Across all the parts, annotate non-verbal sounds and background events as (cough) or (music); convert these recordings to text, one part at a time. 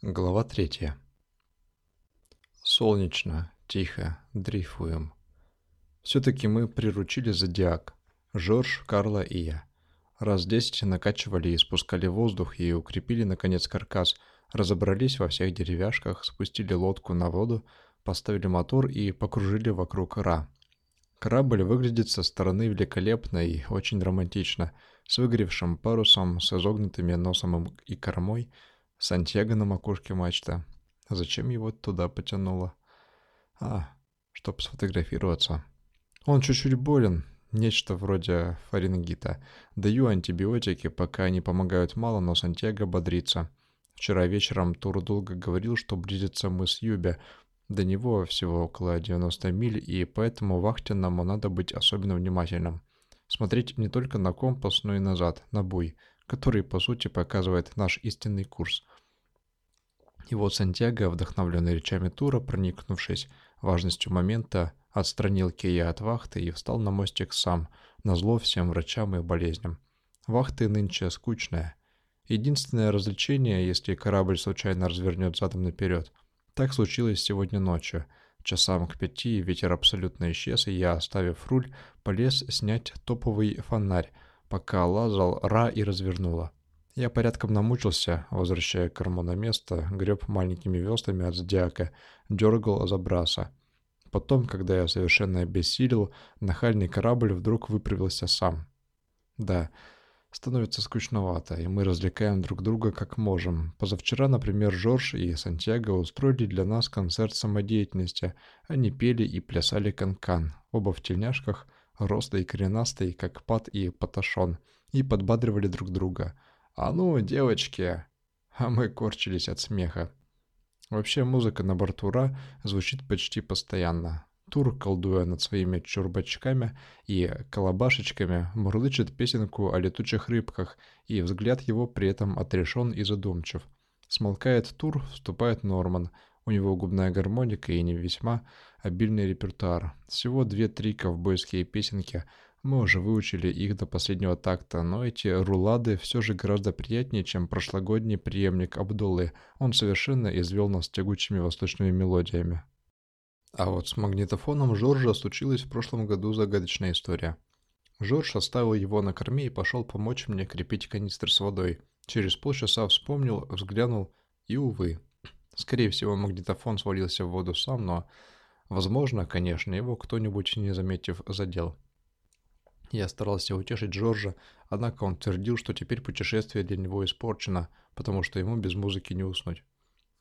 Глава третья. Солнечно, тихо, дрейфуем. Все-таки мы приручили зодиак. Жорж, Карла и я. Раз десять накачивали и спускали воздух и укрепили, наконец, каркас. Разобрались во всех деревяшках, спустили лодку на воду, поставили мотор и покружили вокруг Ра. Корабль выглядит со стороны великолепно и очень романтично, с выгоревшим парусом, с изогнутыми носом и кормой – Сантьяго на макушке мачта. Зачем его туда потянуло? А, чтоб сфотографироваться. Он чуть-чуть болен, нечто вроде фарингита. Даю антибиотики, пока они помогают мало, но Сантьяго бодрится. Вчера вечером Тур долго говорил, что близится мыс Юбе. До него всего около 90 миль, и поэтому вахтенному надо быть особенно внимательным. Смотреть не только на компас, но и назад, на буй который, по сути, показывает наш истинный курс. И вот Сантьяго, вдохновленный речами Тура, проникнувшись важностью момента, отстранил Кея от вахты и встал на мостик сам, назло всем врачам и болезням. Вахты нынче скучная. Единственное развлечение, если корабль случайно развернет задом наперед. Так случилось сегодня ночью. Часам к пяти ветер абсолютно исчез, и я, оставив руль, полез снять топовый фонарь, пока лазал Ра и развернула. Я порядком намучился, возвращая корму на место, греб маленькими веслами от зодиака, дергал за браса. Потом, когда я совершенно обессилел, нахальный корабль вдруг выправился сам. Да, становится скучновато, и мы развлекаем друг друга как можем. Позавчера, например, Жорж и Сантьяго устроили для нас концерт самодеятельности. Они пели и плясали канкан, -кан, оба в тельняшках – рослый коренастый, как Пат и Паташон, и подбадривали друг друга. «А ну, девочки!» А мы корчились от смеха. Вообще музыка на борту Ра звучит почти постоянно. Тур, колдуя над своими чурбачками и колобашечками, мурлычет песенку о летучих рыбках, и взгляд его при этом отрешен и задумчив. Смолкает Тур, вступает Норман. У него губная гармоника и не весьма обильный репертуар. Всего две-три ковбойские песенки. Мы уже выучили их до последнего такта, но эти рулады все же гораздо приятнее, чем прошлогодний преемник Абдуллы. Он совершенно извел нас тягучими восточными мелодиями. А вот с магнитофоном Жоржа случилась в прошлом году загадочная история. Жорж оставил его на корме и пошел помочь мне крепить канистр с водой. Через полчаса вспомнил, взглянул и, увы. Скорее всего, магнитофон свалился в воду сам, но Возможно, конечно, его кто-нибудь, не заметив, задел. Я старался утешить Джорджа, однако он твердил, что теперь путешествие для него испорчено, потому что ему без музыки не уснуть.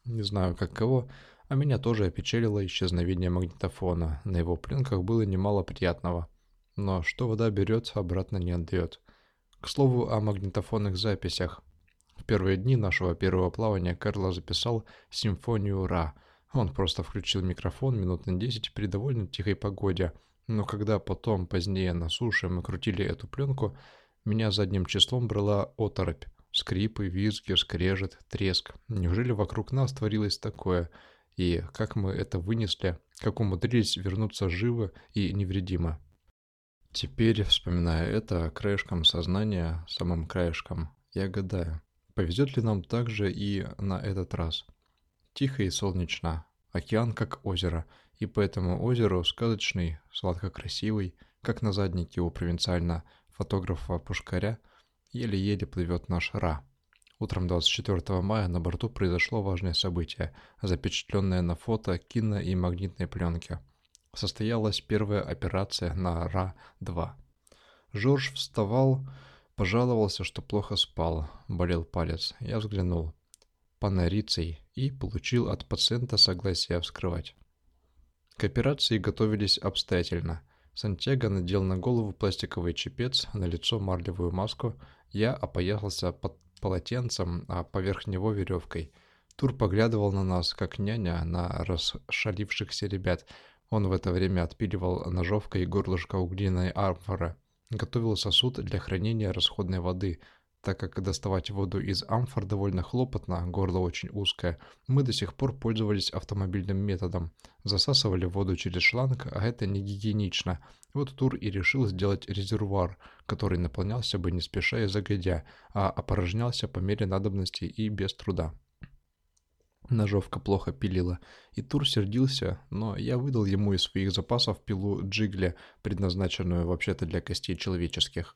Не знаю, как кого, а меня тоже опечалило исчезновение магнитофона. На его пленках было немало приятного. Но что вода берет, обратно не отдает. К слову о магнитофонных записях. В первые дни нашего первого плавания Карло записал «Симфонию Ра», он просто включил микрофон минут на 10 при довольно тихой погоде, но когда потом, позднее на суше, мы крутили эту пленку, меня задним числом брала оторопь. Скрипы, визги, скрежет, треск. Неужели вокруг нас творилось такое? И как мы это вынесли, как умудрились вернуться живо и невредимо? Теперь, вспоминая это краешком сознания, самым краешком, я гадаю, повезет ли нам также и на этот раз – Тихо и солнечно, океан как озеро, и по этому озеру сказочный, сладко-красивый, как на заднике у провинциально фотографа Пушкаря, еле-еле плывет наш Ра. Утром 24 мая на борту произошло важное событие, запечатленное на фото, кино и магнитной пленке. Состоялась первая операция на Ра-2. Жорж вставал, пожаловался, что плохо спал, болел палец. Я взглянул панорицей и получил от пациента согласие вскрывать. К операции готовились обстоятельно. Сантьяго надел на голову пластиковый чепец, на лицо марлевую маску, я опоясался под полотенцем, а поверх него веревкой. Тур поглядывал на нас, как няня, на расшалившихся ребят. Он в это время отпиливал ножовкой горлышко углиной амфоры. Готовил сосуд для хранения расходной воды – так как доставать воду из амфор довольно хлопотно, горло очень узкое, мы до сих пор пользовались автомобильным методом. Засасывали воду через шланг, а это не гигиенично. Вот Тур и решил сделать резервуар, который наполнялся бы не спеша и загодя, а опорожнялся по мере надобности и без труда. Ножовка плохо пилила, и Тур сердился, но я выдал ему из своих запасов пилу Джигля, предназначенную вообще-то для костей человеческих.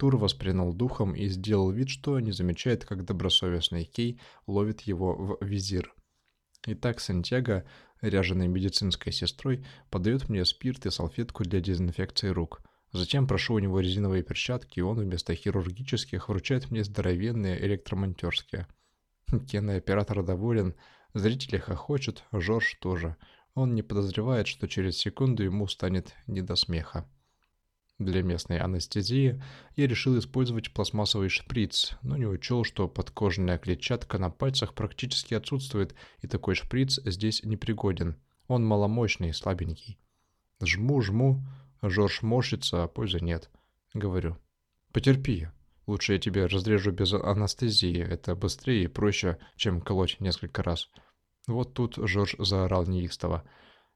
Тур воспринял духом и сделал вид, что не замечает, как добросовестный Кей ловит его в визир. Итак, Сантьяго, ряженый медицинской сестрой, подает мне спирт и салфетку для дезинфекции рук. Затем прошу у него резиновые перчатки, и он вместо хирургических вручает мне здоровенные электромонтерские – Кинооператор доволен, зрители хохочут, Жорж тоже. Он не подозревает, что через секунду ему станет не до смеха. Для местной анестезии я решил использовать пластмассовый шприц, но не учел, что подкожная клетчатка на пальцах практически отсутствует, и такой шприц здесь непригоден. Он маломощный, слабенький. Жму, жму, Жорж морщится, а пользы нет. Говорю. Потерпи, Лучше я тебе разрежу без анестезии, это быстрее и проще, чем колоть несколько раз. Вот тут Жорж заорал неистово.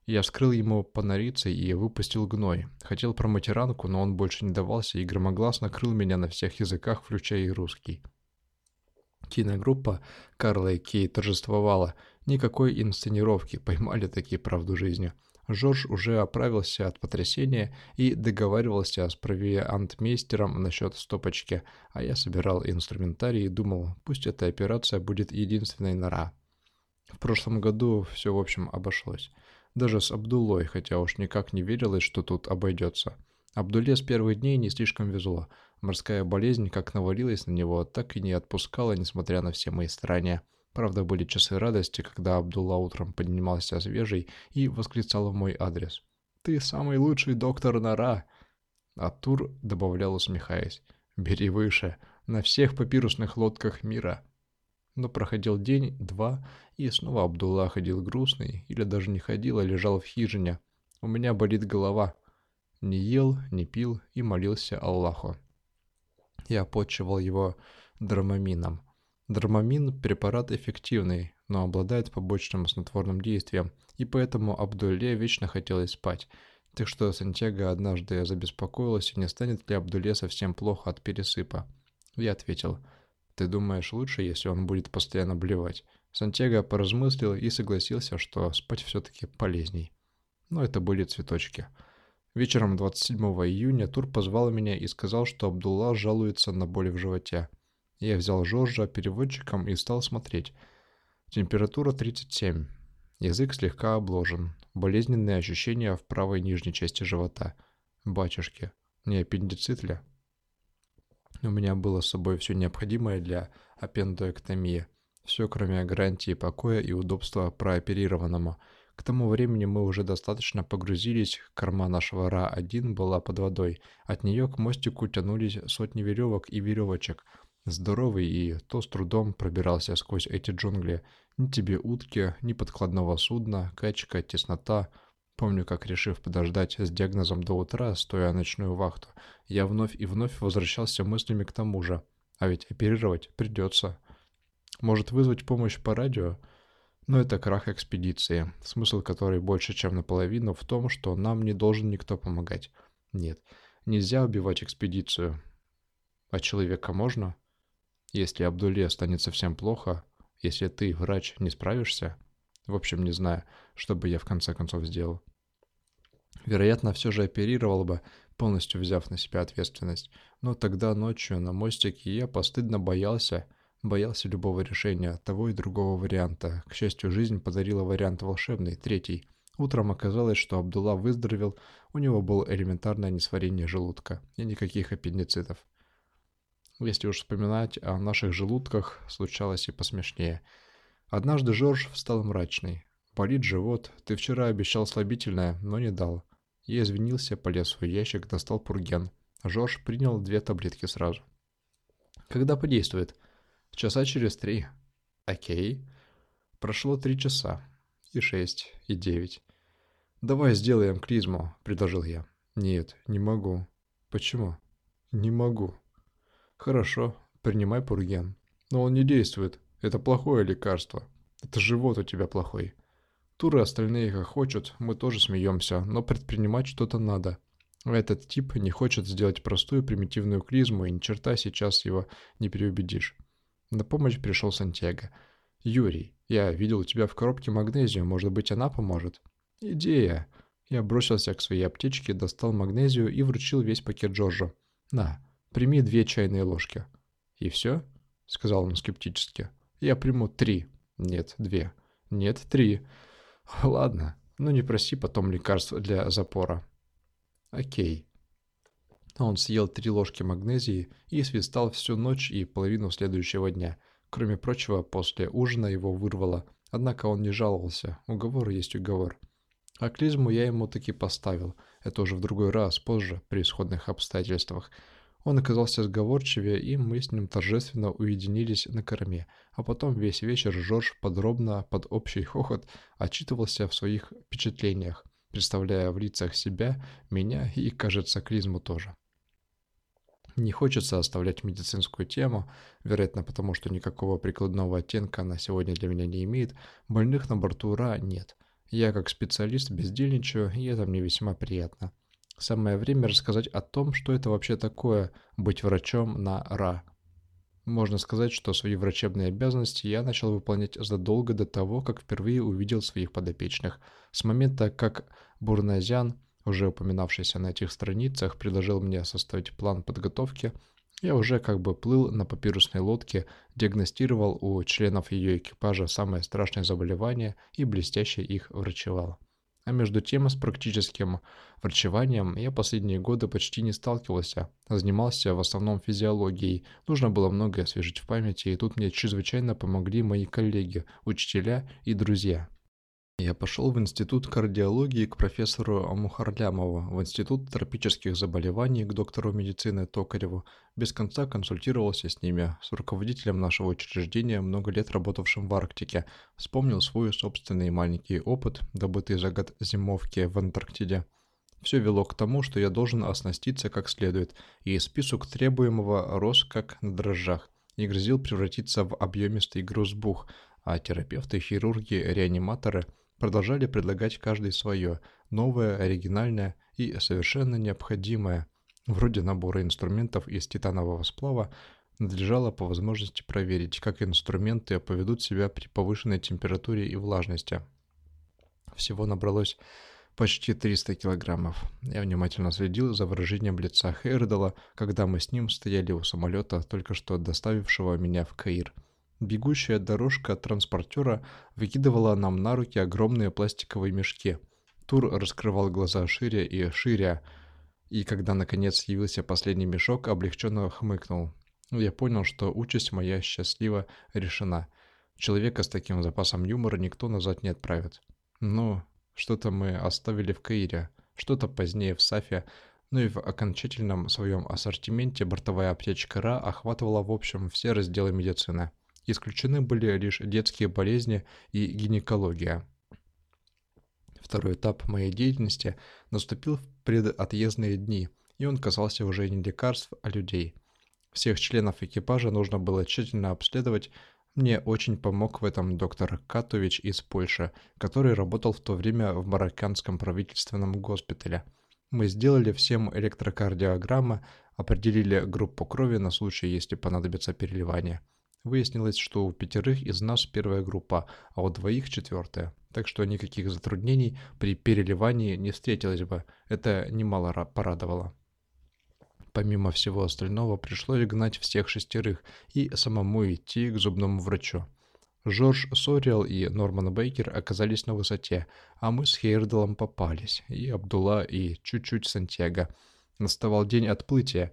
Я вскрыл ему понорицей и выпустил гной. Хотел промыть ранку, но он больше не давался и громогласно крыл меня на всех языках, включая и русский. Киногруппа Карла и Кей торжествовала. Никакой инсценировки, поймали такие правду жизни. Жорж уже оправился от потрясения и договаривался с провиантмейстером насчет стопочки, а я собирал инструментарий и думал, пусть эта операция будет единственной нора. В прошлом году все, в общем, обошлось. Даже с Абдулой, хотя уж никак не верилось, что тут обойдется. Абдуле с первых дней не слишком везло. Морская болезнь как навалилась на него, так и не отпускала, несмотря на все мои старания. Правда, были часы радости, когда Абдулла утром поднимался свежий и восклицал в мой адрес. «Ты самый лучший доктор Нара!» А Тур добавлял, усмехаясь. «Бери выше, на всех папирусных лодках мира!» Но проходил день, два, и снова Абдулла ходил грустный, или даже не ходил, а лежал в хижине. У меня болит голова. Не ел, не пил и молился Аллаху. Я почивал его драмамином. Драмамин – препарат эффективный, но обладает побочным снотворным действием, и поэтому Абдулле вечно хотелось спать. Так что Сантьяго однажды забеспокоилась, не станет ли Абдулле совсем плохо от пересыпа. Я ответил, «Ты думаешь лучше, если он будет постоянно блевать?» Сантьяго поразмыслил и согласился, что спать все-таки полезней. Но это были цветочки. Вечером 27 июня Тур позвал меня и сказал, что Абдулла жалуется на боли в животе. Я взял Жоржа переводчиком и стал смотреть. Температура 37. Язык слегка обложен. Болезненные ощущения в правой нижней части живота. Батюшки, не аппендицит ли? У меня было с собой все необходимое для аппендоэктомии. Все, кроме гарантии покоя и удобства прооперированному. К тому времени мы уже достаточно погрузились, корма нашего Ра-1 была под водой. От нее к мостику тянулись сотни веревок и веревочек – Здоровый и то с трудом пробирался сквозь эти джунгли. Ни тебе утки, ни подкладного судна, качка, теснота. Помню, как, решив подождать с диагнозом до утра, стоя ночную вахту, я вновь и вновь возвращался мыслями к тому же. А ведь оперировать придется. Может вызвать помощь по радио? Но это крах экспедиции, смысл которой больше, чем наполовину в том, что нам не должен никто помогать. Нет, нельзя убивать экспедицию. А человека можно? Если Абдуле станет совсем плохо, если ты, врач, не справишься, в общем, не знаю, что бы я в конце концов сделал. Вероятно, все же оперировал бы, полностью взяв на себя ответственность. Но тогда ночью на мостике я постыдно боялся, боялся любого решения, того и другого варианта. К счастью, жизнь подарила вариант волшебный, третий. Утром оказалось, что Абдулла выздоровел, у него было элементарное несварение желудка и никаких аппендицитов. Если уж вспоминать о наших желудках, случалось и посмешнее. Однажды Жорж встал мрачный. «Болит живот. Ты вчера обещал слабительное, но не дал». Я извинился, полез в ящик, достал пурген. Жорж принял две таблетки сразу. «Когда подействует?» «Часа через три». «Окей». Прошло три часа. И шесть, и девять. «Давай сделаем клизму», — предложил я. «Нет, не могу». «Почему?» «Не могу». Хорошо, принимай пурген. Но он не действует. Это плохое лекарство. Это живот у тебя плохой. Туры остальные хохочут, мы тоже смеемся, но предпринимать что-то надо. Этот тип не хочет сделать простую примитивную клизму, и ни черта сейчас его не переубедишь. На помощь пришел Сантьяго. «Юрий, Я видел у тебя в коробке магнезию, может быть, она поможет?» «Идея!» Я бросился к своей аптечке, достал магнезию и вручил весь пакет Джорджу. «На, прими две чайные ложки». «И все?» — сказал он скептически. «Я приму три». «Нет, две». «Нет, три». «Ладно, но не проси потом лекарств для запора». «Окей». Он съел три ложки магнезии и свистал всю ночь и половину следующего дня. Кроме прочего, после ужина его вырвало. Однако он не жаловался. Уговор есть уговор. А клизму я ему таки поставил. Это уже в другой раз, позже, при исходных обстоятельствах. Он оказался сговорчивее, и мы с ним торжественно уединились на корме. А потом весь вечер Жорж подробно, под общий хохот, отчитывался в своих впечатлениях, представляя в лицах себя, меня и, кажется, клизму тоже. Не хочется оставлять медицинскую тему, вероятно потому, что никакого прикладного оттенка она сегодня для меня не имеет, больных на борту РА нет. Я как специалист бездельничаю, и это мне весьма приятно. Самое время рассказать о том, что это вообще такое быть врачом на РА. Можно сказать, что свои врачебные обязанности я начал выполнять задолго до того, как впервые увидел своих подопечных. С момента, как Бурназян, уже упоминавшийся на этих страницах, предложил мне составить план подготовки, я уже как бы плыл на папирусной лодке, диагностировал у членов ее экипажа самые страшные заболевания и блестяще их врачевал. А между тем с практическим врачеванием я последние годы почти не сталкивался, занимался в основном физиологией. Нужно было многое освежить в памяти, и тут мне чрезвычайно помогли мои коллеги, учителя и друзья. Я пошел в институт кардиологии к профессору Мухарлямову, в институт тропических заболеваний к доктору медицины Токареву, без конца консультировался с ними, с руководителем нашего учреждения, много лет работавшим в Арктике, вспомнил свой собственный маленький опыт, добытый за год зимовки в Антарктиде. Все вело к тому, что я должен оснаститься как следует, и список требуемого рос как на дрожжах, и грозил превратиться в объемистый грузбух, а терапевты, хирурги, реаниматоры – продолжали предлагать каждый свое, новое, оригинальное и совершенно необходимое, вроде набора инструментов из титанового сплава, надлежало по возможности проверить, как инструменты поведут себя при повышенной температуре и влажности. Всего набралось почти 300 килограммов. Я внимательно следил за выражением лица Хейрдала, когда мы с ним стояли у самолета, только что доставившего меня в Каир – Бегущая дорожка транспортера выкидывала нам на руки огромные пластиковые мешки. Тур раскрывал глаза шире и шире, и когда наконец явился последний мешок, облегченно хмыкнул. Я понял, что участь моя счастливо решена. Человека с таким запасом юмора никто назад не отправит. Но что-то мы оставили в Каире, что-то позднее в Сафе, ну и в окончательном своем ассортименте бортовая аптечка РА охватывала в общем все разделы медицины. Исключены были лишь детские болезни и гинекология. Второй этап моей деятельности наступил в предотъездные дни, и он касался уже не лекарств, а людей. Всех членов экипажа нужно было тщательно обследовать. Мне очень помог в этом доктор Катович из Польши, который работал в то время в марокканском правительственном госпитале. Мы сделали всем электрокардиограммы, определили группу крови на случай, если понадобится переливание – Выяснилось, что у пятерых из нас первая группа, а у двоих четвертая. Так что никаких затруднений при переливании не встретилось бы. Это немало порадовало. Помимо всего остального, пришлось гнать всех шестерых и самому идти к зубному врачу. Жорж Сориал и Норман Бейкер оказались на высоте, а мы с Хейрделом попались, и Абдулла, и чуть-чуть Сантьяго. Наставал день отплытия.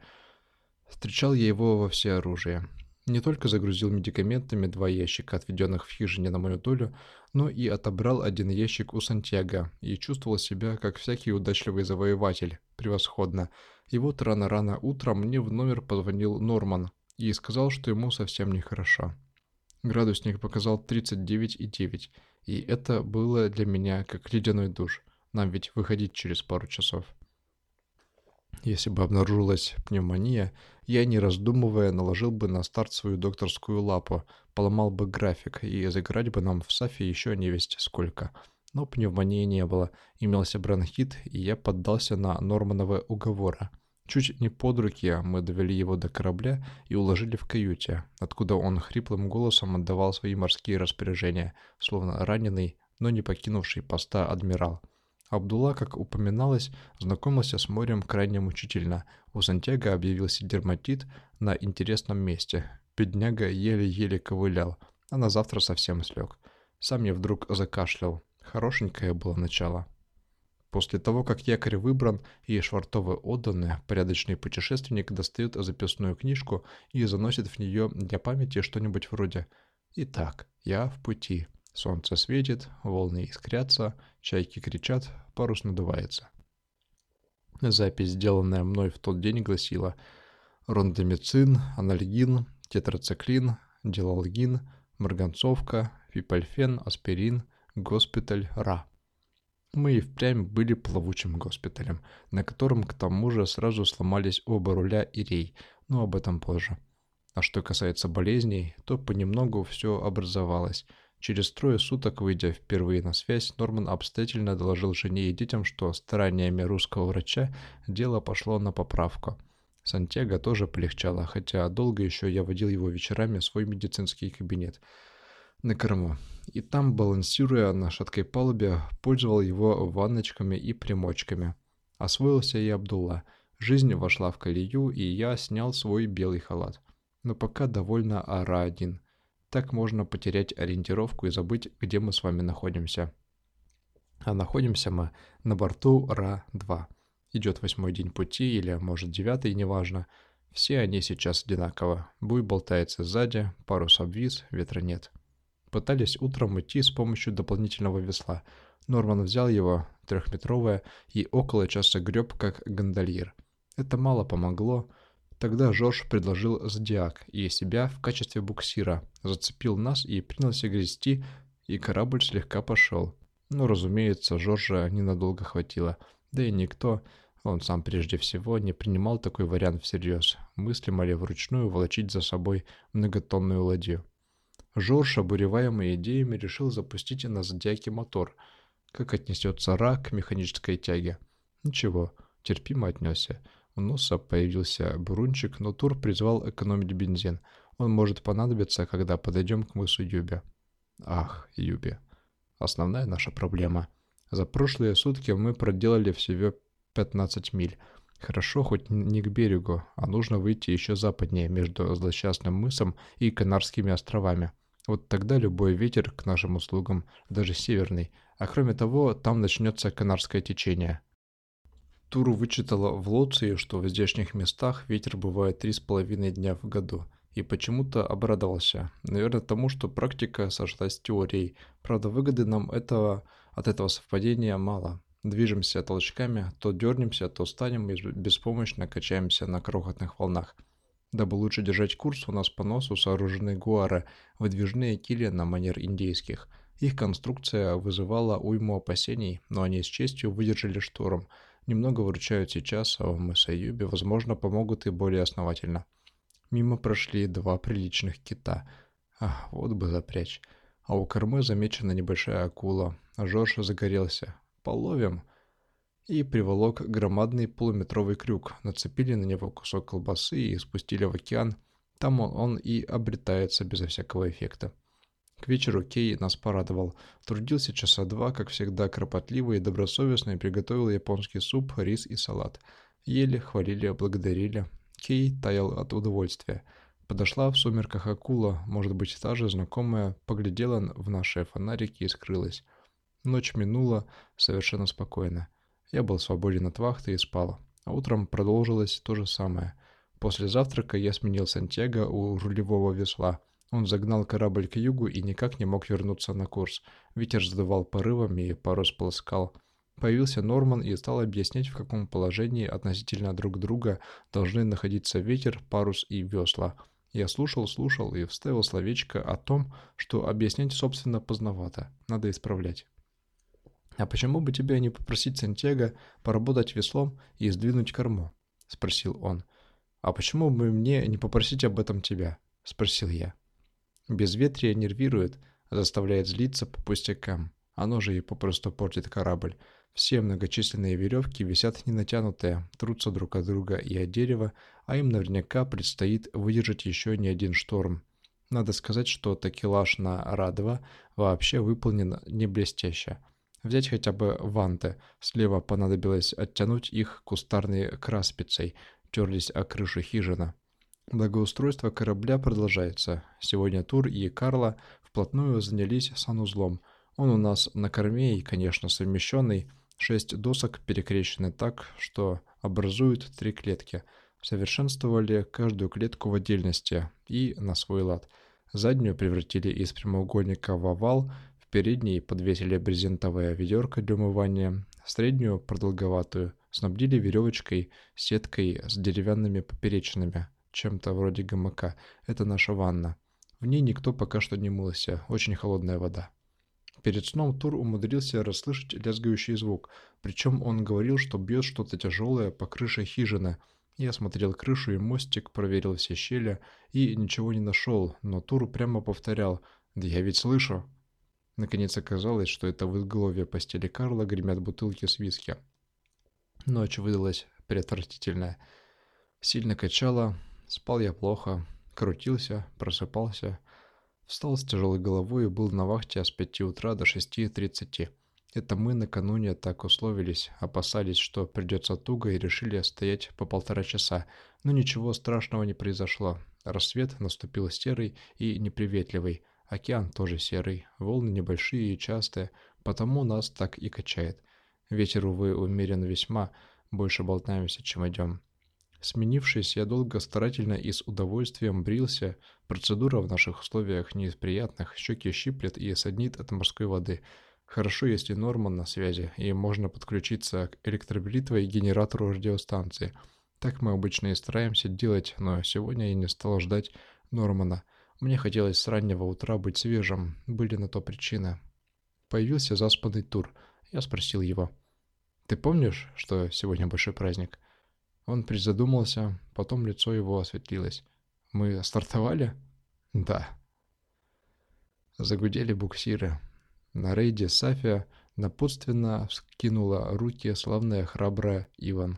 Встречал я его во всеоружие. Не только загрузил медикаментами два ящика, отведенных в хижине на мою долю, но и отобрал один ящик у Сантьяго и чувствовал себя как всякий удачливый завоеватель. Превосходно. И вот рано-рано утром мне в номер позвонил Норман и сказал, что ему совсем нехорошо. Градусник показал 39,9, и это было для меня как ледяной душ. Нам ведь выходить через пару часов. Если бы обнаружилась пневмония, я, не раздумывая, наложил бы на старт свою докторскую лапу, поломал бы график и загорать бы нам в Сафе еще не весть сколько. Но пневмонии не было, имелся бронхит, и я поддался на Нормановы уговоры. Чуть не под руки мы довели его до корабля и уложили в каюте, откуда он хриплым голосом отдавал свои морские распоряжения, словно раненый, но не покинувший поста адмирал. Абдулла, как упоминалось, знакомился с морем крайне мучительно. У Сантьяго объявился дерматит на интересном месте. Бедняга еле-еле ковылял, а на завтра совсем слег. Сам я вдруг закашлял. Хорошенькое было начало. После того, как якорь выбран и швартовы отданы, порядочный путешественник достает записную книжку и заносит в нее для памяти что-нибудь вроде «Итак, я в пути. Солнце светит, волны искрятся, чайки кричат, парус надувается». Запись, сделанная мной в тот день, гласила «Рондомицин, анальгин, тетрациклин, дилалгин, марганцовка, фипальфен, аспирин, госпиталь, ра». Мы и впрямь были плавучим госпиталем, на котором к тому же сразу сломались оба руля и рей, но об этом позже. А что касается болезней, то понемногу все образовалось. Через трое суток, выйдя впервые на связь, Норман обстоятельно доложил жене и детям, что стараниями русского врача дело пошло на поправку. Сантьяго тоже полегчало, хотя долго еще я водил его вечерами в свой медицинский кабинет – на корму, и там, балансируя на шаткой палубе, пользовал его ванночками и примочками. Освоился и Абдулла. Жизнь вошла в колею, и я снял свой белый халат. Но пока довольно Ара-1. Так можно потерять ориентировку и забыть, где мы с вами находимся. А находимся мы на борту Ра-2. Идет восьмой день пути, или, может, девятый, неважно. Все они сейчас одинаково. Буй болтается сзади, парус обвис, ветра нет. Пытались утром идти с помощью дополнительного весла. Норман взял его, трехметровое, и около часа греб, как гондольер. Это мало помогло. Тогда Жорж предложил зодиак и себя в качестве буксира, зацепил нас и принялся грести, и корабль слегка пошел. Но, разумеется, Жоржа ненадолго хватило. Да и никто, он сам прежде всего, не принимал такой вариант всерьез. Мыслимо ли вручную волочить за собой многотонную ладью. Жорж, обуреваемый идеями, решил запустить на Зодиаке мотор. Как отнесется Ра к механической тяге? Ничего, терпимо отнесся. У носа появился бурунчик, но Тур призвал экономить бензин. Он может понадобиться, когда подойдем к мысу Юбе. Ах, Юбе. Основная наша проблема. За прошлые сутки мы проделали всего 15 миль. Хорошо, хоть не к берегу, а нужно выйти еще западнее, между злосчастным мысом и Канарскими островами. Вот тогда любой ветер к нашим услугам, даже северный. А кроме того, там начнется канарское течение. Туру вычитала в Лоции, что в здешних местах ветер бывает три с половиной дня в году. И почему-то обрадовался. Наверное, тому, что практика сошлась с теорией. Правда, выгоды нам этого, от этого совпадения мало. Движемся толчками, то дернемся, то станем и беспомощно качаемся на крохотных волнах. Дабы лучше держать курс, у нас по носу сооружены гуары, выдвижные кили на манер индейских. Их конструкция вызывала уйму опасений, но они с честью выдержали шторм. Немного выручают сейчас, а в Мысаюбе, возможно, помогут и более основательно. Мимо прошли два приличных кита. Ах, вот бы запрячь. А у кормы замечена небольшая акула. Жорж загорелся. «Половим!» и приволок громадный полуметровый крюк, нацепили на него кусок колбасы и спустили в океан. Там он, он и обретается безо всякого эффекта. К вечеру Кей нас порадовал. Трудился часа два, как всегда, кропотливо и добросовестно и приготовил японский суп, рис и салат. Ели, хвалили, благодарили. Кей таял от удовольствия. Подошла в сумерках акула, может быть, та же знакомая, поглядела в наши фонарики и скрылась. Ночь минула совершенно спокойно. Я был свободен от вахты и спал. А утром продолжилось то же самое. После завтрака я сменил Сантьяго у рулевого весла. Он загнал корабль к югу и никак не мог вернуться на курс. Ветер задувал порывами и парус полоскал. Появился Норман и стал объяснять, в каком положении относительно друг друга должны находиться ветер, парус и весла. Я слушал, слушал и вставил словечко о том, что объяснять, собственно, поздновато. Надо исправлять. «А почему бы тебе не попросить Сантьяго поработать веслом и сдвинуть корму?» — спросил он. «А почему бы мне не попросить об этом тебя?» — спросил я. Безветрие нервирует, заставляет злиться по пустякам. Оно же и попросту портит корабль. Все многочисленные веревки висят не натянутые, трутся друг от друга и от дерева, а им наверняка предстоит выдержать еще не один шторм. Надо сказать, что такелаж на Ра-2 вообще выполнен не блестяще. Взять хотя бы ванты. Слева понадобилось оттянуть их кустарной краспицей, терлись о крышу хижина. Благоустройство корабля продолжается. Сегодня Тур и Карла вплотную занялись санузлом. Он у нас на корме и, конечно, совмещенный. Шесть досок перекрещены так, что образуют три клетки. Совершенствовали каждую клетку в отдельности и на свой лад. Заднюю превратили из прямоугольника в овал, в передней подвесили брезентовое ведерко для умывания, среднюю, продолговатую, снабдили веревочкой, сеткой с деревянными поперечинами – чем-то вроде гамака. Это наша ванна. В ней никто пока что не мылся, очень холодная вода. Перед сном Тур умудрился расслышать лязгающий звук, причем он говорил, что бьет что-то тяжелое по крыше хижины. Я осмотрел крышу и мостик, проверил все щели и ничего не нашел, но Тур прямо повторял «Да я ведь слышу!». Наконец оказалось, что это в изголовье постели Карла гремят бутылки с виски. Ночь выдалась предотвратительная. Сильно качало, Спал я плохо, крутился, просыпался, встал с тяжелой головой и был на вахте с 5 утра до 6.30. Это мы накануне так условились, опасались, что придется туго и решили стоять по полтора часа, но ничего страшного не произошло. Рассвет наступил серый и неприветливый, океан тоже серый, волны небольшие и частые, потому нас так и качает. Ветер, увы, умерен весьма, больше болтаемся, чем идем. Сменившись, я долго старательно и с удовольствием брился. Процедура в наших условиях не щеки щиплет и саднит от морской воды. Хорошо, если Норман на связи, и можно подключиться к электробритве и генератору радиостанции. Так мы обычно и стараемся делать, но сегодня я не стал ждать Нормана. Мне хотелось с раннего утра быть свежим, были на то причины. Появился заспанный тур. Я спросил его. «Ты помнишь, что сегодня большой праздник?» Он призадумался, потом лицо его осветлилось. «Мы стартовали?» «Да». Загудели буксиры. На рейде Сафия напутственно вскинула руки славная храбрая Иван.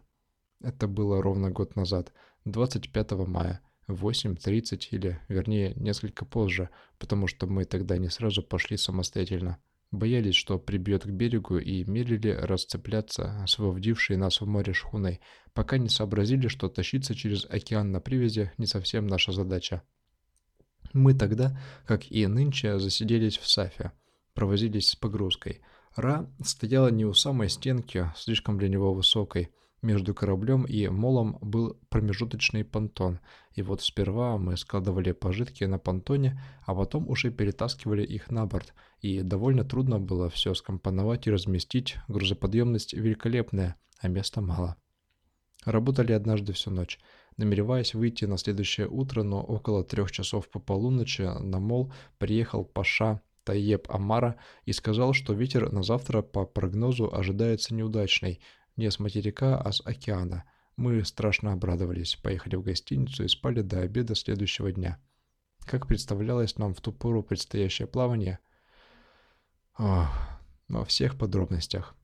Это было ровно год назад, 25 мая, 8.30 или, вернее, несколько позже, потому что мы тогда не сразу пошли самостоятельно. Боялись, что прибьет к берегу и мерили расцепляться, освободившие нас в море шхуной, пока не сообразили, что тащиться через океан на привязи не совсем наша задача. Мы тогда, как и нынче, засиделись в Сафе, провозились с погрузкой. Ра стояла не у самой стенки, слишком для него высокой, между кораблем и молом был промежуточный понтон, и вот сперва мы складывали пожитки на понтоне, а потом уже перетаскивали их на борт, и довольно трудно было все скомпоновать и разместить, грузоподъемность великолепная, а места мало. Работали однажды всю ночь, намереваясь выйти на следующее утро, но около трех часов по полуночи на мол приехал Паша Таеб Амара и сказал, что ветер на завтра по прогнозу ожидается неудачный, не с материка, а с океана. Мы страшно обрадовались, поехали в гостиницу и спали до обеда следующего дня. Как представлялось нам в ту пору предстоящее плавание? Ох, во всех подробностях.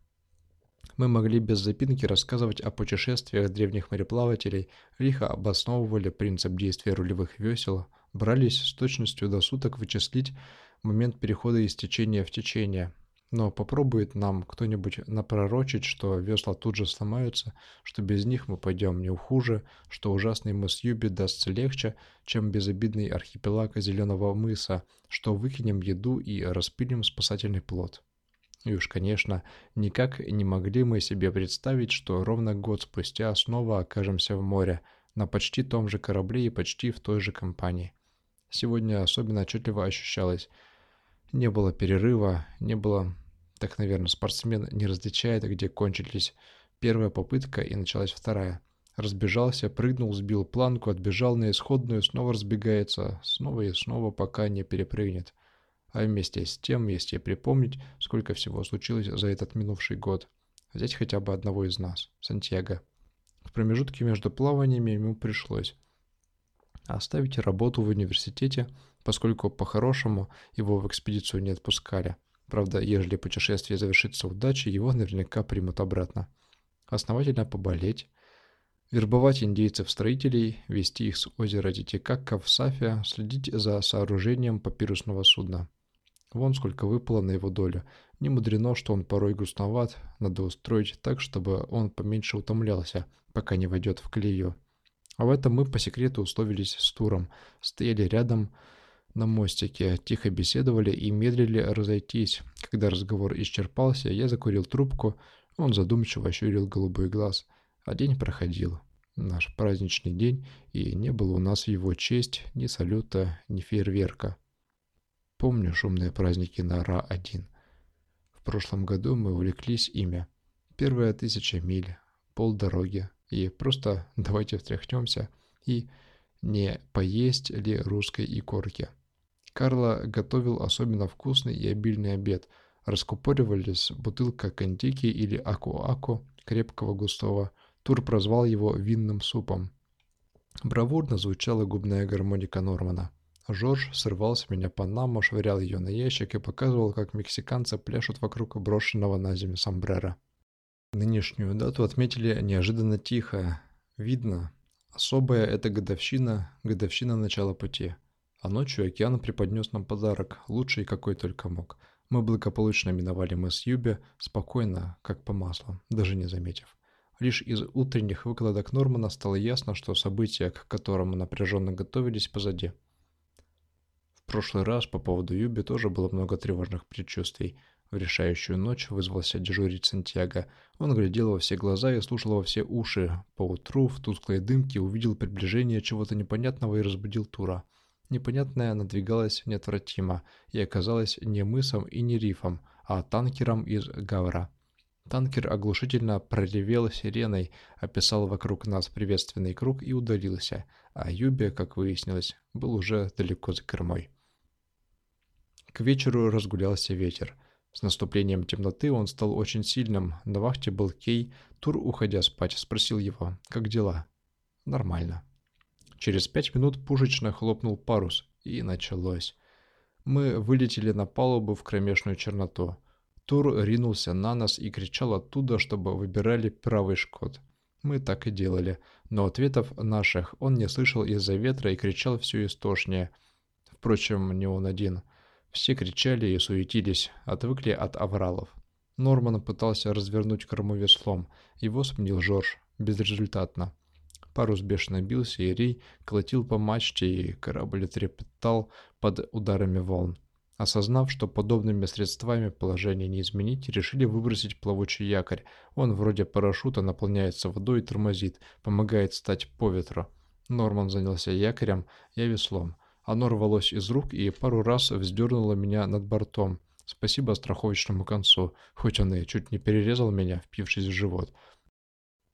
Мы могли без запинки рассказывать о путешествиях древних мореплавателей, лихо обосновывали принцип действия рулевых весел, брались с точностью до суток вычислить момент перехода из течения в течение, но попробует нам кто-нибудь напророчить, что весла тут же сломаются, что без них мы пойдем не хуже, что ужасный мыс Юби дастся легче, чем безобидный архипелаг Зеленого мыса, что выкинем еду и распилим спасательный плод. И уж, конечно, никак не могли мы себе представить, что ровно год спустя снова окажемся в море, на почти том же корабле и почти в той же компании. Сегодня особенно отчетливо ощущалось – не было перерыва, не было... Так, наверное, спортсмен не различает, где кончились первая попытка и началась вторая. Разбежался, прыгнул, сбил планку, отбежал на исходную, снова разбегается, снова и снова, пока не перепрыгнет. А вместе с тем, если припомнить, сколько всего случилось за этот минувший год. Взять хотя бы одного из нас, Сантьяго. В промежутке между плаваниями ему пришлось оставить работу в университете, поскольку по-хорошему его в экспедицию не отпускали. Правда, ежели путешествие завершится удачей, его наверняка примут обратно. Основательно поболеть, вербовать индейцев-строителей, вести их с озера Титикакка в Сафия, следить за сооружением папирусного судна. Вон сколько выпало на его долю. Не мудрено, что он порой грустноват, надо устроить так, чтобы он поменьше утомлялся, пока не войдет в клею. А в этом мы по секрету условились с Туром, стояли рядом на мостике, тихо беседовали и медлили разойтись. Когда разговор исчерпался, я закурил трубку, он задумчиво ощурил голубой глаз. А день проходил. Наш праздничный день, и не было у нас в его честь ни салюта, ни фейерверка. Помню шумные праздники на Ра-1. В прошлом году мы увлеклись ими. Первая тысяча миль, полдороги, и просто давайте встряхнемся и не поесть ли русской икорки. Карло готовил особенно вкусный и обильный обед. Раскупоривались бутылка кантики или аку-аку, крепкого густого. Тур прозвал его винным супом. Бравурно звучала губная гармоника Нормана. Жорж срывал с меня панаму, швырял ее на ящик и показывал, как мексиканцы пляшут вокруг брошенного на землю сомбрера. Нынешнюю дату отметили неожиданно тихо. Видно, особая это годовщина, годовщина начала пути. А ночью океан преподнес нам подарок, лучший, какой только мог. Мы благополучно миновали мыс Юбе, спокойно, как по маслу, даже не заметив. Лишь из утренних выкладок Нормана стало ясно, что события, к которым напряженно готовились, позади. В прошлый раз по поводу Юби тоже было много тревожных предчувствий. В решающую ночь вызвался дежурить Сантьяго. Он глядел во все глаза и слушал во все уши. Поутру в тусклой дымке увидел приближение чего-то непонятного и разбудил Тура. Непонятное надвигалось неотвратимо и оказалось не мысом и не рифом, а танкером из Гавра. Танкер оглушительно проревел сиреной, описал вокруг нас приветственный круг и удалился, а Юбе, как выяснилось, был уже далеко за кормой. К вечеру разгулялся ветер. С наступлением темноты он стал очень сильным. На вахте был Кей. Тур, уходя спать, спросил его, как дела? Нормально. Через пять минут пушечно хлопнул парус, и началось. Мы вылетели на палубу в кромешную черноту. Тур ринулся на нас и кричал оттуда, чтобы выбирали правый шкот. Мы так и делали, но ответов наших он не слышал из-за ветра и кричал все истошнее. Впрочем, не он один. Все кричали и суетились, отвыкли от авралов. Норман пытался развернуть корму веслом. Его сменил Жорж. Безрезультатно. Парус бешено бился, и рей колотил по мачте, и корабль трепетал под ударами волн. Осознав, что подобными средствами положение не изменить, решили выбросить плавучий якорь. Он вроде парашюта наполняется водой и тормозит, помогает стать по ветру. Норман занялся якорем, я веслом. Оно рвалось из рук и пару раз вздернуло меня над бортом. Спасибо страховочному концу, хоть он и чуть не перерезал меня, впившись в живот.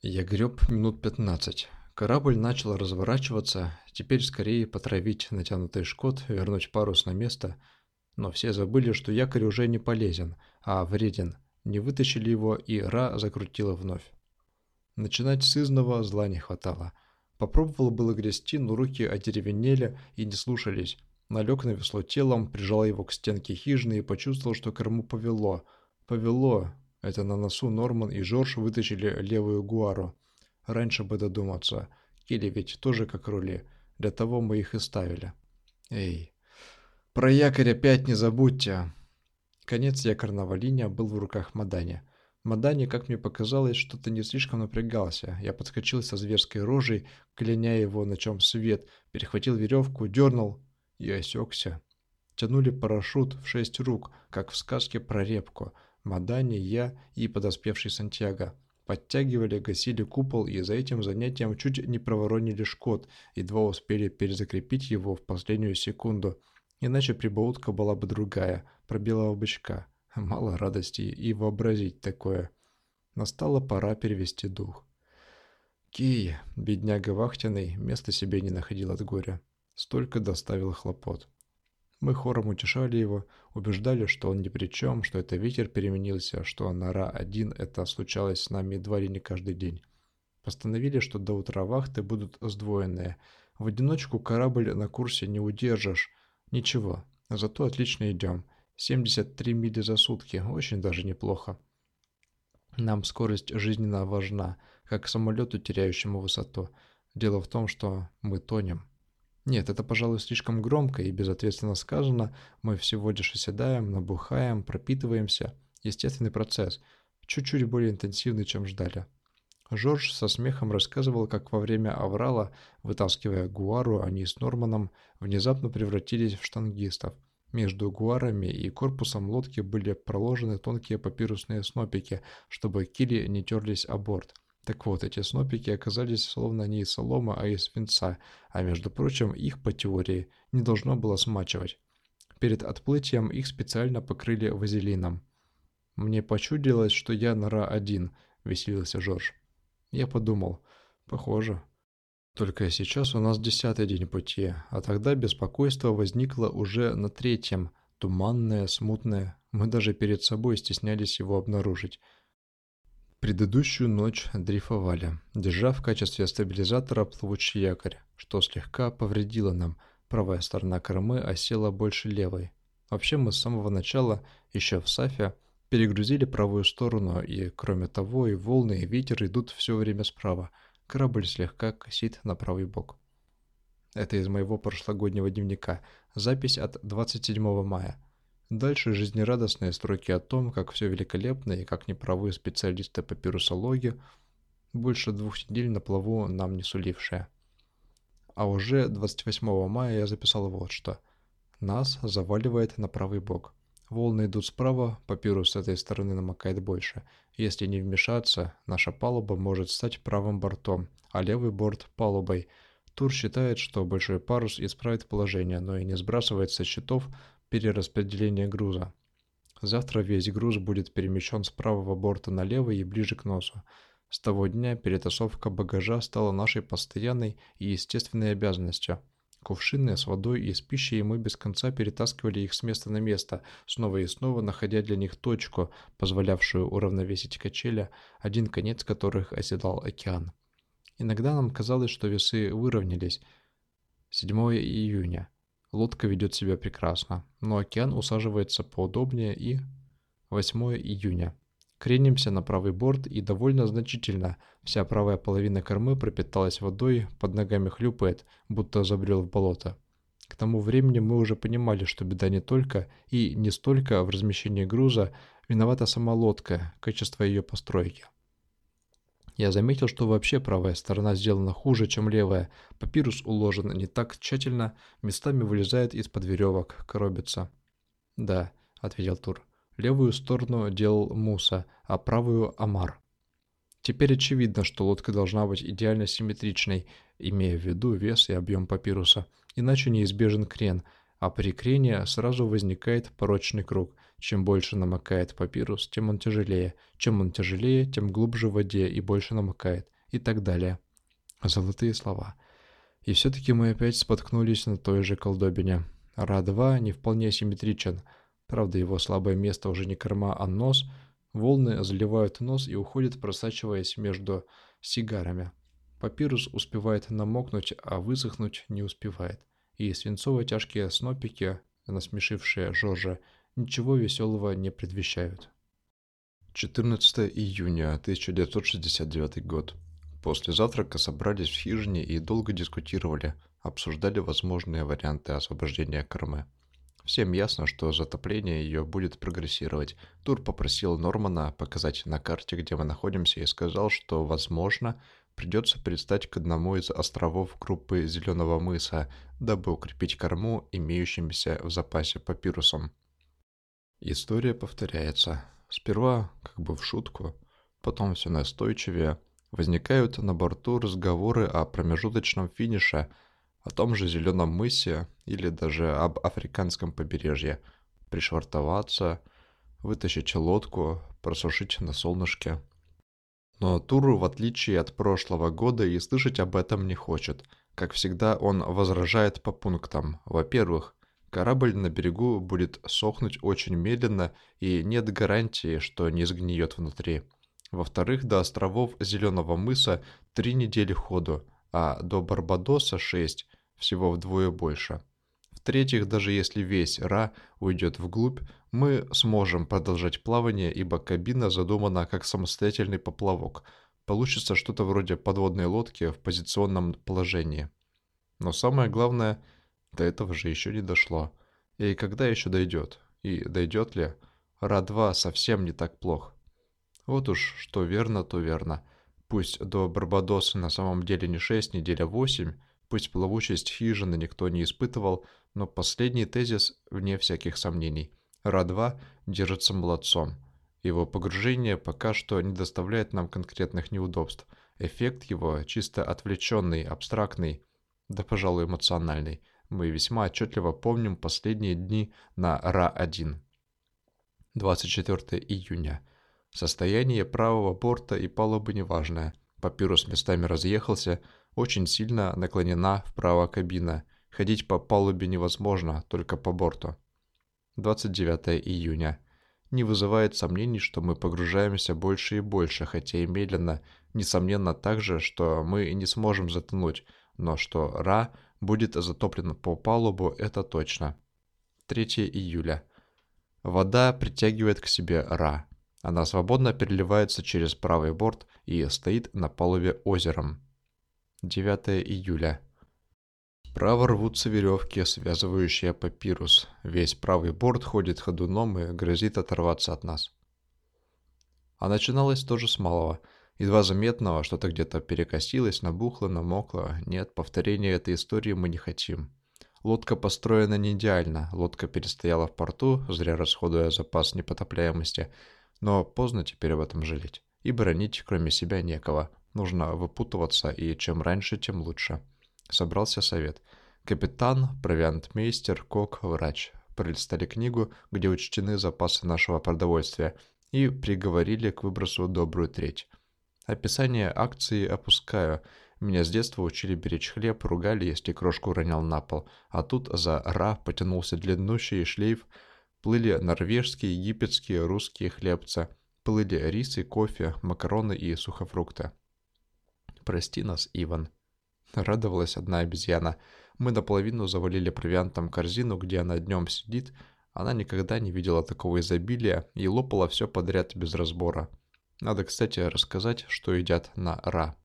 Я греб минут пятнадцать. Корабль начал разворачиваться, теперь скорее потравить натянутый шкот, вернуть парус на место. Но все забыли, что якорь уже не полезен, а вреден. Не вытащили его, и Ра закрутила вновь. Начинать с изного зла не хватало. Попробовал было грести, но руки одеревенели и не слушались. Налег на весло телом, прижал его к стенке хижины и почувствовал, что корму повело. Повело. Это на носу Норман и Жорж вытащили левую гуару. Раньше бы додуматься. Кили ведь тоже как рули. Для того мы их и ставили. Эй, про якорь опять не забудьте. Конец якорного линия был в руках Мадани. Мадани, как мне показалось, что-то не слишком напрягался. Я подскочил со зверской рожей, кляня его, на чем свет, перехватил веревку, дернул и осекся. Тянули парашют в шесть рук, как в сказке про репку. Мадани, я и подоспевший Сантьяго. Подтягивали, гасили купол и за этим занятием чуть не проворонили шкот, едва успели перезакрепить его в последнюю секунду. Иначе прибаутка была бы другая, про белого бычка. Мало радости и вообразить такое. Настала пора перевести дух. Кей, бедняга вахтенный, места себе не находил от горя. Столько доставил хлопот. Мы хором утешали его, убеждали, что он ни при чем, что это ветер переменился, что нора один это случалось с нами едва ли не каждый день. Постановили, что до утра вахты будут сдвоенные. В одиночку корабль на курсе не удержишь. Ничего, зато отлично идем. 73 мили за сутки, очень даже неплохо. Нам скорость жизненно важна, как самолету, теряющему высоту. Дело в том, что мы тонем. Нет, это, пожалуй, слишком громко и безответственно сказано. Мы всего лишь оседаем, набухаем, пропитываемся. Естественный процесс. Чуть-чуть более интенсивный, чем ждали. Жорж со смехом рассказывал, как во время аврала, вытаскивая гуару, они с Норманом внезапно превратились в штангистов. Между гуарами и корпусом лодки были проложены тонкие папирусные снопики, чтобы кили не терлись о борт. Так вот, эти снопики оказались словно не из солома, а из свинца, а между прочим, их, по теории, не должно было смачивать. Перед отплытием их специально покрыли вазелином. «Мне почудилось, что я нора один», — веселился Жорж. Я подумал, похоже. Только сейчас у нас десятый день пути, а тогда беспокойство возникло уже на третьем, туманное, смутное. Мы даже перед собой стеснялись его обнаружить. Предыдущую ночь дрейфовали, держа в качестве стабилизатора плавучий якорь, что слегка повредило нам. Правая сторона кормы осела больше левой. Вообще мы с самого начала, еще в Сафе, перегрузили правую сторону, и, кроме того, и волны, и ветер идут все время справа – Корабль слегка косит на правый бок. Это из моего прошлогоднего дневника. Запись от 27 мая. Дальше жизнерадостные строки о том, как все великолепно и как неправы специалисты по пирусологии, больше двух недель на плаву нам не сулившие. А уже 28 мая я записал вот что. Нас заваливает на правый бок. Волны идут справа, папирус с этой стороны намокает больше. Если не вмешаться, наша палуба может стать правым бортом, а левый борт – палубой. Тур считает, что большой парус исправит положение, но и не сбрасывает со счетов перераспределение груза. Завтра весь груз будет перемещен с правого борта на левый и ближе к носу. С того дня перетасовка багажа стала нашей постоянной и естественной обязанностью – Кувшины с водой и с пищей, мы без конца перетаскивали их с места на место, снова и снова находя для них точку, позволявшую уравновесить качели, один конец которых оседал океан. Иногда нам казалось, что весы выровнялись. 7 июня. Лодка ведет себя прекрасно, но океан усаживается поудобнее и... 8 июня. Кренимся на правый борт и довольно значительно. Вся правая половина кормы пропиталась водой, под ногами хлюпает, будто забрел в болото. К тому времени мы уже понимали, что беда не только и не столько в размещении груза, виновата сама лодка, качество ее постройки. Я заметил, что вообще правая сторона сделана хуже, чем левая. Папирус уложен не так тщательно, местами вылезает из-под веревок, коробится. «Да», — ответил Тур. Левую сторону делал Муса, а правую – Амар. Теперь очевидно, что лодка должна быть идеально симметричной, имея в виду вес и объем папируса, иначе неизбежен крен, а при крене сразу возникает порочный круг. Чем больше намокает папирус, тем он тяжелее. Чем он тяжелее, тем глубже в воде и больше намокает. И так далее. Золотые слова. И все-таки мы опять споткнулись на той же колдобине. Ра-2 не вполне симметричен – Правда, его слабое место уже не корма, а нос. Волны заливают нос и уходят, просачиваясь между сигарами. Папирус успевает намокнуть, а высохнуть не успевает. И свинцово-тяжкие снопики, насмешившие Жоржа, ничего веселого не предвещают. 14 июня 1969 год. После завтрака собрались в хижине и долго дискутировали, обсуждали возможные варианты освобождения кормы. Всем ясно, что затопление ее будет прогрессировать. Тур попросил Нормана показать на карте, где мы находимся, и сказал, что, возможно, придется пристать к одному из островов группы Зеленого мыса, дабы укрепить корму имеющимся в запасе папирусом. История повторяется. Сперва как бы в шутку, потом все настойчивее. Возникают на борту разговоры о промежуточном финише – о том же Зеленом мысе или даже об африканском побережье, пришвартоваться, вытащить лодку, просушить на солнышке. Но Туру, в отличие от прошлого года, и слышать об этом не хочет. Как всегда, он возражает по пунктам. Во-первых, корабль на берегу будет сохнуть очень медленно, и нет гарантии, что не сгниет внутри. Во-вторых, до островов Зеленого мыса три недели ходу, а до Барбадоса шесть, всего вдвое больше. В-третьих, даже если весь Ра уйдет вглубь, Мы сможем продолжать плавание, ибо кабина задумана как самостоятельный поплавок. Получится что-то вроде подводной лодки в позиционном положении. Но самое главное, до этого же еще не дошло. И когда еще дойдет? И дойдет ли? Ра-2 совсем не так плох. Вот уж что верно, то верно. Пусть до Барбадоса на самом деле не 6 недель, а 8, пусть плавучесть хижины никто не испытывал, но последний тезис вне всяких сомнений. Ра-2 держится молодцом. Его погружение пока что не доставляет нам конкретных неудобств. Эффект его чисто отвлеченный, абстрактный, да, пожалуй, эмоциональный. Мы весьма отчетливо помним последние дни на Ра-1. 24 июня. Состояние правого борта и палубы неважное. Папирус местами разъехался, очень сильно наклонена вправо кабина. Ходить по палубе невозможно, только по борту. 29 июня. Не вызывает сомнений, что мы погружаемся больше и больше, хотя и медленно. Несомненно также, что мы не сможем затонуть, но что Ра будет затоплена по палубу, это точно. 3 июля. Вода притягивает к себе Ра. Она свободно переливается через правый борт и стоит на палубе озером. 9 июля. Справа рвутся веревки, связывающие папирус. Весь правый борт ходит ходуном и грозит оторваться от нас. А начиналось тоже с малого. Едва заметного, что-то где-то перекосилось, набухло, намокло. Нет, повторения этой истории мы не хотим. Лодка построена не идеально. Лодка перестояла в порту, зря расходуя запас непотопляемости – но поздно теперь об этом жалеть. И бронить, кроме себя, некого. Нужно выпутываться, и чем раньше, тем лучше. Собрался совет. Капитан, провиантмейстер, кок, врач. Пролистали книгу, где учтены запасы нашего продовольствия, и приговорили к выбросу добрую треть. Описание акции опускаю. Меня с детства учили беречь хлеб, ругали, если крошку ронял на пол. А тут за «ра» потянулся длиннущий шлейф Плыли норвежские, египетские, русские хлебцы. Плыли рис и кофе, макароны и сухофрукты. «Прости нас, Иван», — радовалась одна обезьяна. Мы наполовину завалили провиантом корзину, где она днем сидит. Она никогда не видела такого изобилия и лопала все подряд без разбора. Надо, кстати, рассказать, что едят на Ра.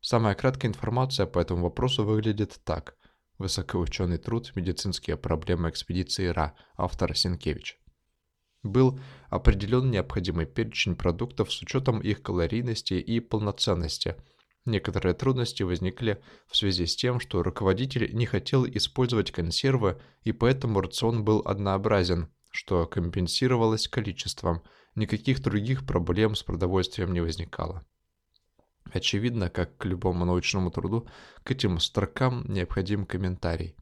Самая краткая информация по этому вопросу выглядит так. Высокоученый труд «Медицинские проблемы экспедиции Ра», автор Сенкевич. Был определен необходимый перечень продуктов с учетом их калорийности и полноценности. Некоторые трудности возникли в связи с тем, что руководитель не хотел использовать консервы, и поэтому рацион был однообразен, что компенсировалось количеством. Никаких других проблем с продовольствием не возникало. Очевидно, как к любому научному труду, к этим строкам необходим комментарий.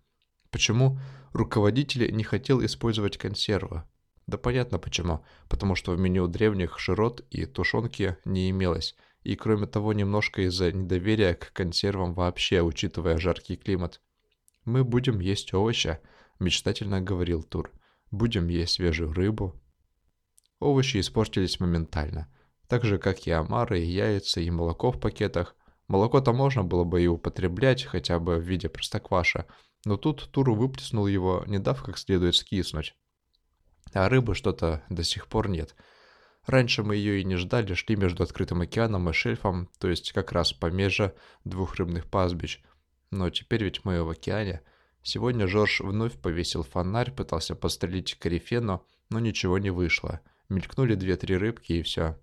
Почему руководитель не хотел использовать консервы? Да понятно почему. Потому что в меню древних широт и тушенки не имелось. И кроме того, немножко из-за недоверия к консервам вообще, учитывая жаркий климат. «Мы будем есть овощи», – мечтательно говорил Тур. «Будем есть свежую рыбу». Овощи испортились моментально – так же, как и омары, и яйца, и молоко в пакетах. Молоко-то можно было бы и употреблять, хотя бы в виде простокваша, но тут Туру выплеснул его, не дав как следует скиснуть. А рыбы что-то до сих пор нет. Раньше мы ее и не ждали, шли между открытым океаном и шельфом, то есть как раз по меже двух рыбных пастбищ. Но теперь ведь мы в океане. Сегодня Жорж вновь повесил фонарь, пытался пострелить корифену, но ничего не вышло. Мелькнули две-три рыбки и все.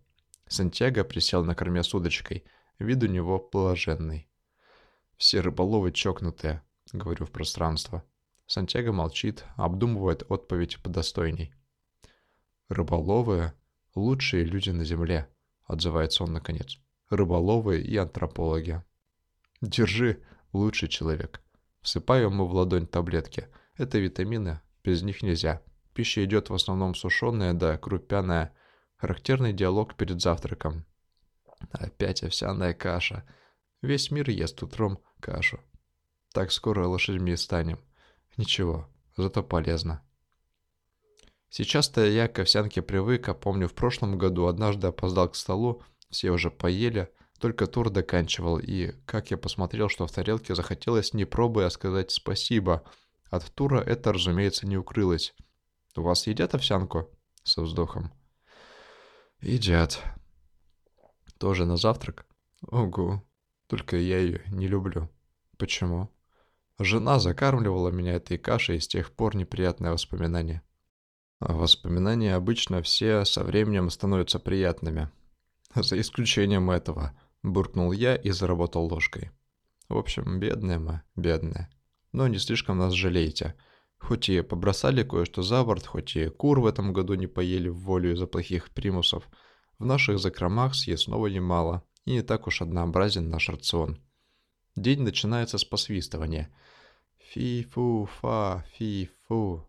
Сантьяго присел на корме с удочкой. Вид у него положенный. «Все рыболовы чокнутые», — говорю в пространство. Сантьяго молчит, обдумывает отповедь подостойней. «Рыболовы — лучшие люди на земле», — отзывается он наконец. «Рыболовы и антропологи». «Держи, лучший человек». Всыпаю ему в ладонь таблетки. Это витамины, без них нельзя. Пища идет в основном сушеная да крупяная, Характерный диалог перед завтраком. Опять овсяная каша. Весь мир ест утром кашу. Так скоро лошадьми станем. Ничего, зато полезно. Сейчас-то я к овсянке привык, а помню, в прошлом году однажды опоздал к столу, все уже поели, только тур доканчивал, и, как я посмотрел, что в тарелке захотелось не пробуя сказать спасибо. От тура это, разумеется, не укрылось. «У вас едят овсянку?» со вздохом. «Едят». «Тоже на завтрак?» «Ого, только я ее не люблю». «Почему?» «Жена закармливала меня этой кашей, и с тех пор неприятное воспоминание». Воспоминания обычно все со временем становятся приятными. За исключением этого, буркнул я и заработал ложкой. В общем, бедные мы, бедные. Но не слишком нас жалеете. Хоть и побросали кое-что за борт, хоть и кур в этом году не поели в волю из-за плохих примусов, в наших закромах съестного немало, и не так уж однообразен наш рацион. День начинается с посвистывания. Фи-фу-фа, фи-фу.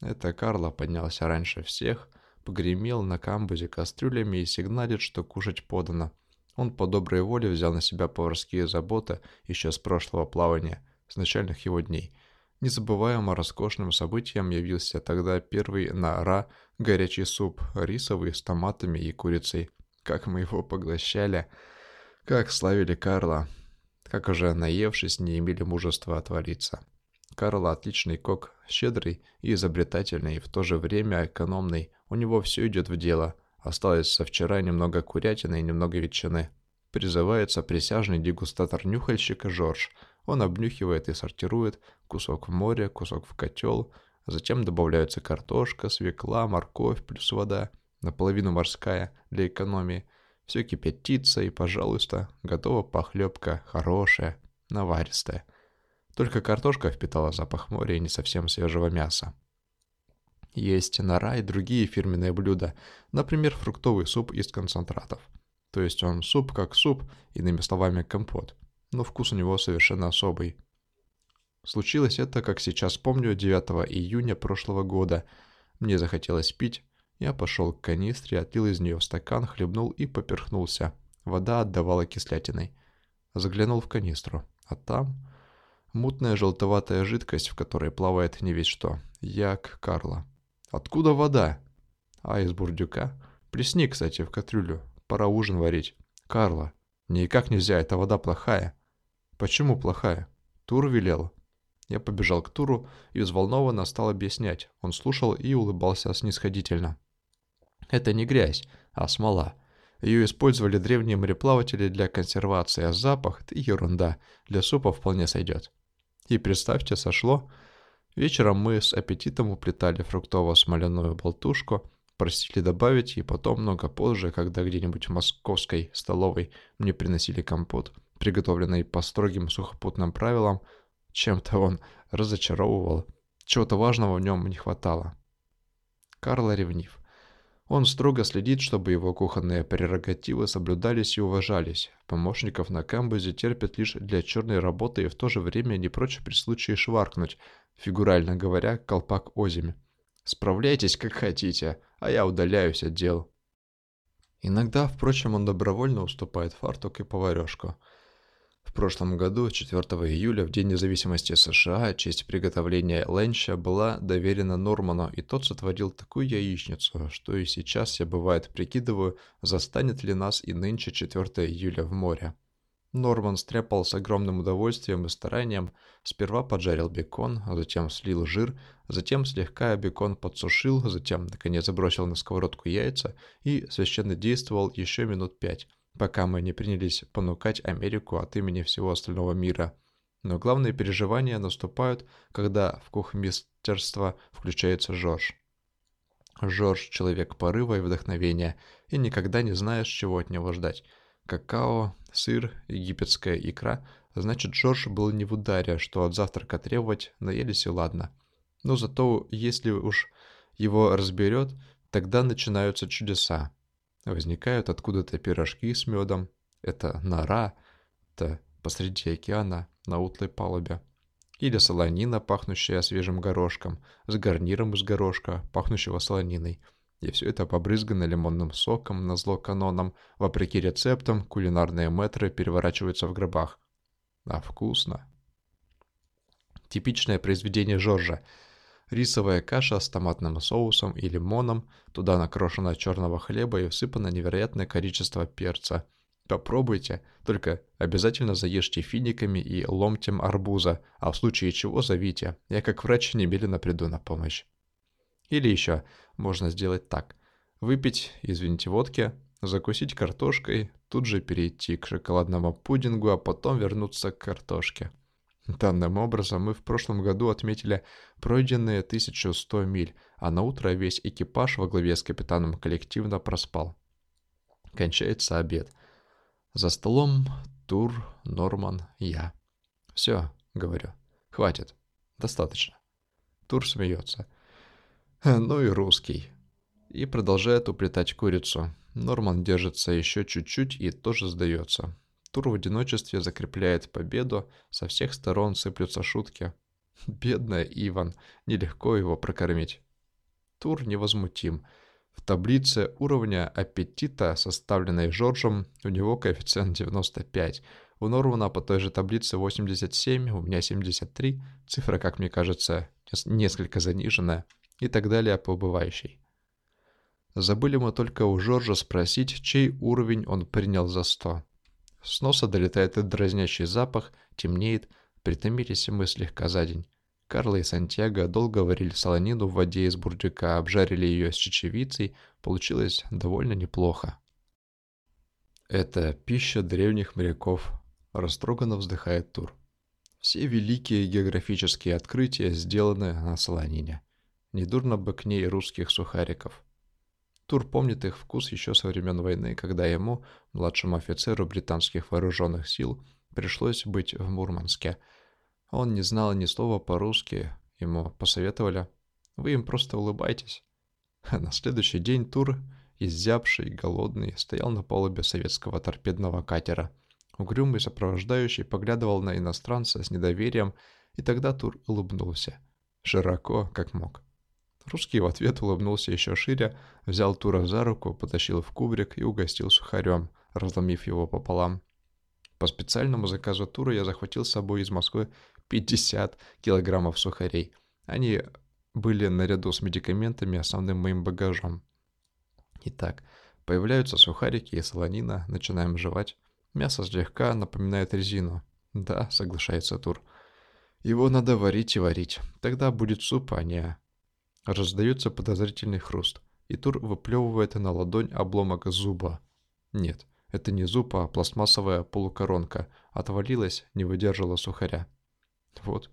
Это Карло поднялся раньше всех, погремел на камбузе кастрюлями и сигналит, что кушать подано. Он по доброй воле взял на себя поварские заботы еще с прошлого плавания, с начальных его дней. Незабываемо роскошным событием явился тогда первый на Ра горячий суп, рисовый с томатами и курицей. Как мы его поглощали, как славили Карла, как уже наевшись не имели мужества отвалиться. Карл отличный кок, щедрый и изобретательный, и в то же время экономный. У него все идет в дело. Осталось со вчера немного курятины и немного ветчины. Призывается присяжный дегустатор нюхальщика Жорж. Он обнюхивает и сортирует кусок в море, кусок в котел. Затем добавляются картошка, свекла, морковь плюс вода, наполовину морская для экономии. Все кипятится и, пожалуйста, готова похлебка, хорошая, наваристая. Только картошка впитала запах моря и не совсем свежего мяса. Есть нора и другие фирменные блюда, например, фруктовый суп из концентратов. То есть он суп как суп, иными словами компот, но вкус у него совершенно особый. Случилось это, как сейчас помню, 9 июня прошлого года. Мне захотелось пить, я пошел к канистре, отлил из нее в стакан, хлебнул и поперхнулся. Вода отдавала кислятиной. Заглянул в канистру, а там Мутная желтоватая жидкость, в которой плавает не весь что. Як Карла. Откуда вода? А из бурдюка? Плесни, кстати, в кастрюлю. Пора ужин варить. Карла. Никак нельзя, эта вода плохая. Почему плохая? Тур велел. Я побежал к Туру и взволнованно стал объяснять. Он слушал и улыбался снисходительно. Это не грязь, а смола. Ее использовали древние мореплаватели для консервации, а запах – это ерунда. Для супа вполне сойдет. И представьте, сошло. Вечером мы с аппетитом уплетали фруктово-смоляную болтушку, просили добавить, и потом много позже, когда где-нибудь в московской столовой мне приносили компот, приготовленный по строгим сухопутным правилам, чем-то он разочаровывал, чего-то важного в нем не хватало. Карла ревнив. Он строго следит, чтобы его кухонные прерогативы соблюдались и уважались. Помощников на камбузе терпят лишь для черной работы и в то же время не прочь при случае шваркнуть, фигурально говоря, колпак озими. «Справляйтесь как хотите, а я удаляюсь от дел». Иногда, впрочем, он добровольно уступает фартук и поварешку – в прошлом году, 4 июля, в День независимости США, честь приготовления ленча была доверена Норману, и тот сотворил такую яичницу, что и сейчас я, бывает, прикидываю, застанет ли нас и нынче 4 июля в море. Норман стряпал с огромным удовольствием и старанием, сперва поджарил бекон, затем слил жир, затем слегка бекон подсушил, затем, наконец, забросил на сковородку яйца и священно действовал еще минут пять – пока мы не принялись понукать Америку от имени всего остального мира. Но главные переживания наступают, когда в кухмистерство включается Жорж. Жорж – человек порыва и вдохновения, и никогда не знаешь, чего от него ждать. Какао, сыр, египетская икра – значит, Жорж был не в ударе, что от завтрака требовать, наелись и ладно. Но зато, если уж его разберет, тогда начинаются чудеса. Возникают откуда-то пирожки с медом. Это нора, это посреди океана, на утлой палубе. Или солонина, пахнущая свежим горошком, с гарниром из горошка, пахнущего солониной. И все это побрызгано лимонным соком, на зло канонам. Вопреки рецептам, кулинарные метры переворачиваются в гробах. А вкусно. Типичное произведение Жоржа – рисовая каша с томатным соусом и лимоном, туда накрошено черного хлеба и всыпано невероятное количество перца. Попробуйте, только обязательно заешьте финиками и ломтем арбуза, а в случае чего зовите, я как врач немедленно приду на помощь. Или еще можно сделать так. Выпить, извините, водки, закусить картошкой, тут же перейти к шоколадному пудингу, а потом вернуться к картошке. Данным образом мы в прошлом году отметили пройденные 1100 миль, а на утро весь экипаж во главе с капитаном коллективно проспал. Кончается обед. За столом Тур, Норман, я. Все, говорю. Хватит. Достаточно. Тур смеется. Ну и русский. И продолжает уплетать курицу. Норман держится еще чуть-чуть и тоже сдается. Тур в одиночестве закрепляет победу, со всех сторон сыплются шутки. Бедная Иван, нелегко его прокормить. Тур невозмутим. В таблице уровня аппетита, составленной Жоржем, у него коэффициент 95. У Нормана по той же таблице 87, у меня 73. Цифра, как мне кажется, несколько заниженная. И так далее по убывающей. Забыли мы только у Жоржа спросить, чей уровень он принял за 100. С носа долетает дразнящий запах, темнеет, притомились мы слегка за день. Карла и Сантьяго долго варили солонину в воде из бурдюка, обжарили ее с чечевицей, получилось довольно неплохо. Это пища древних моряков, растроганно вздыхает Тур. Все великие географические открытия сделаны на солонине. Недурно бы к ней русских сухариков. Тур помнит их вкус еще со времен войны, когда ему, младшему офицеру британских вооруженных сил, пришлось быть в Мурманске. Он не знал ни слова по-русски, ему посоветовали «Вы им просто улыбайтесь». А на следующий день Тур, изябший, голодный, стоял на палубе советского торпедного катера. Угрюмый сопровождающий поглядывал на иностранца с недоверием, и тогда Тур улыбнулся. Широко, как мог. Русский в ответ улыбнулся еще шире, взял Тура за руку, потащил в кубрик и угостил сухарем, разломив его пополам. По специальному заказу Тура я захватил с собой из Москвы 50 килограммов сухарей. Они были наряду с медикаментами основным моим багажом. Итак, появляются сухарики и солонина, начинаем жевать. Мясо слегка напоминает резину. Да, соглашается Тур. Его надо варить и варить. Тогда будет суп, а не Раздается подозрительный хруст, и Тур выплевывает на ладонь обломок зуба. Нет, это не зуб, а пластмассовая полукоронка. Отвалилась, не выдержала сухаря. Вот,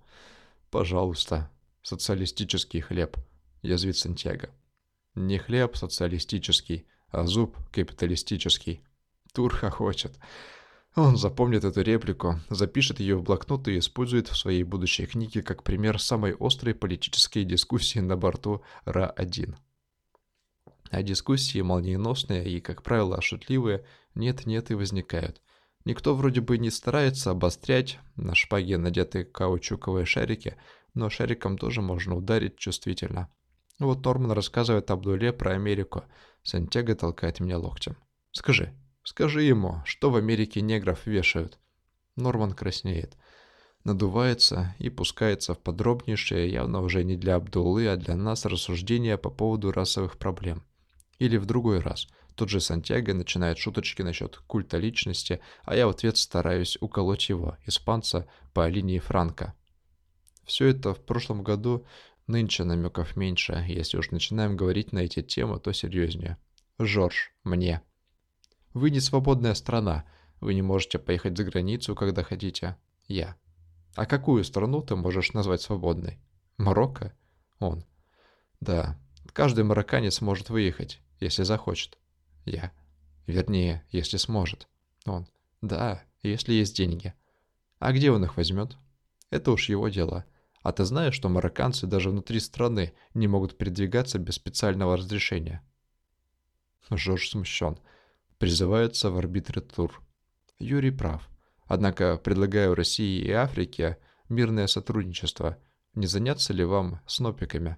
пожалуйста, социалистический хлеб, язвит Сантьяго. Не хлеб социалистический, а зуб капиталистический. Тур хохочет. Он запомнит эту реплику, запишет ее в блокнот и использует в своей будущей книге как пример самой острой политической дискуссии на борту Ра-1. А дискуссии молниеносные и, как правило, шутливые нет-нет и возникают. Никто вроде бы не старается обострять, на шпаге надеты каучуковые шарики, но шариком тоже можно ударить чувствительно. Вот Норман рассказывает Абдуле про Америку. Сантьяго толкает меня локтем. «Скажи, Скажи ему, что в Америке негров вешают. Норман краснеет, надувается и пускается в подробнейшее, явно уже не для Абдуллы, а для нас рассуждения по поводу расовых проблем. Или в другой раз. Тот же Сантьяго начинает шуточки насчет культа личности, а я в ответ стараюсь уколоть его, испанца, по линии Франка. Все это в прошлом году, нынче намеков меньше, если уж начинаем говорить на эти темы, то серьезнее. Жорж, мне. Вы не свободная страна. Вы не можете поехать за границу, когда хотите. Я. А какую страну ты можешь назвать свободной? Марокко? Он. Да. Каждый марокканец может выехать, если захочет. Я. Вернее, если сможет. Он. Да, если есть деньги. А где он их возьмет? Это уж его дело. А ты знаешь, что марокканцы даже внутри страны не могут передвигаться без специального разрешения? Жорж смущен призываются в арбитры тур. Юрий прав. Однако предлагаю России и Африке мирное сотрудничество. Не заняться ли вам снопиками?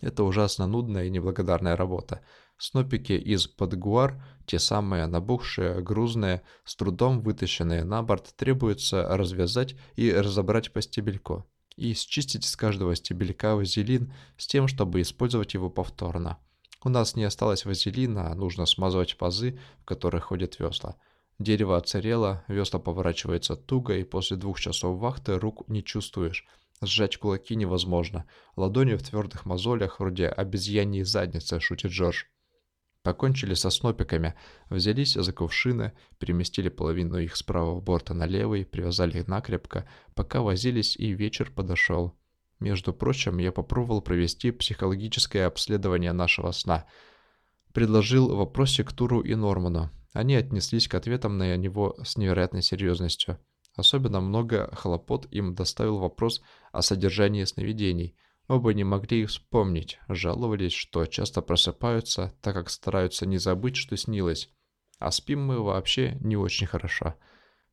Это ужасно нудная и неблагодарная работа. Снопики из подгуар, те самые набухшие, грузные, с трудом вытащенные на борт, требуется развязать и разобрать по стебельку. И счистить с каждого стебелька вазелин с тем, чтобы использовать его повторно. У нас не осталось вазелина, нужно смазывать пазы, в которых ходят весла. Дерево оцарело, весла поворачиваются туго, и после двух часов вахты рук не чувствуешь. Сжать кулаки невозможно. Ладони в твердых мозолях, вроде обезьяньей задницы, шутит Джордж. Покончили со снопиками, взялись за кувшины, переместили половину их с правого борта на левый, привязали их накрепко, пока возились и вечер подошел. Между прочим, я попробовал провести психологическое обследование нашего сна. Предложил вопросик Туру и Норману. Они отнеслись к ответам на него с невероятной серьезностью. Особенно много хлопот им доставил вопрос о содержании сновидений. Оба не могли их вспомнить, жаловались, что часто просыпаются, так как стараются не забыть, что снилось. А спим мы вообще не очень хорошо.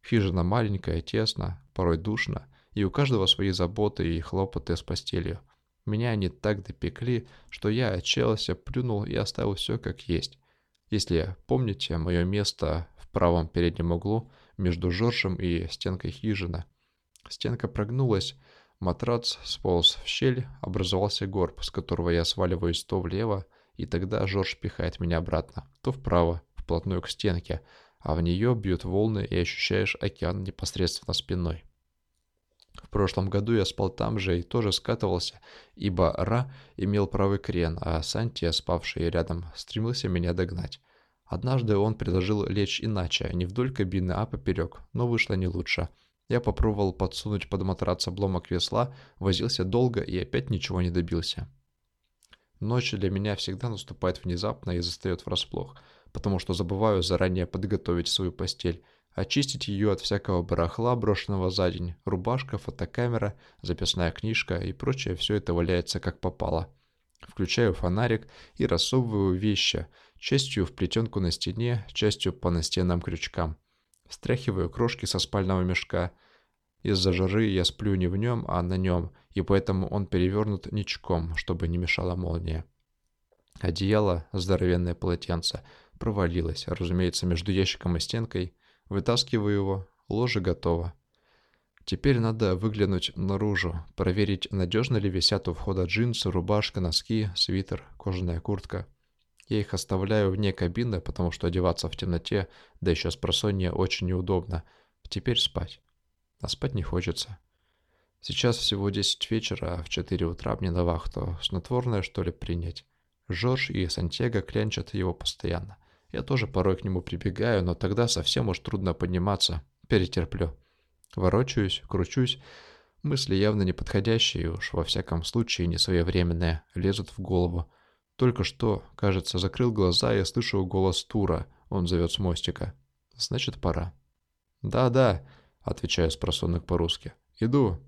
Хижина маленькая, тесно, порой душно, и у каждого свои заботы и хлопоты с постелью. Меня они так допекли, что я отчаялся, плюнул и оставил все как есть. Если помните, мое место в правом переднем углу – между Жоржем и стенкой хижины. Стенка прогнулась, матрац сполз в щель, образовался горб, с которого я сваливаюсь то влево, и тогда Жорж пихает меня обратно, то вправо, вплотную к стенке, а в нее бьют волны и ощущаешь океан непосредственно спиной. В прошлом году я спал там же и тоже скатывался, ибо Ра имел правый крен, а Сантия, спавший рядом, стремился меня догнать. Однажды он предложил лечь иначе, не вдоль кабины, а поперек, но вышло не лучше. Я попробовал подсунуть под матрац обломок весла, возился долго и опять ничего не добился. Ночь для меня всегда наступает внезапно и застает врасплох, потому что забываю заранее подготовить свою постель, очистить ее от всякого барахла, брошенного за день, рубашка, фотокамера, записная книжка и прочее, все это валяется как попало. Включаю фонарик и рассовываю вещи, частью в плетенку на стене, частью по настенным крючкам. Стряхиваю крошки со спального мешка. Из-за жары я сплю не в нем, а на нем, и поэтому он перевернут ничком, чтобы не мешала молния. Одеяло, здоровенное полотенце, провалилось, разумеется, между ящиком и стенкой. Вытаскиваю его, ложе готово. Теперь надо выглянуть наружу, проверить, надежно ли висят у входа джинсы, рубашка, носки, свитер, кожаная куртка. Я их оставляю вне кабины, потому что одеваться в темноте, да еще с просонья, очень неудобно. Теперь спать. А спать не хочется. Сейчас всего 10 вечера, а в 4 утра мне на вахту. Снотворное, что ли, принять? Жорж и Сантьяго клянчат его постоянно. Я тоже порой к нему прибегаю, но тогда совсем уж трудно подниматься. Перетерплю. Ворочаюсь, кручусь. Мысли явно неподходящие, уж во всяком случае не своевременные, лезут в голову. Только что, кажется, закрыл глаза и слышу голос Тура. Он зовет с мостика. Значит, пора. «Да-да», — отвечаю с просонок по-русски. «Иду».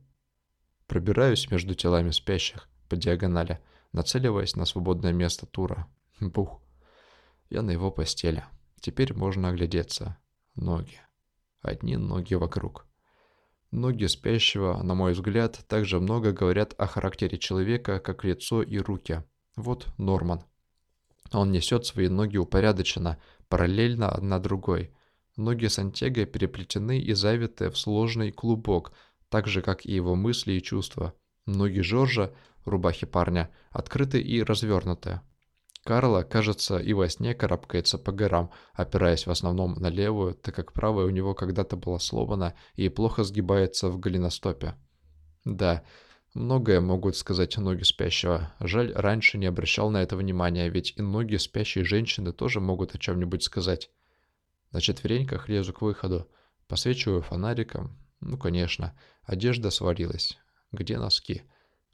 Пробираюсь между телами спящих, по диагонали, нацеливаясь на свободное место Тура. Бух. Я на его постели. Теперь можно оглядеться. Ноги. Одни ноги вокруг. Ноги спящего, на мой взгляд, также много говорят о характере человека, как лицо и руки. Вот Норман. Он несет свои ноги упорядоченно, параллельно одна другой. Ноги Сантьяго переплетены и завиты в сложный клубок, так же, как и его мысли и чувства. Ноги Жоржа, рубахи парня, открыты и развернуты. Карла, кажется, и во сне карабкается по горам, опираясь в основном на левую, так как правая у него когда-то была сломана и плохо сгибается в голеностопе. Да, многое могут сказать ноги спящего. Жаль, раньше не обращал на это внимания, ведь и ноги спящей женщины тоже могут о чем-нибудь сказать. На четвереньках лезу к выходу, посвечиваю фонариком. Ну, конечно, одежда свалилась. Где носки?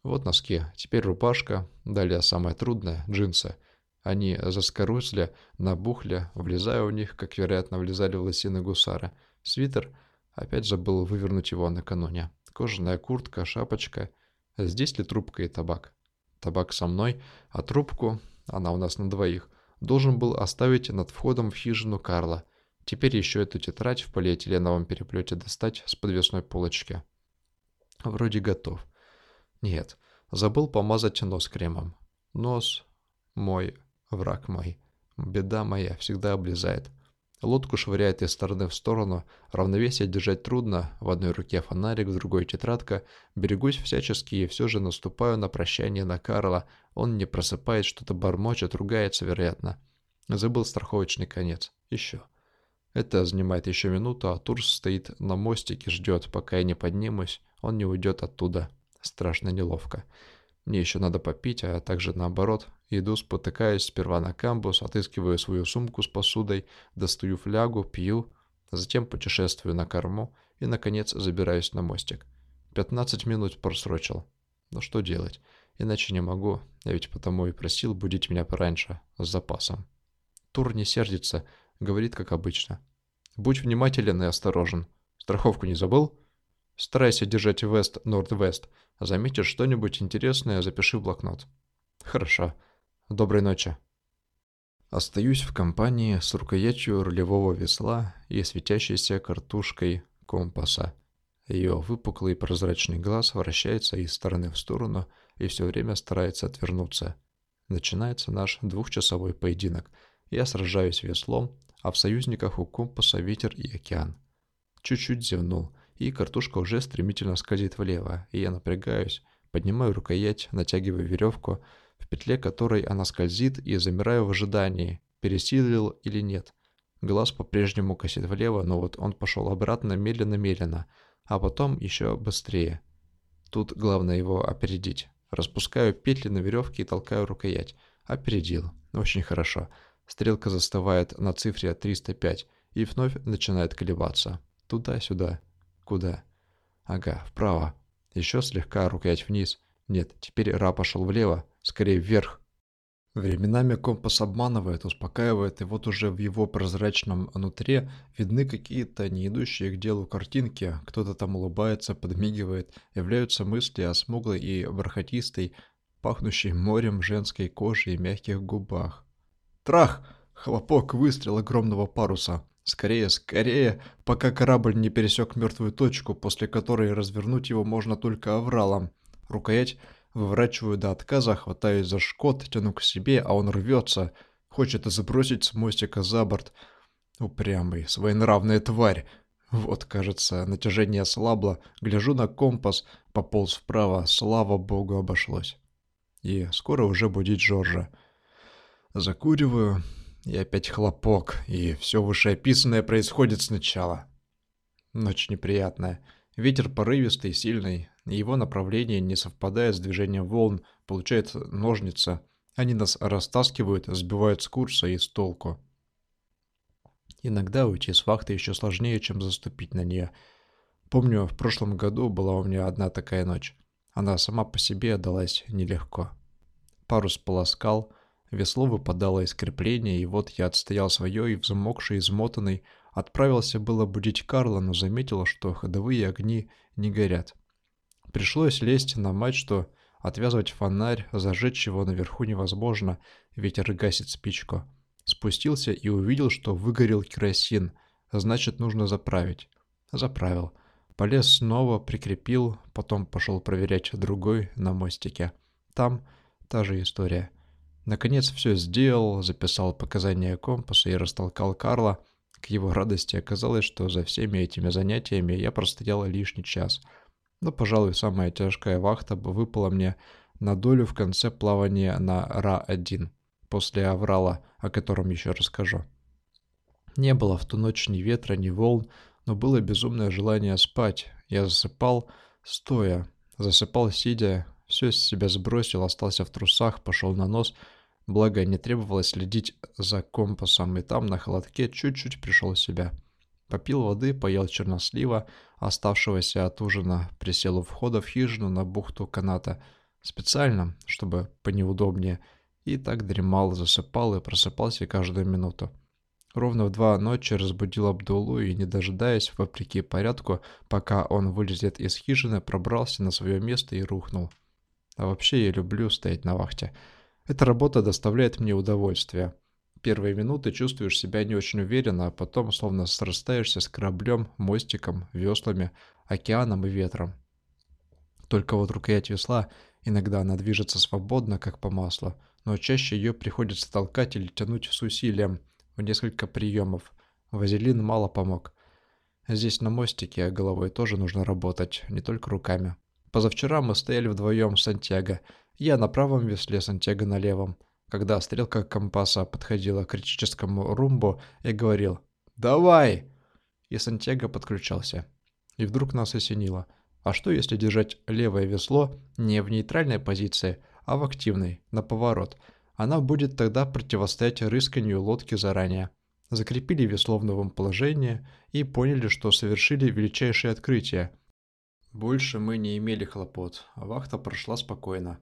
Вот носки, теперь рубашка, далее самое трудное – джинсы – они заскорузли, набухли, влезая в них, как, вероятно, влезали в лосины гусара. Свитер, опять забыл вывернуть его накануне. Кожаная куртка, шапочка. Здесь ли трубка и табак? Табак со мной, а трубку, она у нас на двоих, должен был оставить над входом в хижину Карла. Теперь еще эту тетрадь в полиэтиленовом переплете достать с подвесной полочки. Вроде готов. Нет, забыл помазать нос кремом. Нос мой Враг мой. Беда моя всегда облезает. Лодку швыряет из стороны в сторону, равновесие держать трудно, в одной руке фонарик, в другой тетрадка. Берегусь всячески и все же наступаю на прощание на Карла. Он не просыпает, что-то бормочет, ругается, вероятно. Забыл страховочный конец. Еще. Это занимает еще минуту, а Турс стоит на мостике, ждет, пока я не поднимусь. Он не уйдет оттуда. Страшно неловко. Мне еще надо попить, а также наоборот. Иду, спотыкаясь сперва на камбус, отыскиваю свою сумку с посудой, достаю флягу, пью, затем путешествую на корму и, наконец, забираюсь на мостик. 15 минут просрочил. Но что делать? Иначе не могу, я ведь потому и просил будить меня пораньше, с запасом. Тур не сердится, говорит как обычно. Будь внимателен и осторожен. Страховку не забыл? Старайся держать вест-норд-вест. Заметишь что-нибудь интересное, запиши в блокнот. Хорошо. Доброй ночи. Остаюсь в компании с рукоятью рулевого весла и светящейся картушкой компаса. Ее выпуклый прозрачный глаз вращается из стороны в сторону и все время старается отвернуться. Начинается наш двухчасовой поединок. Я сражаюсь веслом, а в союзниках у компаса ветер и океан. Чуть-чуть зевнул, и картушка уже стремительно скользит влево, и я напрягаюсь, поднимаю рукоять, натягиваю веревку, в петле которой она скользит, и замираю в ожидании, пересилил или нет. Глаз по-прежнему косит влево, но вот он пошел обратно медленно-медленно, а потом еще быстрее. Тут главное его опередить. Распускаю петли на веревке и толкаю рукоять. Опередил. Очень хорошо. Стрелка застывает на цифре 305 и вновь начинает колебаться. Туда-сюда. Куда? Ага, вправо. Еще слегка рукоять вниз. Нет, теперь Ра пошел влево. Скорее вверх. Временами компас обманывает, успокаивает, и вот уже в его прозрачном нутре видны какие-то не идущие к делу картинки, кто-то там улыбается, подмигивает, являются мысли о смуглой и бархатистой, пахнущей морем женской кожи и мягких губах. Трах! Хлопок, выстрел огромного паруса. Скорее, скорее, пока корабль не пересек мертвую точку, после которой развернуть его можно только авралом. Рукоять Выворачиваю до отказа, хватаюсь за шкот, тяну к себе, а он рвется. Хочет сбросить с мостика за борт. Упрямый, своенравная тварь. Вот, кажется, натяжение ослабло. Гляжу на компас, пополз вправо. Слава богу, обошлось. И скоро уже будить Жоржа. Закуриваю, и опять хлопок, и все вышеописанное происходит сначала. Ночь неприятная. Ветер порывистый, сильный, его направление не совпадает с движением волн, получается ножница. Они нас растаскивают, сбивают с курса и с толку. Иногда уйти с вахты еще сложнее, чем заступить на нее. Помню, в прошлом году была у меня одна такая ночь. Она сама по себе отдалась нелегко. Парус полоскал, весло выпадало из крепления, и вот я отстоял свое и взмокший, измотанный, отправился было будить Карла, но заметил, что ходовые огни не горят. Пришлось лезть на мачту, отвязывать фонарь, зажечь его наверху невозможно, ветер гасит спичку. Спустился и увидел, что выгорел керосин, значит нужно заправить. Заправил. Полез снова, прикрепил, потом пошел проверять другой на мостике. Там та же история. Наконец все сделал, записал показания компаса и растолкал Карла. К его радости оказалось, что за всеми этими занятиями я простоял лишний час – но, пожалуй, самая тяжкая вахта выпала мне на долю в конце плавания на Ра-1, после Аврала, о котором еще расскажу. Не было в ту ночь ни ветра, ни волн, но было безумное желание спать. Я засыпал стоя, засыпал сидя, все с себя сбросил, остался в трусах, пошел на нос, благо не требовалось следить за компасом, и там на холодке чуть-чуть пришел в себя. Попил воды, поел чернослива, оставшегося от ужина, присел у входа в хижину на бухту каната, специально, чтобы понеудобнее, и так дремал, засыпал и просыпался каждую минуту. Ровно в два ночи разбудил Абдулу и, не дожидаясь, вопреки порядку, пока он вылезет из хижины, пробрался на свое место и рухнул. А вообще я люблю стоять на вахте. Эта работа доставляет мне удовольствие. Первые минуты чувствуешь себя не очень уверенно, а потом словно срастаешься с кораблем, мостиком, веслами, океаном и ветром. Только вот рукоять весла, иногда она движется свободно, как по маслу, но чаще ее приходится толкать или тянуть с усилием, в несколько приемов. Вазелин мало помог. Здесь на мостике головой тоже нужно работать, не только руками. Позавчера мы стояли вдвоем с Сантьяго. Я на правом весле, Сантьяго на левом. Когда стрелка компаса подходила к критическому румбу, я говорил «Давай!» И Сантьяго подключался. И вдруг нас осенило. А что если держать левое весло не в нейтральной позиции, а в активной, на поворот? Она будет тогда противостоять рысканию лодки заранее. Закрепили весло в новом положении и поняли, что совершили величайшее открытие. Больше мы не имели хлопот, а вахта прошла спокойно.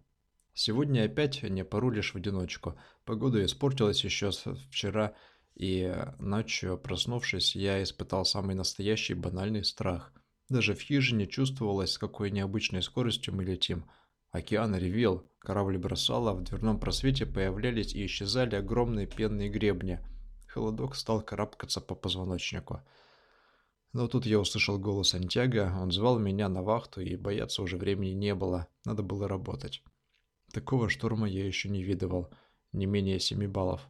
Сегодня опять не порулишь в одиночку. Погода испортилась еще вчера, и ночью, проснувшись, я испытал самый настоящий банальный страх. Даже в хижине чувствовалось, с какой необычной скоростью мы летим. Океан ревел, корабль бросало, в дверном просвете появлялись и исчезали огромные пенные гребни. Холодок стал карабкаться по позвоночнику. Но тут я услышал голос Антяга, он звал меня на вахту, и бояться уже времени не было, надо было работать. Такого шторма я еще не видывал, не менее семи баллов.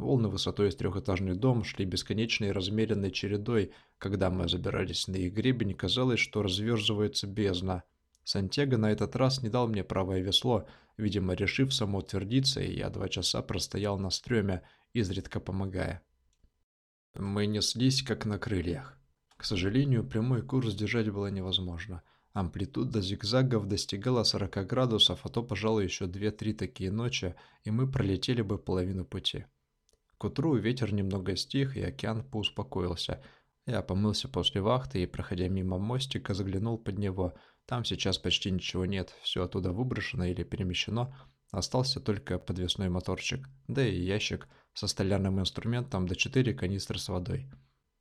Волны высотой с трехэтажный дом шли бесконечной размеренной чередой. Когда мы забирались на их гребень, казалось, что разверзывается бездна. Сантьяго на этот раз не дал мне правое весло, видимо, решив самоутвердиться, и я два часа простоял на стреме, изредка помогая. Мы неслись, как на крыльях. К сожалению, прямой курс держать было невозможно. Амплитуда зигзагов достигала 40 градусов, а то, пожалуй, еще 2-3 такие ночи, и мы пролетели бы половину пути. К утру ветер немного стих, и океан поуспокоился. Я помылся после вахты и, проходя мимо мостика, заглянул под него. Там сейчас почти ничего нет, все оттуда выброшено или перемещено. Остался только подвесной моторчик, да и ящик со столярным инструментом до да 4 канистры с водой.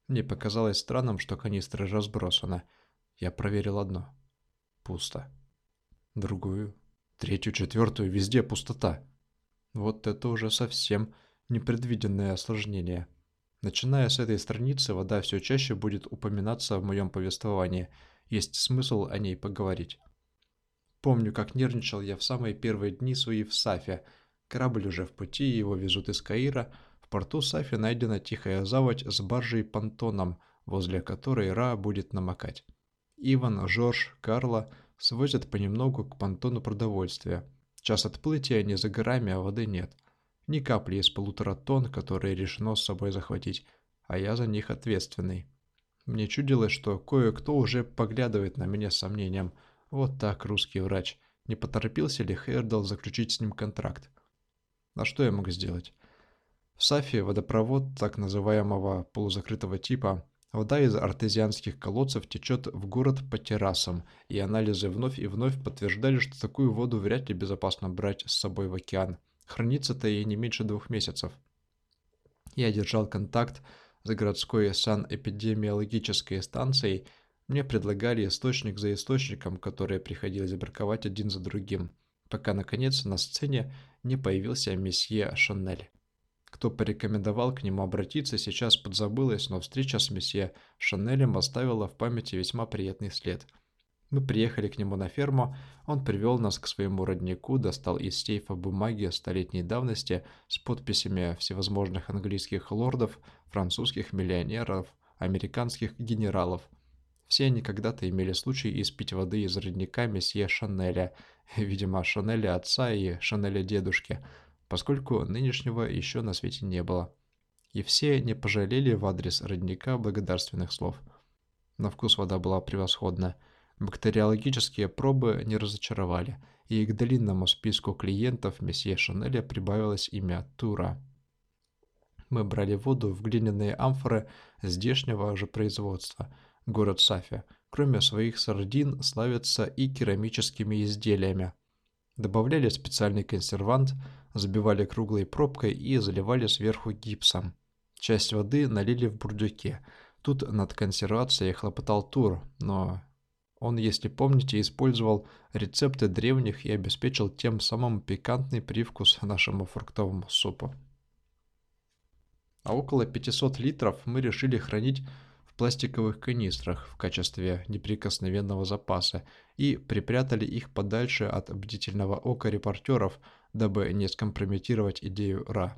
Мне показалось странным, что канистры разбросаны. Я проверил одно. Пусто. Другую, третью, четвертую, везде пустота. Вот это уже совсем непредвиденное осложнение. Начиная с этой страницы, вода все чаще будет упоминаться в моем повествовании. Есть смысл о ней поговорить. Помню, как нервничал я в самые первые дни свои в Сафе. Корабль уже в пути, его везут из Каира. Порту Сафи найдена тихая заводь с баржей-понтоном, возле которой Ра будет намокать. Иван, Жорж, Карла свозят понемногу к понтону продовольствия. Час отплытия не за горами, а воды нет – ни капли из полутора тонн, которые решено с собой захватить, а я за них ответственный. Мне чудилось, что кое-кто уже поглядывает на меня с сомнением. Вот так русский врач. Не поторопился ли Хердал заключить с ним контракт? А что я мог сделать? В Сафе водопровод так называемого полузакрытого типа Вода из артезианских колодцев течет в город по террасам, и анализы вновь и вновь подтверждали, что такую воду вряд ли безопасно брать с собой в океан. Хранится-то и не меньше двух месяцев. Я держал контакт с городской санэпидемиологической станцией. Мне предлагали источник за источником, которые приходилось браковать один за другим, пока, наконец, на сцене не появился месье Шанель. Кто порекомендовал к нему обратиться, сейчас подзабылось, но встреча с месье Шанелем оставила в памяти весьма приятный след – мы приехали к нему на ферму, он привел нас к своему роднику, достал из сейфа бумаги столетней давности с подписями всевозможных английских лордов, французских миллионеров, американских генералов. Все они когда-то имели случай испить воды из родника месье Шанеля, (laughs) видимо, Шанеля отца и Шанеля дедушки, поскольку нынешнего еще на свете не было. И все не пожалели в адрес родника благодарственных слов. На вкус вода была превосходна – Бактериологические пробы не разочаровали, и к длинному списку клиентов месье Шанеля прибавилось имя Тура. Мы брали воду в глиняные амфоры здешнего же производства, город Сафи. Кроме своих сардин, славится и керамическими изделиями. Добавляли специальный консервант, забивали круглой пробкой и заливали сверху гипсом. Часть воды налили в бурдюке. Тут над консервацией хлопотал Тур, но он, если помните, использовал рецепты древних и обеспечил тем самым пикантный привкус нашему фруктовому супу. А около 500 литров мы решили хранить пластиковых канистрах в качестве неприкосновенного запаса и припрятали их подальше от бдительного ока репортеров, дабы не скомпрометировать идею Ра.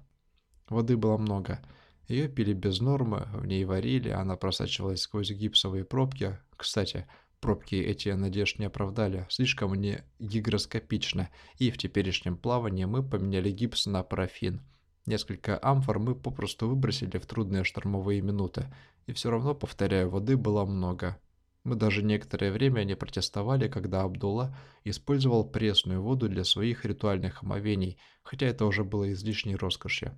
Воды было много. Ее пили без нормы, в ней варили, она просачивалась сквозь гипсовые пробки. Кстати, Пробки эти надежд не оправдали, слишком они гигроскопичны, и в теперешнем плавании мы поменяли гипс на парафин. Несколько амфор мы попросту выбросили в трудные штормовые минуты, и все равно, повторяю, воды было много. Мы даже некоторое время не протестовали, когда Абдулла использовал пресную воду для своих ритуальных омовений, хотя это уже было излишней роскошью.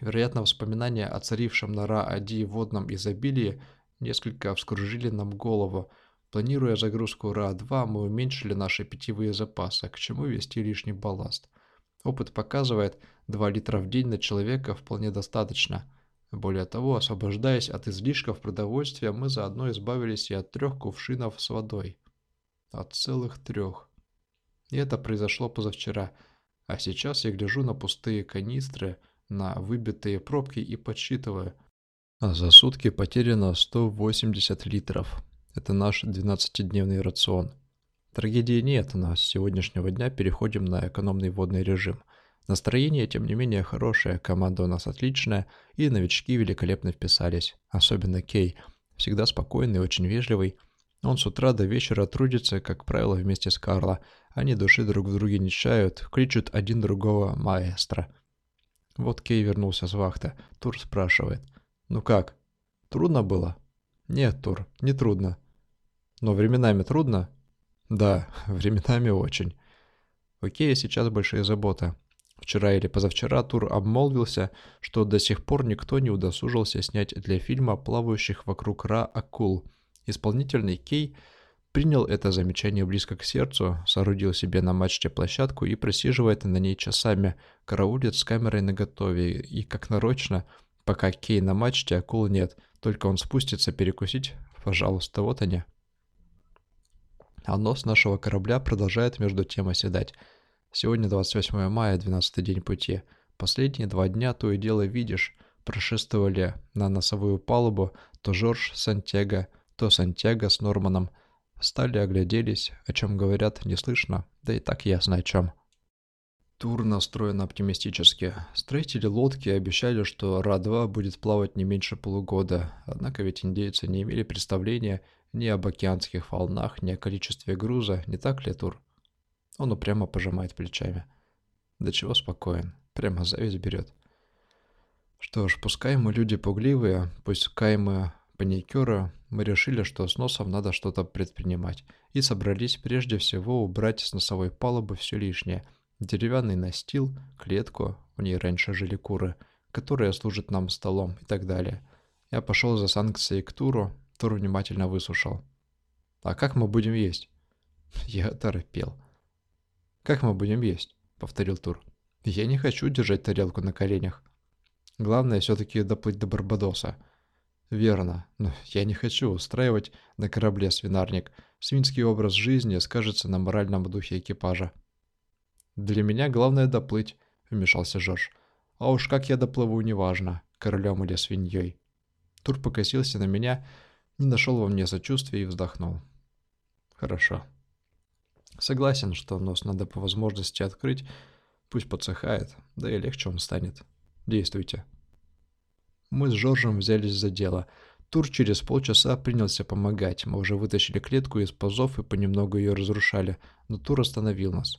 Вероятно, воспоминания о царившем на Ра-Ади водном изобилии несколько вскружили нам голову. Планируя загрузку Ра-2, мы уменьшили наши питьевые запасы, к чему вести лишний балласт. Опыт показывает, 2 литра в день на человека вполне достаточно – более того, освобождаясь от излишков продовольствия, мы заодно избавились и от трех кувшинов с водой. От целых трех. И это произошло позавчера. А сейчас я гляжу на пустые канистры, на выбитые пробки и подсчитываю. За сутки потеряно 180 литров. Это наш 12-дневный рацион. Трагедии нет, но с сегодняшнего дня переходим на экономный водный режим – Настроение, тем не менее, хорошее, команда у нас отличная, и новички великолепно вписались. Особенно Кей, всегда спокойный очень вежливый. Он с утра до вечера трудится, как правило, вместе с Карло. Они души друг в друге не чают, кличут один другого маэстро. Вот Кей вернулся с вахты. Тур спрашивает. «Ну как? Трудно было?» «Нет, Тур, не трудно». «Но временами трудно?» «Да, (laughs) временами очень». У Кея сейчас большие заботы. Вчера или позавчера Тур обмолвился, что до сих пор никто не удосужился снять для фильма плавающих вокруг Ра акул. Исполнительный Кей принял это замечание близко к сердцу, соорудил себе на мачте площадку и просиживает на ней часами, караулит с камерой наготове и, как нарочно, пока Кей на мачте, акул нет, только он спустится перекусить, пожалуйста, вот они. А нос нашего корабля продолжает между тем оседать – Сегодня 28 мая, 12 день пути. Последние два дня то и дело видишь, прошествовали на носовую палубу то Жорж Сантьяго, то Сантьяго с Норманом. Встали, огляделись, о чем говорят, не слышно, да и так ясно о чем. Тур настроен оптимистически. Строители лодки обещали, что Ра-2 будет плавать не меньше полугода, однако ведь индейцы не имели представления ни об океанских волнах, ни о количестве груза, не так ли, Тур? Он упрямо пожимает плечами. Да чего спокоен, прямо зависть берет. Что ж, пускай мы люди пугливые, пускай мы паникеры, мы решили, что с носом надо что-то предпринимать, и собрались прежде всего убрать с носовой палубы все лишнее. Деревянный настил, клетку, в ней раньше жили куры, которая служит нам столом и так далее. Я пошел за санкцией к Туру, Тур внимательно выслушал. «А как мы будем есть?» (laughs) Я торопел. «Как мы будем есть?» — повторил Тур. «Я не хочу держать тарелку на коленях. Главное все-таки доплыть до Барбадоса». «Верно, но я не хочу устраивать на корабле свинарник. Свинский образ жизни скажется на моральном духе экипажа». «Для меня главное доплыть», — вмешался Жорж. «А уж как я доплыву, неважно, королем или свиньей». Тур покосился на меня, не нашел во мне сочувствия и вздохнул. «Хорошо». Согласен, что нос надо по возможности открыть, пусть подсыхает, да и легче он станет. Действуйте. Мы с Жоржем взялись за дело. Тур через полчаса принялся помогать. Мы уже вытащили клетку из пазов и понемногу ее разрушали, но Тур остановил нас.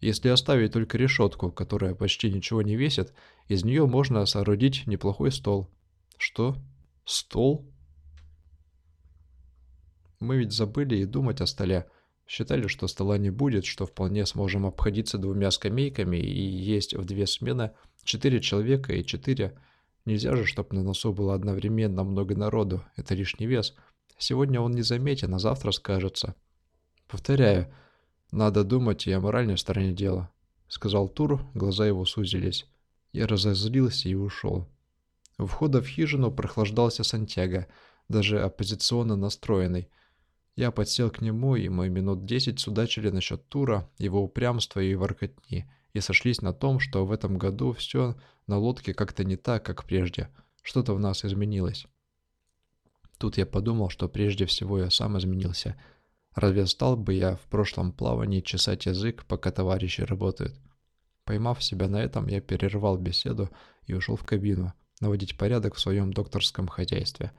Если оставить только решетку, которая почти ничего не весит, из нее можно соорудить неплохой стол. Что? Стол? Мы ведь забыли и думать о столе. Считали, что стола не будет, что вполне сможем обходиться двумя скамейками и есть в две смены четыре человека и четыре. Нельзя же, чтобы на носу было одновременно много народу, это лишний вес. Сегодня он не заметен, а завтра скажется. Повторяю, надо думать и о моральной стороне дела, сказал Тур, глаза его сузились. Я разозлился и ушел. У входа в хижину прохлаждался Сантьяго, даже оппозиционно настроенный. Я подсел к нему, и мы минут десять судачили насчет тура, его упрямства и воркотни, и сошлись на том, что в этом году все на лодке как-то не так, как прежде. Что-то в нас изменилось. Тут я подумал, что прежде всего я сам изменился. Разве стал бы я в прошлом плавании чесать язык, пока товарищи работают? Поймав себя на этом, я перервал беседу и ушел в кабину, наводить порядок в своем докторском хозяйстве.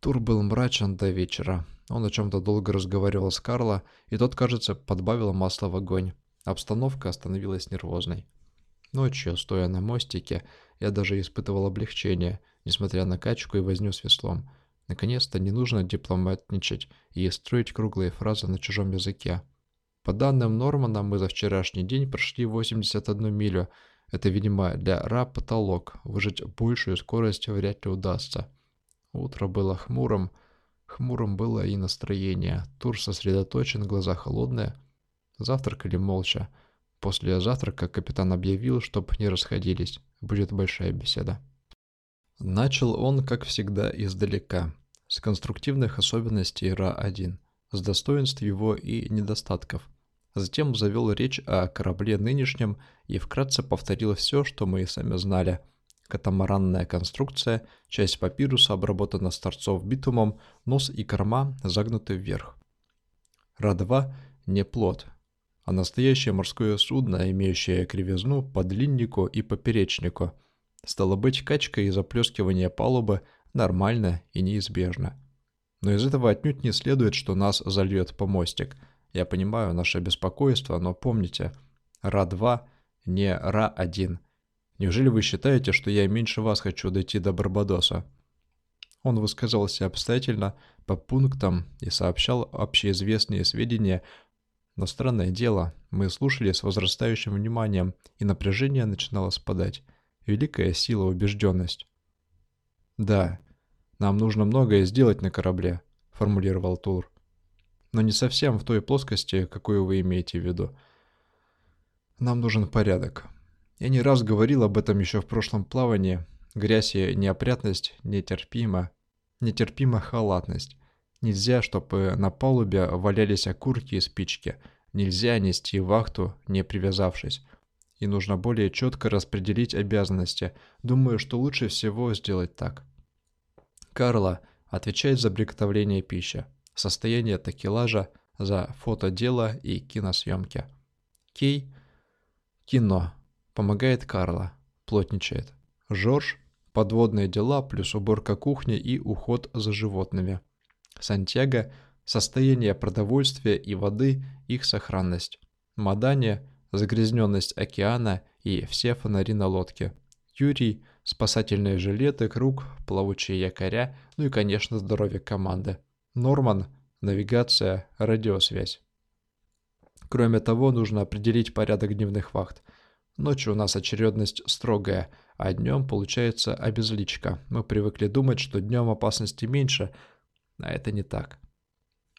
Тур был мрачен до вечера, он о чем-то долго разговаривал с Карло, и тот, кажется, подбавил масло в огонь. Обстановка становилась нервозной. Ночью, стоя на мостике, я даже испытывал облегчение, несмотря на качку и возню с веслом. Наконец-то не нужно дипломатничать и строить круглые фразы на чужом языке. По данным Нормана, мы за вчерашний день прошли 81 милю. Это, видимо, для Ра потолок. Выжить большую скорость вряд ли удастся. Утро было хмурым. Хмурым было и настроение. Тур сосредоточен, глаза холодные. Завтракали молча. После завтрака капитан объявил, чтоб не расходились. Будет большая беседа. Начал он, как всегда, издалека, с конструктивных особенностей Ра-1, с достоинств его и недостатков. Затем завел речь о корабле нынешнем и вкратце повторил все, что мы и сами знали. Катамаранная конструкция, часть папируса обработана с торцов битумом, нос и корма загнуты вверх. Ра-2 не плод, а настоящее морское судно, имеющее кривизну по длиннику и поперечнику – Стало быть, качка и заплескивание палубы нормально и неизбежно. Но из этого отнюдь не следует, что нас зальет помостик. Я понимаю наше беспокойство, но помните, Ра-2 не Ра-1. Неужели вы считаете, что я меньше вас хочу дойти до Барбадоса? Он высказался обстоятельно по пунктам и сообщал общеизвестные сведения, но странное дело, мы слушали с возрастающим вниманием, и напряжение начинало спадать. Великая сила убежденность. «Да, нам нужно многое сделать на корабле», — формулировал Тур. «Но не совсем в той плоскости, какую вы имеете в виду. Нам нужен порядок. Я не раз говорил об этом еще в прошлом плавании. Грязь и неопрятность нетерпима. Нетерпима халатность. Нельзя, чтобы на палубе валялись окурки и спички. Нельзя нести вахту, не привязавшись и нужно более четко распределить обязанности. Думаю, что лучше всего сделать так. Карла отвечает за приготовление пищи, состояние такелажа, за фотодело и киносъемки. Кей – кино, помогает Карла, плотничает. Жорж – подводные дела плюс уборка кухни и уход за животными. Сантьяго – состояние продовольствия и воды, их сохранность. Мадане – загрязненность океана и все фонари на лодке. Юрий, спасательные жилеты, круг, плавучие якоря, ну и, конечно, здоровье команды. Норман, навигация, радиосвязь. Кроме того, нужно определить порядок дневных вахт. Ночью у нас очередность строгая, а днем получается обезличка. Мы привыкли думать, что днем опасности меньше, а это не так.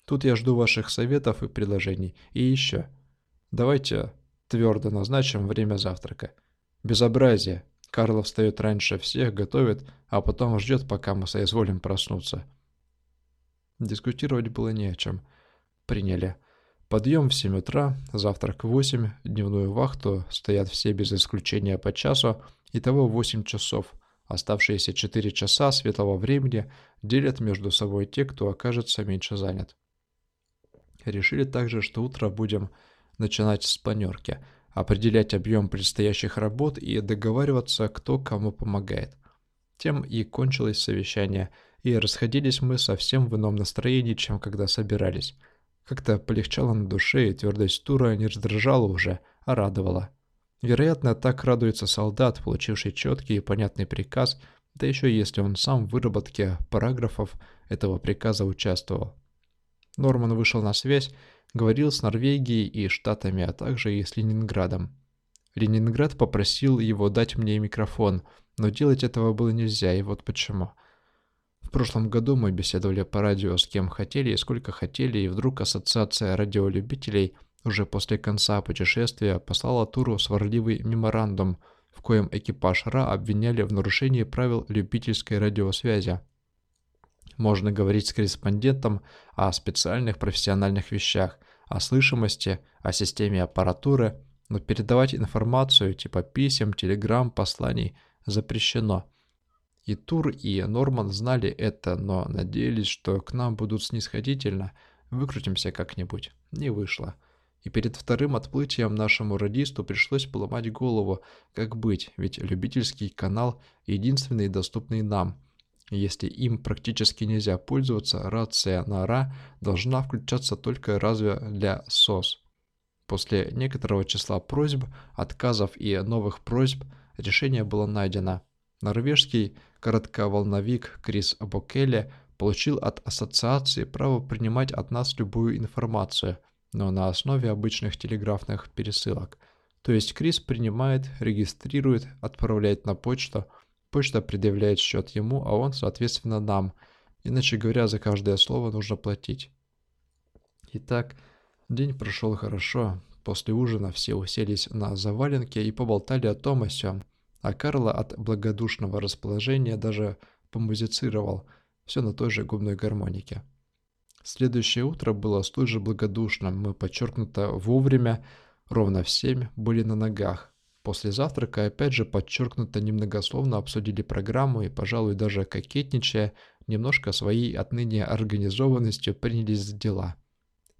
Тут я жду ваших советов и предложений. И еще. Давайте Твердо назначим время завтрака. Безобразие. Карло встает раньше всех, готовит, а потом ждет, пока мы соизволим проснуться. Дискутировать было не о чем. Приняли. Подъем в 7 утра, завтрак в 8, дневную вахту, стоят все без исключения по часу, итого 8 часов. Оставшиеся 4 часа светлого времени делят между собой те, кто окажется меньше занят. Решили также, что утро будем начинать с планерки, определять объем предстоящих работ и договариваться, кто кому помогает. Тем и кончилось совещание, и расходились мы совсем в ином настроении, чем когда собирались. Как-то полегчало на душе, и твердость тура не раздражала уже, а радовала. Вероятно, так радуется солдат, получивший четкий и понятный приказ, да еще если он сам в выработке параграфов этого приказа участвовал. Норман вышел на связь Говорил с Норвегией и Штатами, а также и с Ленинградом. Ленинград попросил его дать мне микрофон, но делать этого было нельзя, и вот почему. В прошлом году мы беседовали по радио с кем хотели и сколько хотели, и вдруг Ассоциация радиолюбителей уже после конца путешествия послала Туру сварливый меморандум, в коем экипаж РА обвиняли в нарушении правил любительской радиосвязи. Можно говорить с корреспондентом о специальных профессиональных вещах, о слышимости, о системе аппаратуры, но передавать информацию типа писем, телеграмм, посланий запрещено. И Тур, и Норман знали это, но надеялись, что к нам будут снисходительно, выкрутимся как-нибудь. Не вышло. И перед вторым отплытием нашему радисту пришлось поломать голову, как быть, ведь любительский канал единственный доступный нам – если им практически нельзя пользоваться, рация на РА должна включаться только разве для СОС. После некоторого числа просьб, отказов и новых просьб решение было найдено. Норвежский коротковолновик Крис Бокеле получил от ассоциации право принимать от нас любую информацию, но на основе обычных телеграфных пересылок. То есть Крис принимает, регистрирует, отправляет на почту, почта предъявляет счет ему, а он, соответственно, нам. Иначе говоря, за каждое слово нужно платить. Итак, день прошел хорошо. После ужина все уселись на заваленке и поболтали о том о сём. А Карла от благодушного расположения даже помузицировал – все на той же губной гармонике. Следующее утро было столь же благодушным, мы подчеркнуто вовремя, ровно в семь, были на ногах. После завтрака опять же подчеркнуто немногословно обсудили программу и, пожалуй, даже кокетничая, немножко своей отныне организованностью принялись за дела.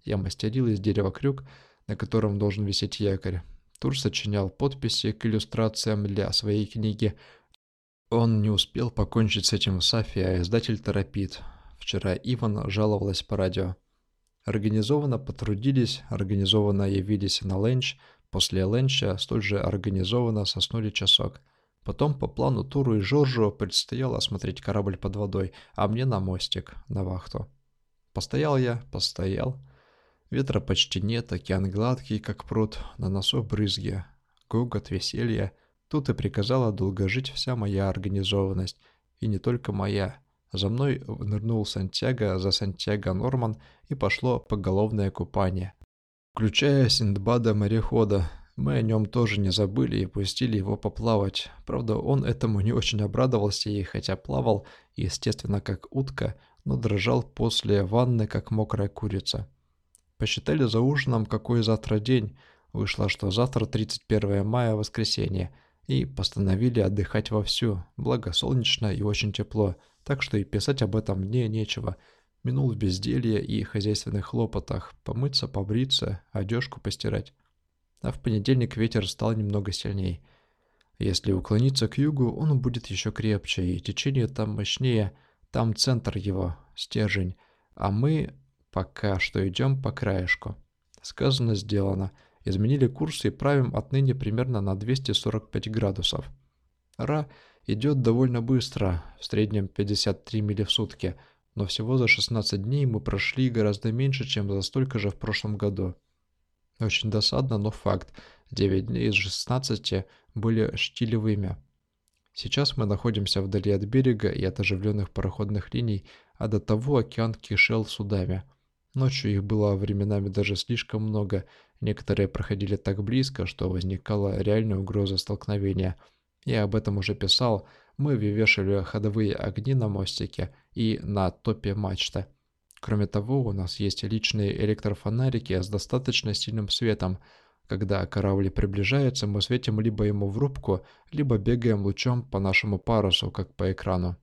Я мастерил из дерева крюк, на котором должен висеть якорь. Тур сочинял подписи к иллюстрациям для своей книги он не успел покончить с этим в Сафе, а издатель торопит. Вчера Иван жаловалась по радио. Организованно потрудились, организованно явились на ленч, после ленча столь же организованно соснули часок. Потом по плану Туру и Жоржу предстояло осмотреть корабль под водой, а мне на мостик, на вахту. Постоял я, постоял. Ветра почти нет, океан гладкий, как пруд, на носу брызги. Гогот, веселье — Тут и приказала долго жить вся моя организованность, и не только моя. За мной нырнул Сантьяго за Сантьяго Норман, и пошло поголовное купание. Включая Синдбада-морехода, мы о нем тоже не забыли и пустили его поплавать. Правда, он этому не очень обрадовался и хотя плавал, естественно, как утка, но дрожал после ванны, как мокрая курица. Посчитали за ужином, какой завтра день. Вышло, что завтра 31 мая, воскресенье – и постановили отдыхать вовсю, благо солнечно и очень тепло, так что и писать об этом мне нечего. Минул в безделье и хозяйственных хлопотах, помыться, побриться, одежку постирать. А в понедельник ветер стал немного сильней. Если уклониться к югу, он будет еще крепче, и течение там мощнее, там центр его, стержень, а мы пока что идем по краешку. Сказано, сделано – Изменили курс и правим отныне примерно на 245 градусов. Ра идет довольно быстро, в среднем 53 мили в сутки, но всего за 16 дней мы прошли гораздо меньше, чем за столько же в прошлом году. Очень досадно, но факт. 9 дней из 16 были штилевыми. Сейчас мы находимся вдали от берега и от оживленных пароходных линий, а до того океан кишел судами. Ночью их было временами даже слишком много, Некоторые проходили так близко, что возникала реальная угроза столкновения. Я об этом уже писал. Мы вывешивали ходовые огни на мостике и на топе мачты. Кроме того, у нас есть личные электрофонарики с достаточно сильным светом. Когда корабль приближается, мы светим либо ему в рубку, либо бегаем лучом по нашему парусу, как по экрану.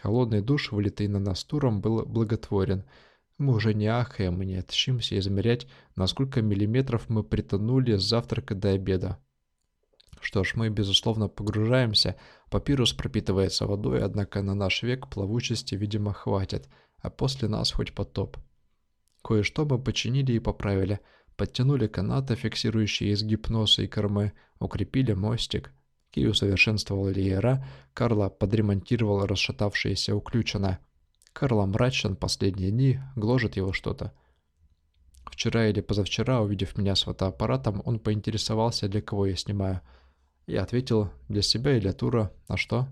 Холодный душ, вылитый на нас туром, был благотворен – мы уже не ахаем и не тащимся измерять, на сколько миллиметров мы притонули с завтрака до обеда. Что ж, мы, безусловно, погружаемся, папирус пропитывается водой, однако на наш век плавучести, видимо, хватит, а после нас хоть потоп. Кое-что мы починили и поправили, подтянули канаты, фиксирующие изгиб носа и кормы, укрепили мостик. Кей усовершенствовал леера, Карла подремонтировал расшатавшиеся уключено – Карл мрачен последние дни, гложет его что-то. Вчера или позавчера, увидев меня с фотоаппаратом, он поинтересовался, для кого я снимаю. Я ответил, для себя и для Тура. А что?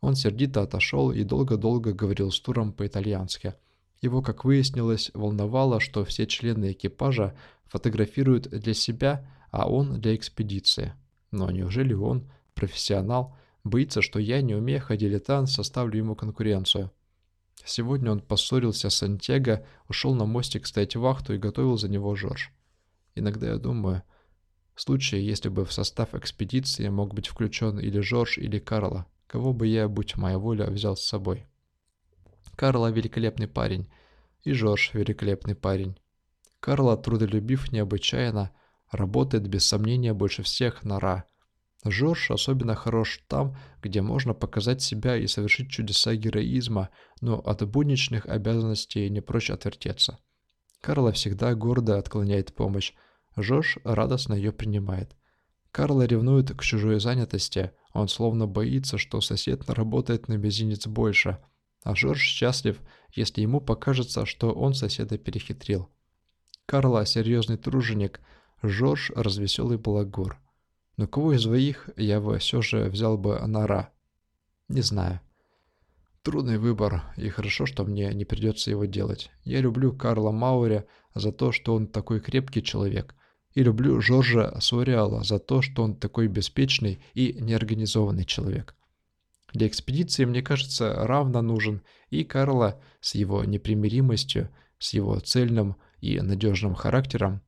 Он сердито отошел и долго-долго говорил с Туром по-итальянски. Его, как выяснилось, волновало, что все члены экипажа фотографируют для себя, а он для экспедиции. Но неужели он, профессионал, боится, что я, не умея дилетант, составлю ему конкуренцию? Сегодня он поссорился с Сантьяго, ушел на мостик ставить вахту и готовил за него Жорж. Иногда я думаю, в случае, если бы в состав экспедиции мог быть включен или Жорж, или Карла, кого бы я, будь моя воля, взял с собой. Карла великолепный парень, и Жорж великолепный парень. Карла трудолюбив необычайно, работает без сомнения больше всех на Ра – Жорж особенно хорош там, где можно показать себя и совершить чудеса героизма, но от будничных обязанностей не прочь отвертеться. Карла всегда гордо отклоняет помощь, Жорж радостно ее принимает. Карла ревнует к чужой занятости, он словно боится, что сосед работает на мизинец больше. А Жорж счастлив, если ему покажется, что он соседа перехитрил. Карла – серьезный труженик, Жорж – развеселый балагур. Но кого из двоих я бы все же взял бы Нара? Не знаю. Трудный выбор, и хорошо, что мне не придется его делать. Я люблю Карла Мауря за то, что он такой крепкий человек, и люблю Жоржа Сориала за то, что он такой беспечный и неорганизованный человек. Для экспедиции, мне кажется, равно нужен и Карла с его непримиримостью, с его цельным и надежным характером,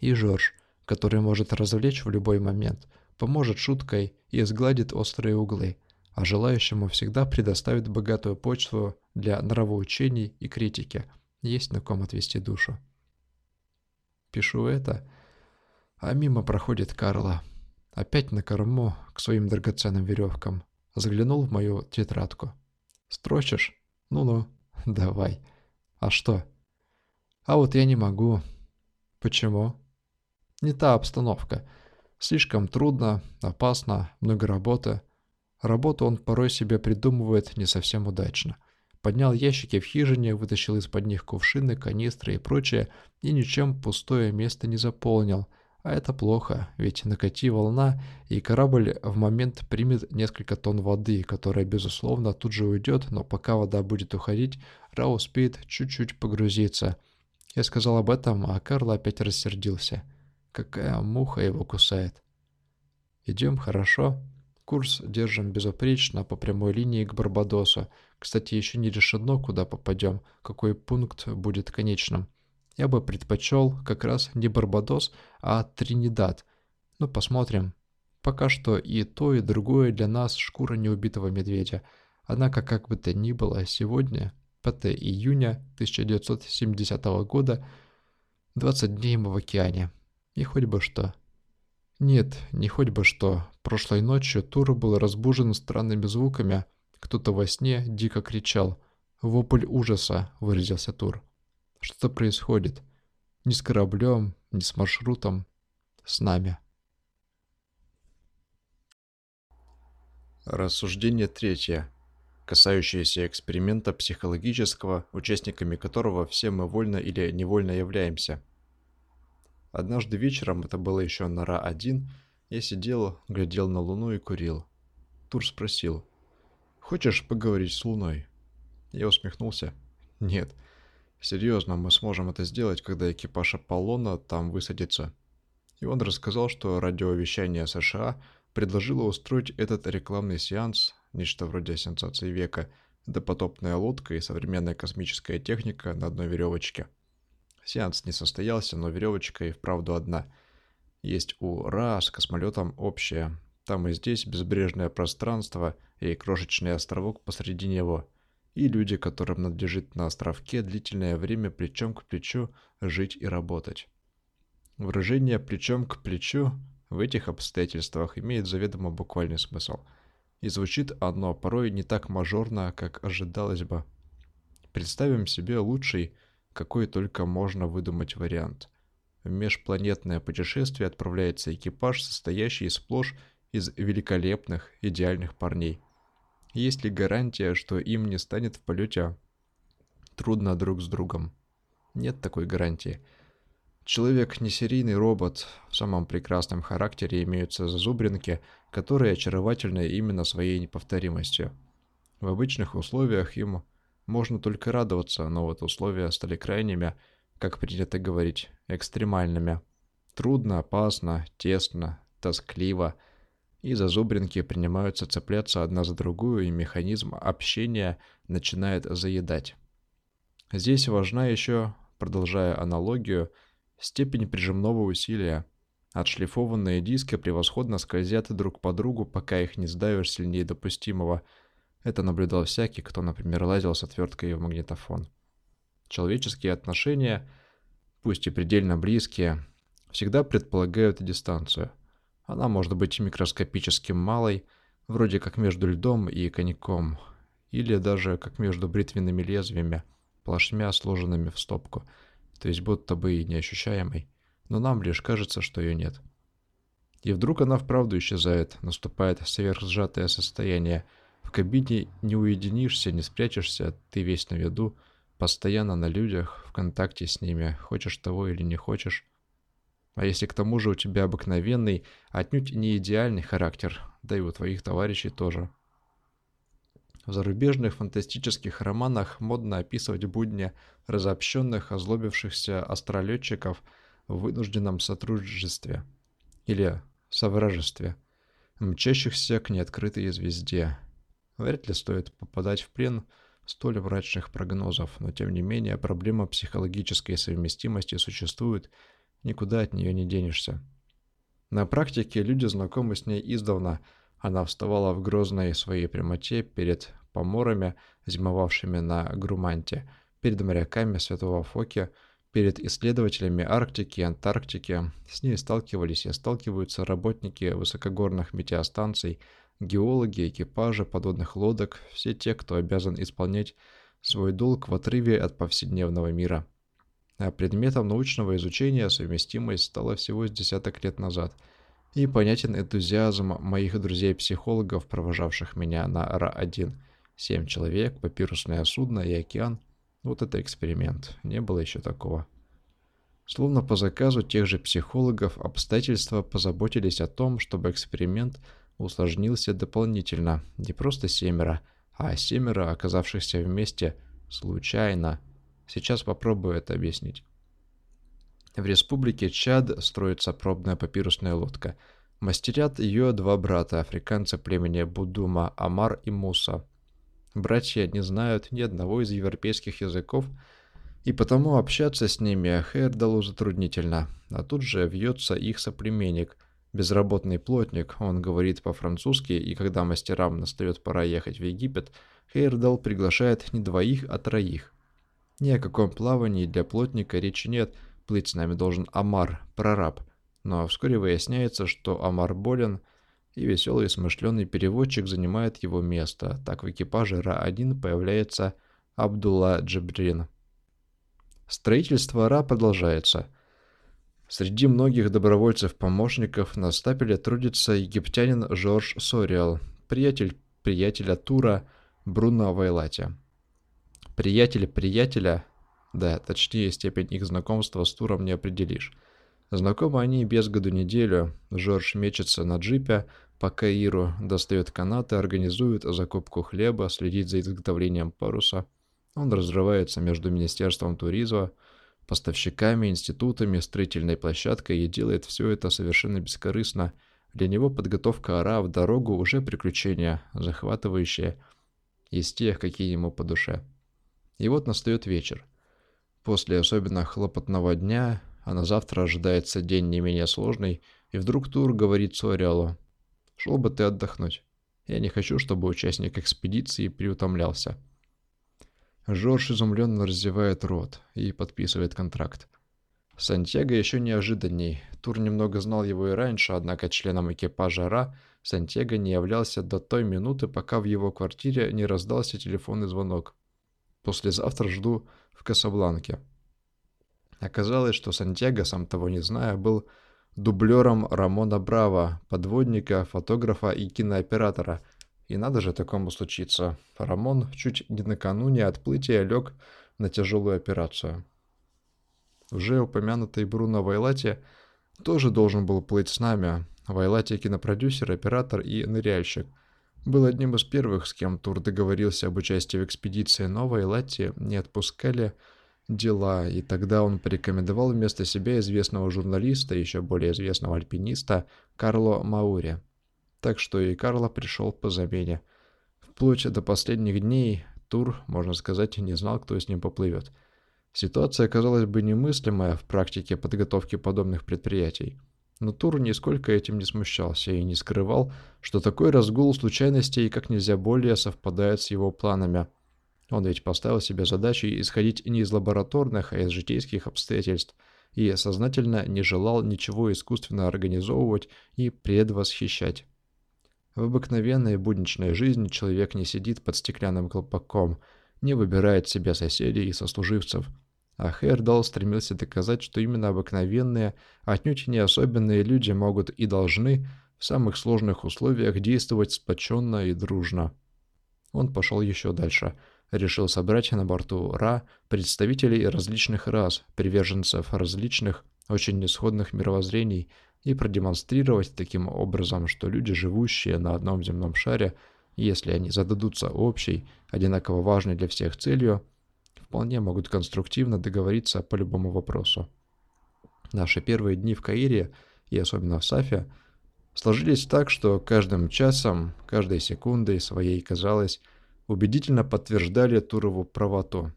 и Жорж, который может развлечь в любой момент, поможет шуткой и сгладит острые углы – а желающему всегда предоставит богатую почву для нравоучений и критики. Есть на ком отвести душу. Пишу это, а мимо проходит Карла. Опять на корму к своим драгоценным веревкам. Заглянул в мою тетрадку. «Строчишь? Ну-ну, давай. А что?» «А вот я не могу». «Почему?» «Не та обстановка. Слишком трудно, опасно, много работы». Работу он порой себе придумывает не совсем удачно. Поднял ящики в хижине, вытащил из-под них кувшины, канистры и прочее, и ничем пустое место не заполнил. А это плохо, ведь накати волна, и корабль в момент примет несколько тонн воды, которая, безусловно, тут же уйдет, но пока вода будет уходить, Ра успеет чуть-чуть погрузиться. Я сказал об этом, а Карл опять рассердился. Какая муха его кусает. «Идем, хорошо?» Курс держим безупречно по прямой линии к Барбадосу. Кстати, еще не решено, куда попадем, какой пункт будет конечным. Я бы предпочел как раз не Барбадос, а Тринидад. Ну, посмотрим. Пока что и то, и другое для нас шкура неубитого медведя. Однако, как бы то ни было, сегодня, 5 июня 1970 года, 20 дней мы в океане. И хоть бы что. Нет, не хоть бы что. Прошлой ночью Тур был разбужен странными звуками. Кто-то во сне дико кричал. «Вопль ужаса», — выразился Тур. «Что-то происходит. Ни с кораблем, ни с маршрутом. С нами». Рассуждение третье, касающееся эксперимента психологического, участниками которого все мы вольно или невольно являемся – Однажды вечером, это было еще на Ра-1, я сидел, глядел на Луну и курил. Тур спросил, «Хочешь поговорить с Луной?» Я усмехнулся, «Нет, серьезно, мы сможем это сделать, когда экипаж Аполлона там высадится». И он рассказал, что радиовещание США предложило устроить этот рекламный сеанс, нечто вроде сенсации века, допотопная лодка и современная космическая техника на одной веревочке – Сеанс не состоялся, но веревочка и вправду одна. Есть у Ра с космолетом общее. Там и здесь безбрежное пространство и крошечный островок посреди него. И люди, которым надлежит на островке длительное время плечом к плечу жить и работать. Выражение «плечом к плечу» в этих обстоятельствах имеет заведомо буквальный смысл. И звучит оно порой не так мажорно, как ожидалось бы. Представим себе лучший какой только можно выдумать вариант. В межпланетное путешествие отправляется экипаж, состоящий сплошь из великолепных, идеальных парней. Есть ли гарантия, что им не станет в полете трудно друг с другом? Нет такой гарантии. Человек не серийный робот, в самом прекрасном характере имеются зазубринки, которые очаровательны именно своей неповторимостью. В обычных условиях им можно только радоваться, но вот условия стали крайними, как принято говорить, экстремальными. Трудно, опасно, тесно, тоскливо. И зазубринки принимаются цепляться одна за другую, и механизм общения начинает заедать. Здесь важна еще, продолжая аналогию, степень прижимного усилия. Отшлифованные диски превосходно скользят друг по другу, пока их не сдавишь сильнее допустимого – это наблюдал всякий, кто, например, лазил с отверткой в магнитофон. Человеческие отношения, пусть и предельно близкие, всегда предполагают дистанцию. Она может быть микроскопически малой, вроде как между льдом и коньяком, или даже как между бритвенными лезвиями, плашмя сложенными в стопку, то есть будто бы и неощущаемой, но нам лишь кажется, что ее нет. И вдруг она вправду исчезает, наступает сверхсжатое состояние – В кабине не уединишься, не спрячешься, ты весь на виду, постоянно на людях, в контакте с ними, хочешь того или не хочешь. А если к тому же у тебя обыкновенный, отнюдь не идеальный характер, да и у твоих товарищей тоже. В зарубежных фантастических романах модно описывать будни разобщенных, озлобившихся астролетчиков в вынужденном сотрудничестве или совражестве, мчащихся к неоткрытой звезде. Вряд ли стоит попадать в плен столь мрачных прогнозов, но тем не менее проблема психологической совместимости существует – никуда от нее не денешься. На практике люди знакомы с ней издавна. Она вставала в грозной своей прямоте перед поморами, зимовавшими на Груманте, перед моряками Святого Фоки, перед исследователями Арктики и Антарктики. С ней сталкивались и сталкиваются работники высокогорных метеостанций, геологи, экипажи подводных лодок, все те, кто обязан исполнять свой долг в отрыве от повседневного мира. А предметом научного изучения совместимость стала всего с десяток лет назад, и понятен энтузиазм моих друзей-психологов, провожавших меня на Ра-1. Семь человек, папирусное судно и океан. Вот это эксперимент, не было еще такого. Словно по заказу тех же психологов обстоятельства позаботились о том, чтобы эксперимент усложнился дополнительно. Не просто семеро, а семеро, оказавшихся вместе случайно – Сейчас попробую это объяснить. В республике Чад строится пробная папирусная лодка. Мастерят ее два брата, африканца племени Будума, Амар и Муса. Братья не знают ни одного из европейских языков, и потому общаться с ними Хейрдалу затруднительно. А тут же вьется их соплеменник, безработный плотник, он говорит по-французски, и когда мастерам настает пора ехать в Египет, Хейрдал приглашает не двоих, а троих. Ни о каком плавании для плотника речи нет, плыть с нами должен Амар, прораб. Но вскоре выясняется, что Амар болен, и веселый и смышленый переводчик занимает его место. Так в экипаже Ра-1 появляется Абдулла Джабрин. Строительство Ра продолжается. Среди многих добровольцев-помощников на стапеле трудится египтянин Жорж Сориал, приятель приятеля Тура Бруно Вайлати. Приятели приятеля, да, точнее степень их знакомства с Туром не определишь. Знакомы они без году неделю. Жорж мечется на джипе по Каиру, достает канаты, организует закупку хлеба, следит за изготовлением паруса. Он разрывается между Министерством туризма, поставщиками, институтами, строительной площадкой и делает все это совершенно бескорыстно. Для него подготовка ара в дорогу уже приключение, захватывающее из тех, какие ему по душе. И вот настает вечер. После особенно хлопотного дня, а на завтра ожидается день не менее сложный, и вдруг Тур говорит Сориалу, «Шел бы ты отдохнуть. Я не хочу, чтобы участник экспедиции приутомлялся». Жорж изумленно раздевает рот и подписывает контракт. Сантьяго еще неожиданней. Тур немного знал его и раньше, однако членом экипажа Ра Сантьяго не являлся до той минуты, пока в его квартире не раздался телефонный звонок. Послезавтра жду в Касабланке. Оказалось, что Сантьяго, сам того не зная, был дублером Рамона Браво, подводника, фотографа и кинооператора. И надо же такому случиться. Рамон чуть не накануне отплытия лег на тяжелую операцию. Уже упомянутый Бруно Вайлати тоже должен был плыть с нами. Вайлати кинопродюсер, оператор и ныряльщик – был одним из первых, с кем Тур договорился об участии в экспедиции Новой Латти, не отпускали дела, и тогда он порекомендовал вместо себя известного журналиста, еще более известного альпиниста, Карло Маури. Так что и Карло пришел по замене. Вплоть до последних дней Тур, можно сказать, не знал, кто с ним поплывет. Ситуация казалась бы немыслимая в практике подготовки подобных предприятий. Но Тур нисколько этим не смущался и не скрывал, что такой разгул случайностей как нельзя более совпадает с его планами. Он ведь поставил себе задачей исходить не из лабораторных, а из житейских обстоятельств, и сознательно не желал ничего искусственно организовывать и предвосхищать. В обыкновенной будничной жизни человек не сидит под стеклянным колпаком, не выбирает себе соседей и сослуживцев – а Хейрдал стремился доказать, что именно обыкновенные, отнюдь не особенные люди могут и должны в самых сложных условиях действовать сплоченно и дружно. Он пошел еще дальше. Решил собрать на борту Ра представителей различных рас, приверженцев различных, очень несходных мировоззрений и продемонстрировать таким образом, что люди, живущие на одном земном шаре, если они зададутся общей, одинаково важной для всех целью, вполне могут конструктивно договориться по любому вопросу. Наши первые дни в Каире, и особенно в Сафе, сложились так, что каждым часом, каждой секундой своей, казалось, убедительно подтверждали Турову правоту.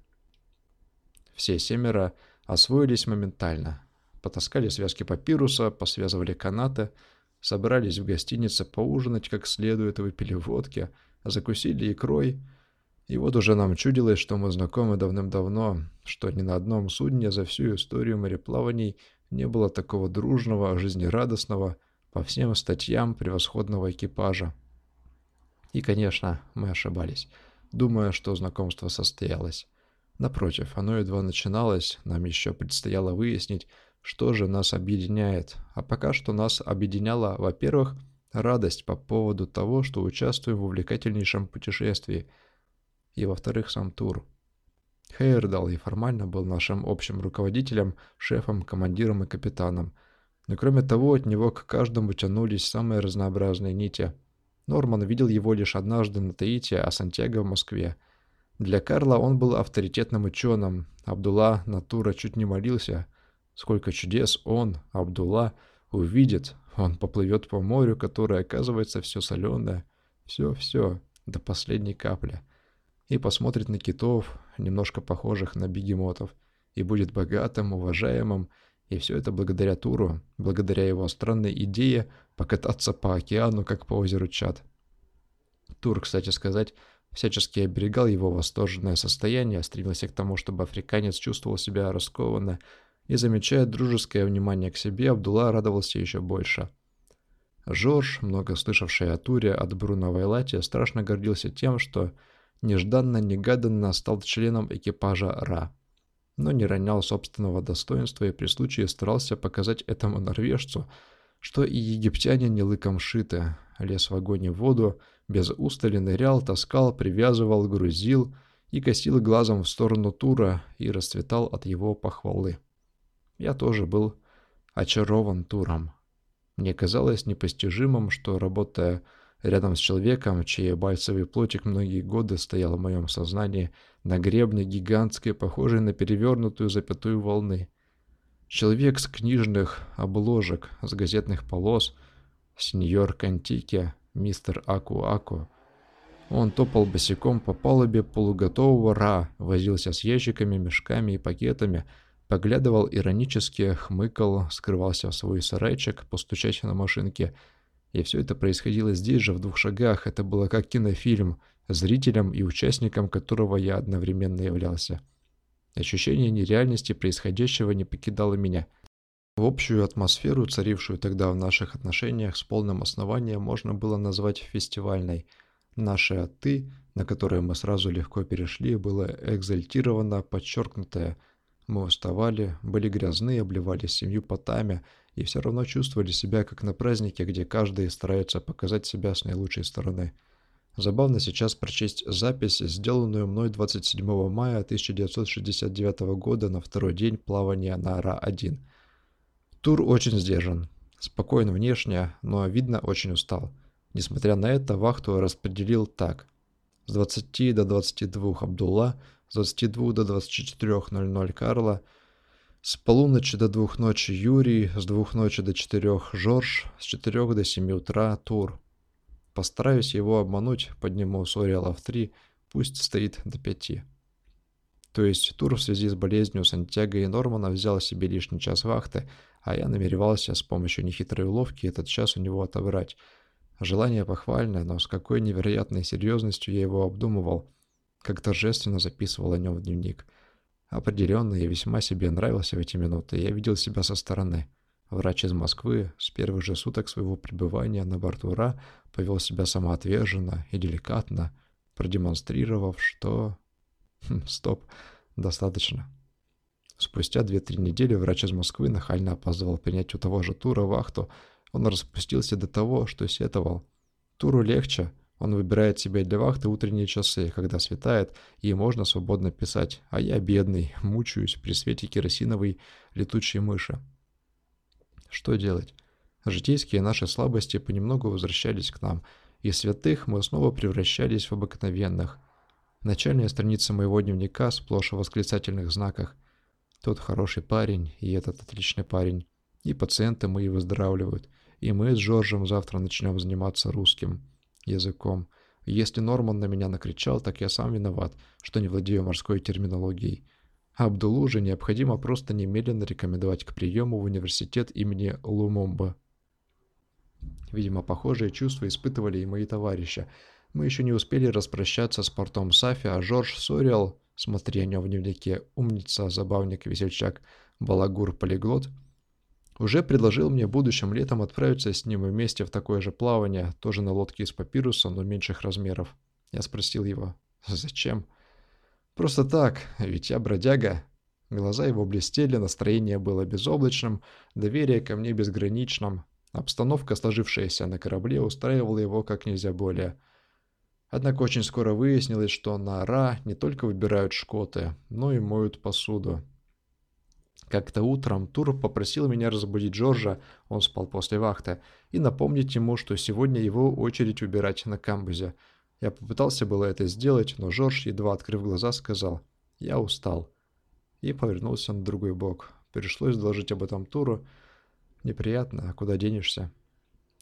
Все семеро освоились моментально. Потаскали связки папируса, посвязывали канаты, собрались в гостинице поужинать как следует, выпили водки, закусили икрой — и вот уже нам чудилось, что мы знакомы давным-давно, что ни на одном судне за всю историю мореплаваний не было такого дружного, жизнерадостного, по всем статьям превосходного экипажа. И, конечно, мы ошибались, думая, что знакомство состоялось. Напротив, оно едва начиналось, нам еще предстояло выяснить, что же нас объединяет. А пока что нас объединяла, во-первых, радость по поводу того, что участвуем в увлекательнейшем путешествии – и, во-вторых, сам тур. Хейердал и формально был нашим общим руководителем, шефом, командиром и капитаном. Но кроме того, от него к каждому тянулись самые разнообразные нити. Норман видел его лишь однажды на Таити, а Сантьяго в Москве. Для Карла он был авторитетным ученым. Абдулла на тура чуть не молился. Сколько чудес он, Абдулла, увидит. Он поплывет по морю, которое оказывается все соленое. Все-все, до последней капли и посмотрит на китов, немножко похожих на бегемотов, и будет богатым, уважаемым, и все это благодаря Туру, благодаря его странной идее покататься по океану, как по озеру Чад. Тур, кстати сказать, всячески оберегал его восторженное состояние, стремился к тому, чтобы африканец чувствовал себя раскованно, и, замечая дружеское внимание к себе, Абдулла радовался еще больше. Жорж, много слышавший о Туре от Бруно Вайлати, страшно гордился тем, что нежданно-негаданно стал членом экипажа Ра. Но не ронял собственного достоинства и при случае старался показать этому норвежцу, что и египтяне не лыком шиты. Лез в огонь и в воду, без устали нырял, таскал, привязывал, грузил и косил глазом в сторону Тура и расцветал от его похвалы. Я тоже был очарован Туром. Мне казалось непостижимым, что, работая рядом с человеком, чей бальцевый плотик многие годы стоял в моем сознании на гребне гигантской, похожей на перевернутую запятую волны. Человек с книжных обложек, с газетных полос, сеньор Кантики, мистер Аку-Аку. Он топал босиком по палубе полуготового ра, возился с ящиками, мешками и пакетами, поглядывал иронически, хмыкал, скрывался в свой сарайчик, постучать на машинке — и все это происходило здесь же, в двух шагах. Это было как кинофильм, зрителем и участником которого я одновременно являлся. Ощущение нереальности происходящего не покидало меня. В общую атмосферу, царившую тогда в наших отношениях, с полным основанием можно было назвать фестивальной. Наше «ты», на которое мы сразу легко перешли, было экзальтировано, подчеркнутое. Мы уставали, были грязны, обливались семью потами – и все равно чувствовали себя как на празднике, где каждый старается показать себя с наилучшей стороны. Забавно сейчас прочесть запись, сделанную мной 27 мая 1969 года на второй день плавания на Ара-1. Тур очень сдержан. Спокоен внешне, но видно очень устал. Несмотря на это, вахту распределил так. С 20 до 22 Абдулла, с 22 до 24.00 Карла – с полуночи до двух ночи Юрий, с двух ночи до четырех Жорж, с четырех до семи утра Тур. Постараюсь его обмануть, подниму Сориала в три, пусть стоит до пяти. То есть Тур в связи с болезнью Сантьяго и Нормана взял себе лишний час вахты, а я намеревался с помощью нехитрой уловки этот час у него отобрать. Желание похвальное, но с какой невероятной серьезностью я его обдумывал, как торжественно записывал о нем в дневник – Определенно, я весьма себе нравился в эти минуты, я видел себя со стороны. Врач из Москвы с первых же суток своего пребывания на борту РА повел себя самоотверженно и деликатно, продемонстрировав, что... (laughs) Хм, стоп, достаточно. Спустя 2-3 недели врач из Москвы нахально опаздывал принять у того же Тура вахту. Он распустился до того, что сетовал. Туру легче, Он выбирает себе для вахты утренние часы, когда светает, и можно свободно писать, а я, бедный, (laughs) мучаюсь при свете керосиновой летучей мыши. Что делать? Житейские наши слабости понемногу возвращались к нам, и святых мы снова превращались в обыкновенных. Начальная страница моего дневника сплошь в восклицательных знаках. Тот хороший парень, и этот отличный парень. И пациенты мои выздоравливают. И мы с Жоржем завтра начнем заниматься русским языком. Если Норман на меня накричал, так я сам виноват, что не владею морской терминологией. Абдулу же необходимо просто немедленно рекомендовать к приему в университет имени Лумомба. Видимо, похожие чувства испытывали и мои товарищи. Мы еще не успели распрощаться с портом Сафи, а Жорж Сориал, смотри о нем в дневнике, умница, забавник, весельчак, балагур-полиглот – уже предложил мне будущим летом отправиться с ним вместе в такое же плавание, тоже на лодке из папируса, но меньших размеров. Я спросил его, зачем? Просто так, ведь я бродяга. Глаза его блестели, настроение было безоблачным, доверие ко мне безграничным. Обстановка, сложившаяся на корабле, устраивала его как нельзя более. Однако очень скоро выяснилось, что на Ра не только выбирают шкоты, но и моют посуду. Как-то утром Тур попросил меня разбудить Джорджа, он спал после вахты, и напомнить ему, что сегодня его очередь убирать на камбузе. Я попытался было это сделать, но Джордж, едва открыв глаза, сказал «Я устал» и повернулся на другой бок. Пришлось доложить об этом Туру. Неприятно, а куда денешься?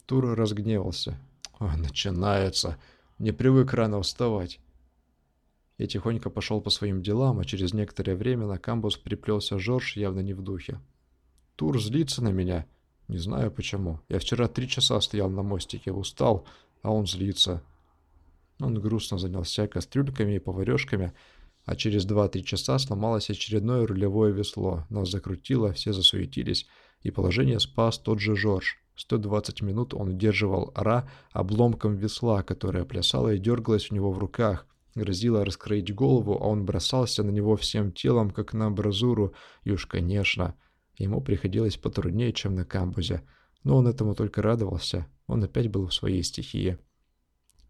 Тур разгневался. «О, начинается! Не привык рано вставать!» Я тихонько пошел по своим делам, а через некоторое время на камбус приплелся Жорж явно не в духе. Тур злится на меня. Не знаю почему. Я вчера три часа стоял на мостике, устал, а он злится. Он грустно занялся кастрюльками и поварешками, а через два-три часа сломалось очередное рулевое весло. Нас закрутило, все засуетились, и положение спас тот же Жорж. 120 минут он удерживал Ра обломком весла, которое плясало и дергалось у него в руках – Грозило раскроить голову, а он бросался на него всем телом, как на абразуру, и уж, конечно, ему приходилось потруднее, чем на камбузе. Но он этому только радовался, он опять был в своей стихии.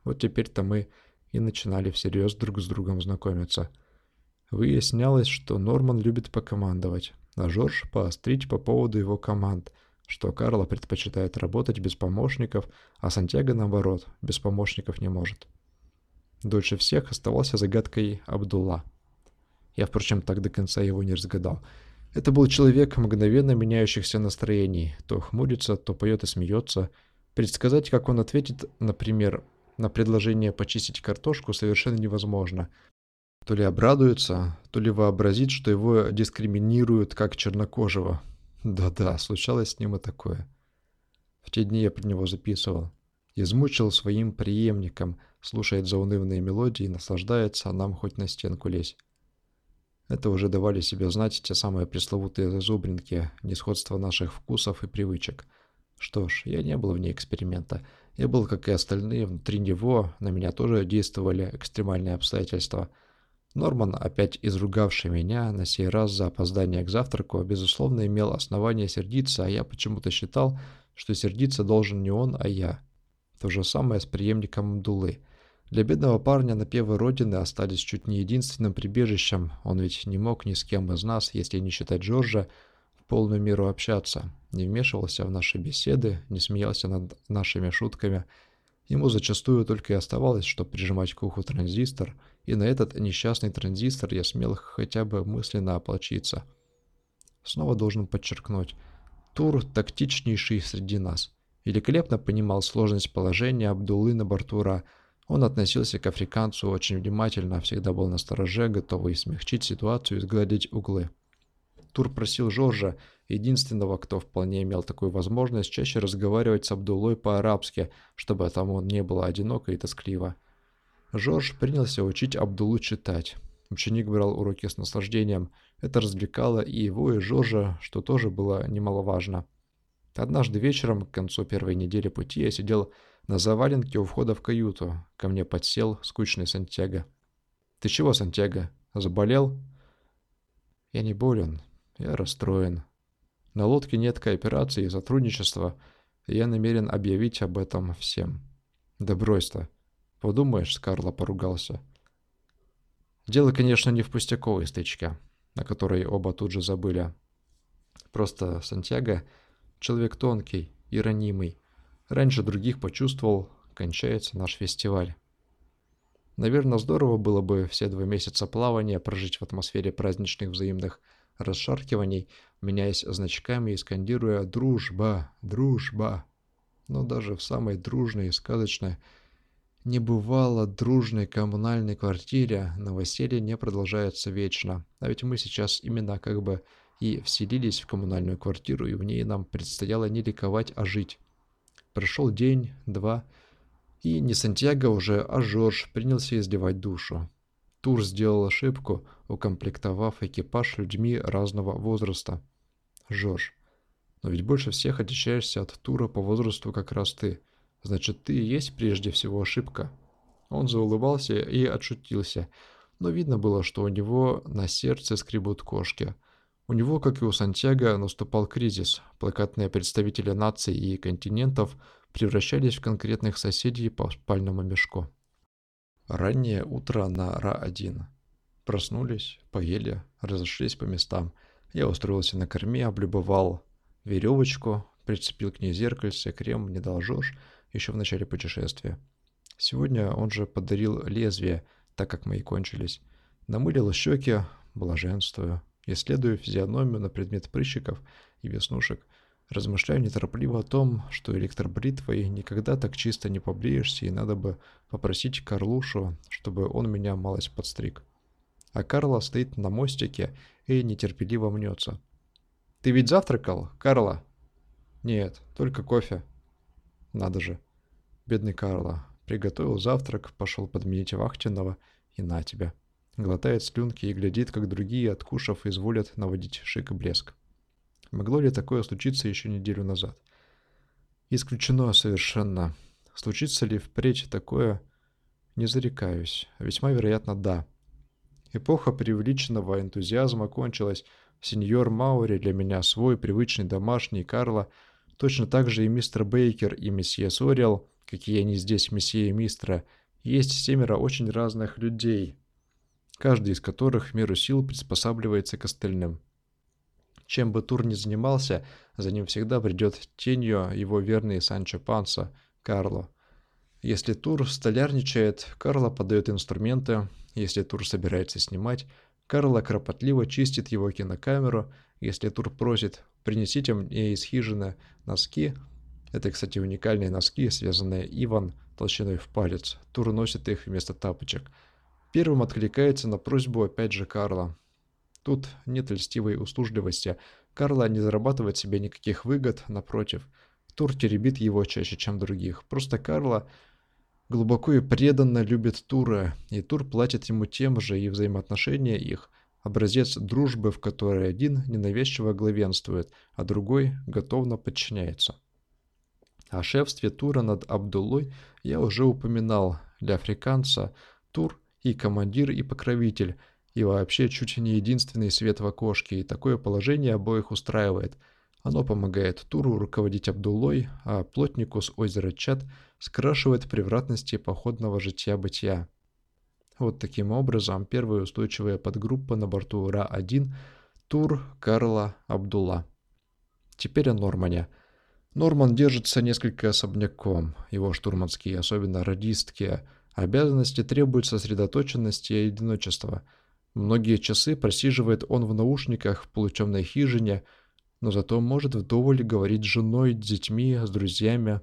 Вот теперь-то мы и начинали всерьез друг с другом знакомиться. Выяснялось, что Норман любит покомандовать, а Жорж поострить по поводу его команд, что Карло предпочитает работать без помощников, а Сантьяго, наоборот, без помощников не может. Дольше всех оставался загадкой Абдулла. Я, впрочем, так до конца его не разгадал. Это был человек мгновенно меняющихся настроений. То хмурится, то поет и смеется. Предсказать, как он ответит, например, на предложение почистить картошку совершенно невозможно. То ли обрадуется, то ли вообразит, что его дискриминируют как чернокожего. Да-да, случалось с ним и такое. В те дни я про него записывал. Измучил своим преемником, слушает заунывные мелодии и наслаждается, а нам хоть на стенку лезь. Это уже давали себе знать те самые пресловутые зазубринки, несходство наших вкусов и привычек. Что ж, я не был вне эксперимента. Я был, как и остальные, внутри него, на меня тоже действовали экстремальные обстоятельства. Норман, опять изругавший меня, на сей раз за опоздание к завтраку, безусловно, имел основание сердиться, а я почему-то считал, что сердиться должен не он, а я. То же самое с преемником Абдулы. Для бедного парня напевы Родины остались чуть не единственным прибежищем. Он ведь не мог ни с кем из нас, если не считать Джорджа, в полную меру общаться. Не вмешивался в наши беседы, не смеялся над нашими шутками. Ему зачастую только и оставалось, что прижимать к уху транзистор, и на этот несчастный транзистор я смел хотя бы мысленно ополчиться. Снова должен подчеркнуть, Тур тактичнейший среди нас – великолепно понимал сложность положения Абдуллы на борту Ра. Он относился к африканцу очень внимательно, всегда был настороже, готовый смягчить ситуацию и сгладить углы. Тур просил Жоржа, единственного, кто вполне имел такую возможность, чаще разговаривать с Абдуллой по-арабски, чтобы тому не было одиноко и тоскливо. Жорж принялся учить Абдуллу читать. Ученик брал уроки с наслаждением. Это развлекало и его, и Жоржа, что тоже было немаловажно. Однажды вечером, к концу первой недели пути, я сидел на заваленке у входа в каюту. Ко мне подсел скучный Сантьяго. «Ты чего, Сантьяго? Заболел?» «Я не болен. Я расстроен. На лодке нет кооперации и сотрудничества, и я намерен объявить об этом всем». «Да брось-то. Подумаешь, с Карла поругался. Дело, конечно, не в пустяковой стычке, о которой оба тут же забыли. Просто Сантьяго — человек тонкий и ранимый. Раньше других почувствовал, кончается наш фестиваль. Наверное, здорово было бы все два месяца плавания прожить в атмосфере праздничных взаимных расшаркиваний, меняясь значками и скандируя «Дружба! Дружба!». Но даже в самой дружной и сказочной, не бывало дружной коммунальной квартире, новоселье не продолжается вечно. А ведь мы сейчас именно как бы и вселились в коммунальную квартиру, и в ней нам предстояло не ликовать, а жить. Прошел день, два, и не Сантьяго уже, а Жорж принялся изливать душу. Тур сделал ошибку, укомплектовав экипаж людьми разного возраста. Жорж, но ведь больше всех отличаешься от Тура по возрасту как раз ты. Значит, ты и есть прежде всего ошибка. Он заулыбался и отшутился, но видно было, что у него на сердце скребут кошки. У него, как и у Сантьяго, наступал кризис. Плакатные представители наций и континентов превращались в конкретных соседей по спальному мешку. Раннее утро на Ра-1. Проснулись, поели, разошлись по местам. Я устроился на корме, облюбовал веревочку, прицепил к ней зеркальце, крем не Жорж еще в начале путешествия. Сегодня он же подарил лезвие, так как мои кончились. Намылил щеки, блаженствую, исследую физиономию на предмет прыщиков и веснушек – Размышляю неторопливо о том, что электробритвой никогда так чисто не побреешься, и надо бы попросить Карлушу, чтобы он меня малость подстриг. А Карла стоит на мостике и нетерпеливо мнется. «Ты ведь завтракал, Карла?» «Нет, только кофе». «Надо же». Бедный Карла. Приготовил завтрак, пошел подменить вахтенного, и на тебя. Глотает слюнки и глядит, как другие, откушав, изволят наводить шик и блеск. Могло ли такое случиться еще неделю назад? Исключено совершенно. Случится ли впредь такое? Не зарекаюсь. Весьма вероятно, да. Эпоха преувеличенного энтузиазма кончилась. Сеньор Маури для меня свой, привычный, домашний, Карло. Точно так же и мистер Бейкер и месье Сориал, какие они здесь, месье и мистера. Есть семеро очень разных людей, каждый из которых в меру сил приспосабливается к остальным. Чем бы Тур ни занимался, за ним всегда придет тенью его верный Санчо Панса, Карло. Если Тур столярничает, Карло подает инструменты, если Тур собирается снимать, Карло кропотливо чистит его кинокамеру, если Тур просит «принесите мне из хижины носки», это, кстати, уникальные носки, связанные Иван толщиной в палец. Тур носит их вместо тапочек. Первым откликается на просьбу опять же Карла. Тут нет льстивой услужливости. Карла не зарабатывает себе никаких выгод, напротив. Тур теребит его чаще, чем других. Просто Карла глубоко и преданно любит Тура, и Тур платит ему тем же, и взаимоотношения их – образец дружбы, в которой один ненавязчиво главенствует, а другой готовно подчиняется. О шефстве Тура над Абдулой я уже упоминал. Для африканца Тур и командир, и покровитель – и вообще чуть не единственный свет в окошке, и такое положение обоих устраивает. Оно помогает Туру руководить Абдулой, а плотнику с озера Чат скрашивает превратности походного жития-бытия. Вот таким образом первая устойчивая подгруппа на борту Ра-1 Тур, Карла, Абдулла. Теперь о Нормане. Норман держится несколько особняком. Его штурманские, особенно радистские, обязанности требуют сосредоточенности и одиночества – Многие часы просиживает он в наушниках в полутемной хижине, но зато может вдоволь говорить с женой, с детьми, с друзьями.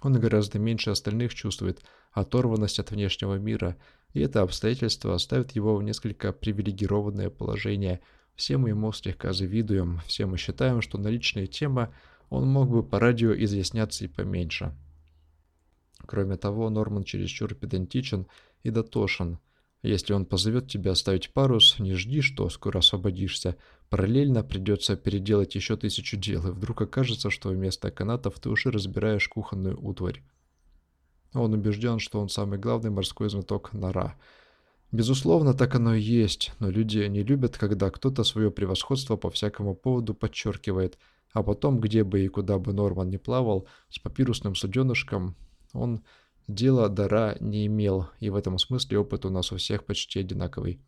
Он гораздо меньше остальных чувствует оторванность от внешнего мира, и это обстоятельство ставит его в несколько привилегированное положение. Все мы ему слегка завидуем, все мы считаем, что на личные темы он мог бы по радио изъясняться и поменьше. Кроме того, Норман чересчур педантичен и дотошен – если он позовет тебя оставить парус, не жди, что скоро освободишься. Параллельно придется переделать еще тысячу дел, и вдруг окажется, что вместо канатов ты уже разбираешь кухонную утварь. Он убежден, что он самый главный морской знаток нора. Безусловно, так оно и есть, но люди не любят, когда кто-то свое превосходство по всякому поводу подчеркивает, а потом, где бы и куда бы Норман не плавал, с папирусным суденышком, он Дела Дара не имел, и в этом смысле опыт у нас у всех почти одинаковый.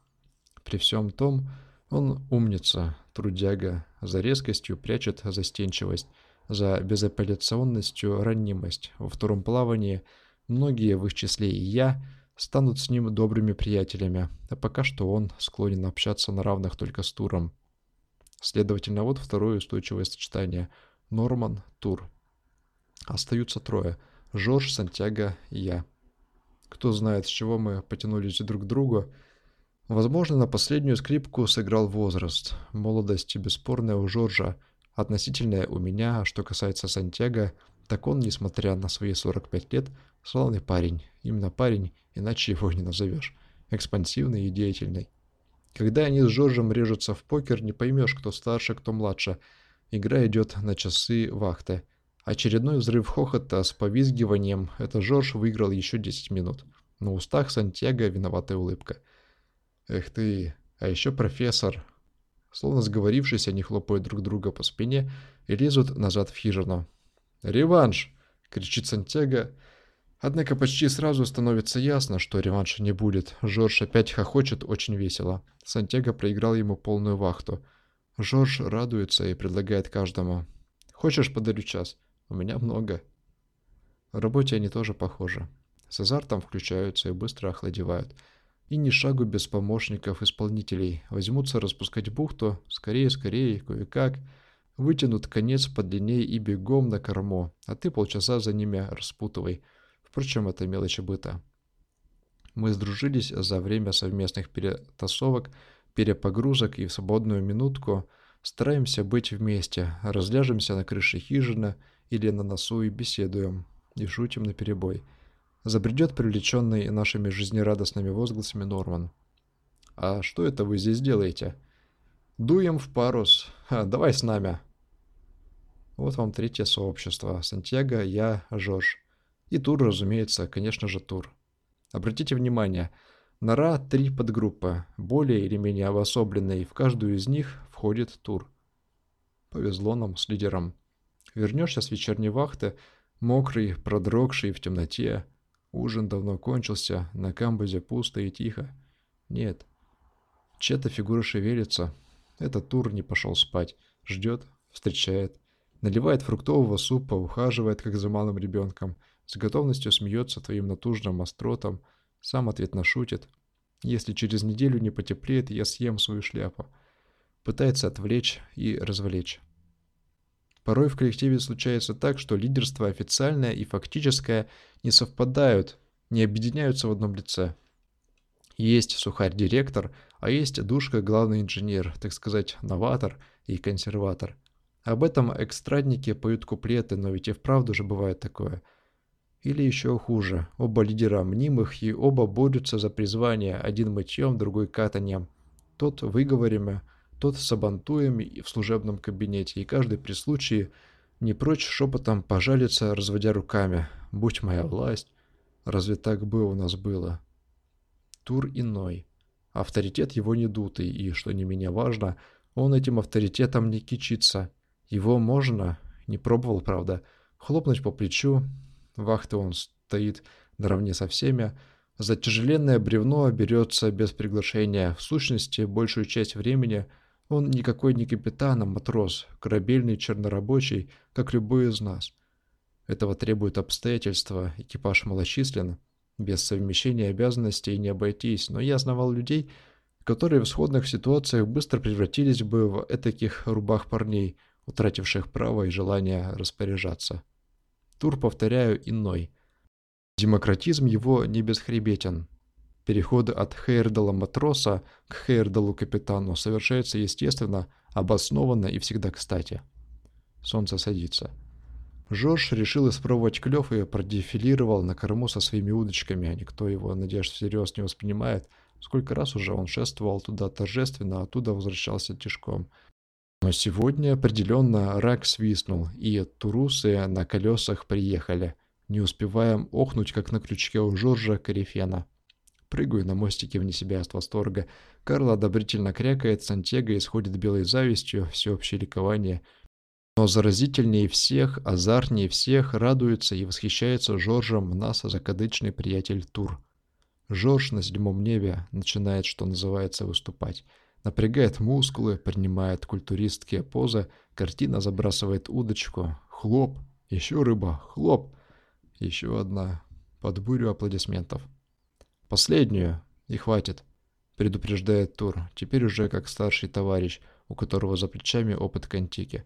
При всем том, он умница, трудяга, за резкостью прячет застенчивость, за безапелляционностью ранимость. Во втором плавании многие, в их числе и я, станут с ним добрыми приятелями, а пока что он склонен общаться на равных только с Туром. Следовательно, вот второе устойчивое сочетание – Норман, Тур. Остаются трое – Жорж, Сантьяго и я. Кто знает, с чего мы потянулись друг к другу – Возможно, на последнюю скрипку сыграл возраст. Молодость бесспорная у Жоржа, относительная у меня, а что касается Сантьяго, так он, несмотря на свои 45 лет, славный парень. Именно парень, иначе его не назовешь. Экспансивный и деятельный. Когда они с Жоржем режутся в покер, не поймешь, кто старше, кто младше. Игра идет на часы вахты. Очередной взрыв хохота с повизгиванием – это Жорж выиграл еще 10 минут. На устах Сантьяго виноватая улыбка – Эх ты, а еще профессор. Словно сговорившись, они хлопают друг друга по спине и лезут назад в хижину. «Реванш!» — кричит Сантьяго. Однако почти сразу становится ясно, что реванша не будет. Жорж опять хохочет очень весело. Сантьяго проиграл ему полную вахту. Жорж радуется и предлагает каждому. «Хочешь, подарю час? У меня много». В работе они тоже похожи. С азартом включаются и быстро охладевают и ни шагу без помощников-исполнителей. Возьмутся распускать бухту, скорее-скорее, кое-как, вытянут конец подлиннее и бегом на корму, а ты полчаса за ними распутывай. Впрочем, это мелочи быта. Мы сдружились за время совместных перетасовок, перепогрузок и в свободную минутку стараемся быть вместе, разляжемся на крыше хижины или на носу и беседуем, и шутим на перебой забредет привлеченный нашими жизнерадостными возгласами Норман. «А что это вы здесь делаете?» «Дуем в парус. А, давай с нами». Вот вам третье сообщество. Сантьяго, я, Жорж. И Тур, разумеется, конечно же, Тур. Обратите внимание, нора три подгруппы, более или менее обособленные, в каждую из них входит Тур. Повезло нам с лидером. Вернешься с вечерней вахты, мокрый, продрогший в темноте, Ужин давно кончился, на камбузе пусто и тихо. Нет. Чья-то фигура шевелится. Этот тур не пошел спать. Ждет, встречает. Наливает фруктового супа, ухаживает, как за малым ребенком. С готовностью смеется твоим натужным остротом. Сам ответно шутит. Если через неделю не потеплеет, я съем свою шляпу. Пытается отвлечь и развлечь. Порой в коллективе случается так, что лидерство официальное и фактическое не совпадают, не объединяются в одном лице. Есть сухарь-директор, а есть душка главный инженер, так сказать, новатор и консерватор. Об этом экстрадники поют куплеты, но ведь и вправду же бывает такое. Или еще хуже, оба лидера мнимых и оба борются за призвание, один мытьем, другой катанием. Тот выговорами, тот с абантуями в служебном кабинете, и каждый при случае не прочь шепотом пожалиться, разводя руками. «Будь моя власть! Разве так бы у нас было?» Тур иной. Авторитет его не дутый, и, что не менее важно, он этим авторитетом не кичится. Его можно, не пробовал, правда, хлопнуть по плечу. Вахты он стоит наравне со всеми, за тяжеленное бревно берется без приглашения. В сущности, большую часть времени – он никакой не капитан, а матрос, корабельный чернорабочий, как любой из нас. Этого требуют обстоятельства, экипаж малочислен, без совмещения обязанностей не обойтись, но я знавал людей, которые в сходных ситуациях быстро превратились бы в этаких рубах парней, утративших право и желание распоряжаться. Тур, повторяю, иной. Демократизм его не бесхребетен, Переход от Хейрдала матроса к Хейрдалу капитану совершается естественно, обоснованно и всегда кстати. Солнце садится. Жорж решил испробовать клев и продефилировал на корму со своими удочками, а никто его надежд всерьез не воспринимает. Сколько раз уже он шествовал туда торжественно, а оттуда возвращался тяжком. Но сегодня определенно рак свистнул, и турусы на колесах приехали. Не успеваем охнуть, как на крючке у Жоржа Корифена. Прыгаю на мостике вне себя от восторга. Карл одобрительно крякает, Сантьяго исходит белой завистью, всеобщее ликование. Но заразительнее всех, азартнее всех радуется и восхищается Жоржем нас закадычный приятель Тур. Жорж на седьмом небе начинает, что называется, выступать. Напрягает мускулы, принимает культуристские позы, картина забрасывает удочку. Хлоп, еще рыба, хлоп. Еще одна. Под бурю аплодисментов. Последнюю, и хватит, предупреждает Тур, теперь уже как старший товарищ, у которого за плечами опыт кантики.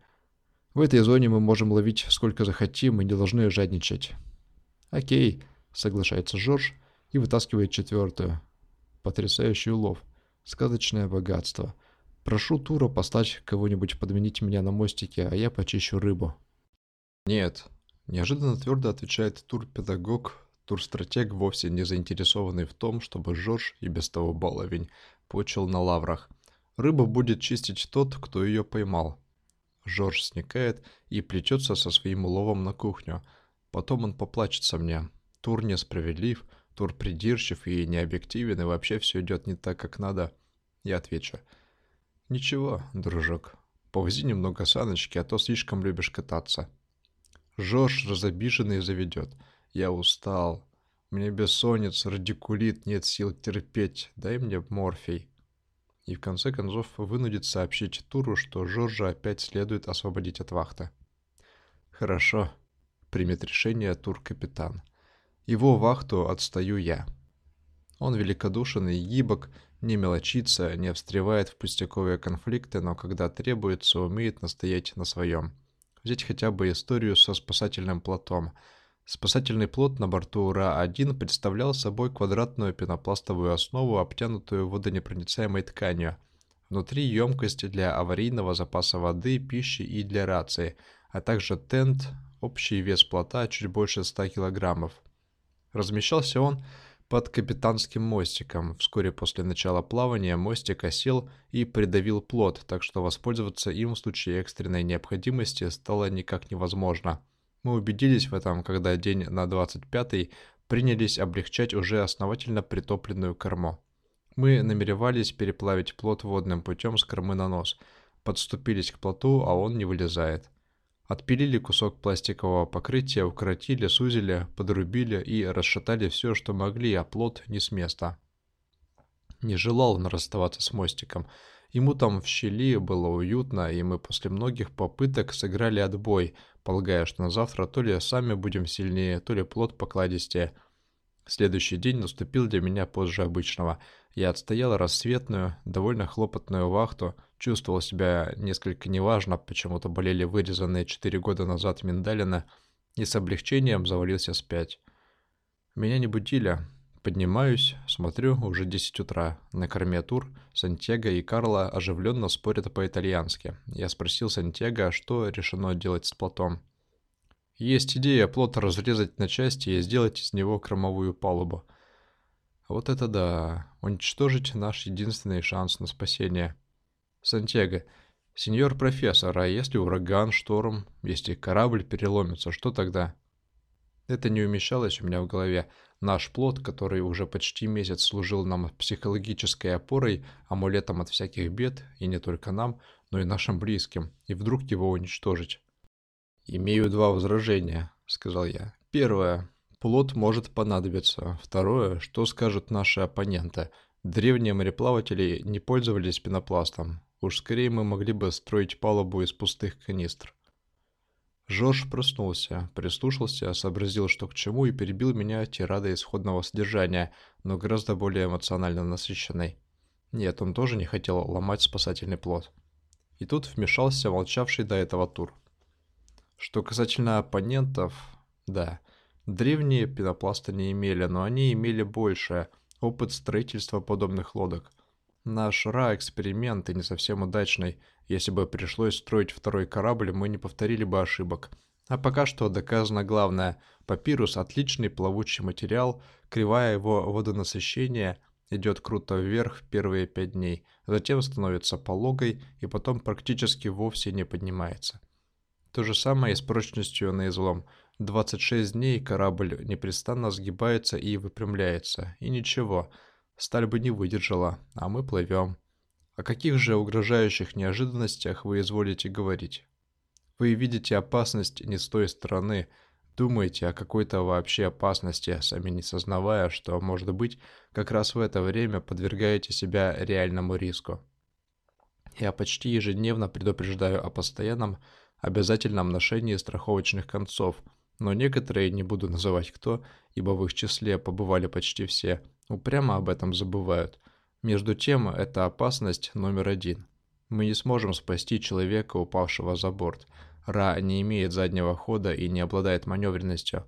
В этой зоне мы можем ловить сколько захотим и не должны жадничать. Окей, соглашается Жорж и вытаскивает четвертую. Потрясающий улов. Сказочное богатство. Прошу Тура послать кого-нибудь подменить меня на мостике, а я почищу рыбу. Нет, неожиданно твердо отвечает тур-педагог, тур-стратег, вовсе не заинтересованный в том, чтобы Жорж и без того баловень почил на лаврах. Рыбу будет чистить тот, кто ее поймал. Жорж сникает и плетется со своим уловом на кухню. Потом он поплачется мне. Тур несправедлив, Тур придирчив и необъективен, и вообще все идет не так, как надо. Я отвечу. Ничего, дружок, повзи немного саночки, а то слишком любишь кататься. Жорж разобиженный заведет. Я устал. Мне бессонница, радикулит, нет сил терпеть. Дай мне морфий. И в конце концов вынудит сообщить Туру, что Жоржа опять следует освободить от вахты. Хорошо, примет решение Тур-капитан. Его вахту отстаю я. Он великодушен и гибок, не мелочится, не встревает в пустяковые конфликты, но когда требуется, умеет настоять на своем. Взять хотя бы историю со спасательным плотом. Спасательный плот на борту Ура-1 представлял собой квадратную пенопластовую основу, обтянутую водонепроницаемой тканью. Внутри емкость для аварийного запаса воды, пищи и для рации, а также тент, общий вес плота чуть больше 100 килограммов. Размещался он под капитанским мостиком. Вскоре после начала плавания мостик осел и придавил плот, так что воспользоваться им в случае экстренной необходимости стало никак невозможно. Мы убедились в этом, когда день на 25-й принялись облегчать уже основательно притопленную корму. Мы намеревались переплавить плот водным путем с кормы на нос. Подступились к плоту, а он не вылезает. Отпилили кусок пластикового покрытия, укоротили, сузили, подрубили и расшатали все, что могли, а плот не с места. Не желал он расставаться с мостиком. Ему там в щели было уютно, и мы после многих попыток сыграли отбой, полагая, что на завтра то ли сами будем сильнее, то ли плот покладистее. Следующий день наступил для меня позже обычного. Я отстоял рассветную, довольно хлопотную вахту, чувствовал себя несколько неважно, почему-то болели вырезанные четыре года назад миндалины, и с облегчением завалился спять. Меня не будили. Поднимаюсь, смотрю, уже 10 утра. На корме тур Сантьяго и Карло оживленно спорят по-итальянски. Я спросил Сантьяго, что решено делать с плотом. Есть идея плот разрезать на части и сделать из него кормовую палубу. Вот это да, уничтожить наш единственный шанс на спасение. Сантьяго, сеньор профессор, а если ураган, шторм, если корабль переломится, что тогда? Это не умещалось у меня в голове. Наш плод, который уже почти месяц служил нам психологической опорой, амулетом от всяких бед, и не только нам, но и нашим близким, и вдруг его уничтожить. «Имею два возражения», — сказал я. «Первое. Плот может понадобиться. Второе. Что скажут наши оппоненты? Древние мореплаватели не пользовались пенопластом. Уж скорее мы могли бы строить палубу из пустых канистр». Жорж проснулся, прислушался, сообразил, что к чему, и перебил меня тирадой исходного содержания, но гораздо более эмоционально насыщенной. Нет, он тоже не хотел ломать спасательный плот. И тут вмешался молчавший до этого Тур. Что касательно оппонентов, да, древние пенопласта не имели, но они имели большее опыт строительства подобных лодок. Наш Ра-эксперимент и не совсем удачный. Если бы пришлось строить второй корабль, мы не повторили бы ошибок. А пока что доказано главное. Папирус – отличный плавучий материал, кривая его водонасыщения идет круто вверх первые пять дней, затем становится пологой и потом практически вовсе не поднимается. То же самое и с прочностью на излом. 26 дней корабль непрестанно сгибается и выпрямляется. И ничего, сталь бы не выдержала, а мы плывем. О каких же угрожающих неожиданностях вы изволите говорить? Вы видите опасность не с той стороны, думаете о какой-то вообще опасности, сами не сознавая, что, может быть, как раз в это время подвергаете себя реальному риску. Я почти ежедневно предупреждаю о постоянном обязательном ношении страховочных концов, но некоторые, не буду называть кто, ибо в их числе побывали почти все, упрямо об этом забывают. Между тем, это опасность номер один. Мы не сможем спасти человека, упавшего за борт. Ра не имеет заднего хода и не обладает маневренностью.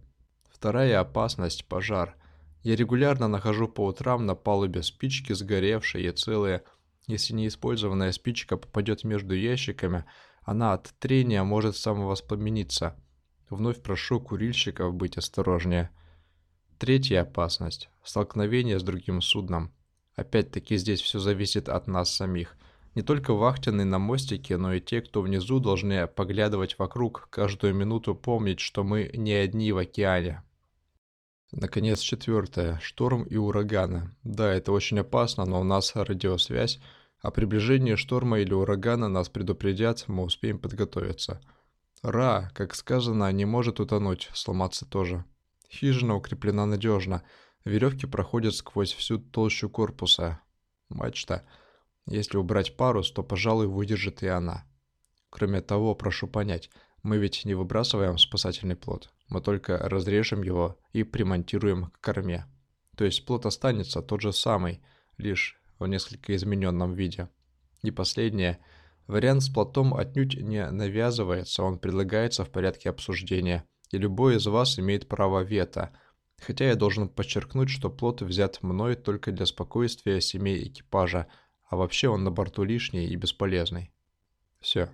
Вторая опасность – пожар. Я регулярно нахожу по утрам на палубе спички сгоревшие целые. Если неиспользованная спичка попадет между ящиками, она от трения может самовоспламениться. Вновь прошу курильщиков быть осторожнее. Третья опасность – столкновение с другим судном. Опять-таки здесь все зависит от нас самих. Не только вахтенные на мостике, но и те, кто внизу, должны поглядывать вокруг, каждую минуту помнить, что мы не одни в океане. Наконец, четвертое. Шторм и ураганы. Да, это очень опасно, но у нас радиосвязь. О приближении шторма или урагана нас предупредят, мы успеем подготовиться. Ра, как сказано, не может утонуть, сломаться тоже. Хижина укреплена надежно. Веревки проходят сквозь всю толщу корпуса. Мачта. Если убрать парус, то, пожалуй, выдержит и она. Кроме того, прошу понять, мы ведь не выбрасываем спасательный плот. Мы только разрежем его и примонтируем к корме. То есть плот останется тот же самый, лишь в несколько измененном виде. И последнее. Вариант с плотом отнюдь не навязывается, он предлагается в порядке обсуждения, и любой из вас имеет право вето – Хотя я должен подчеркнуть, что плот взят мной только для спокойствия семей экипажа, а вообще он на борту лишний и бесполезный. Все.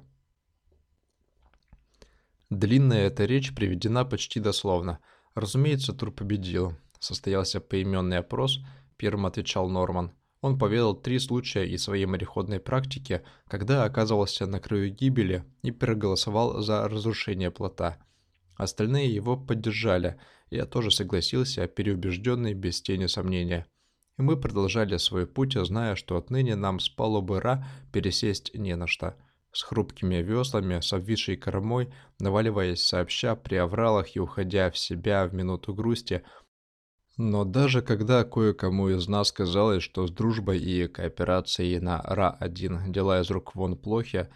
Длинная эта речь приведена почти дословно. Разумеется, Тур победил. Состоялся поименный опрос, первым отвечал Норман. Он поведал три случая из своей мореходной практики, когда оказывался на краю гибели и проголосовал за разрушение плота. Остальные его поддержали – я тоже согласился, переубежденный без тени сомнения. И мы продолжали свой путь, зная, что отныне нам с палубы Ра пересесть не на что. С хрупкими веслами, с обвисшей кормой, наваливаясь сообща при авралах и уходя в себя в минуту грусти. Но даже когда кое-кому из нас казалось, что с дружбой и кооперацией на Ра-1 дела из рук вон плохи,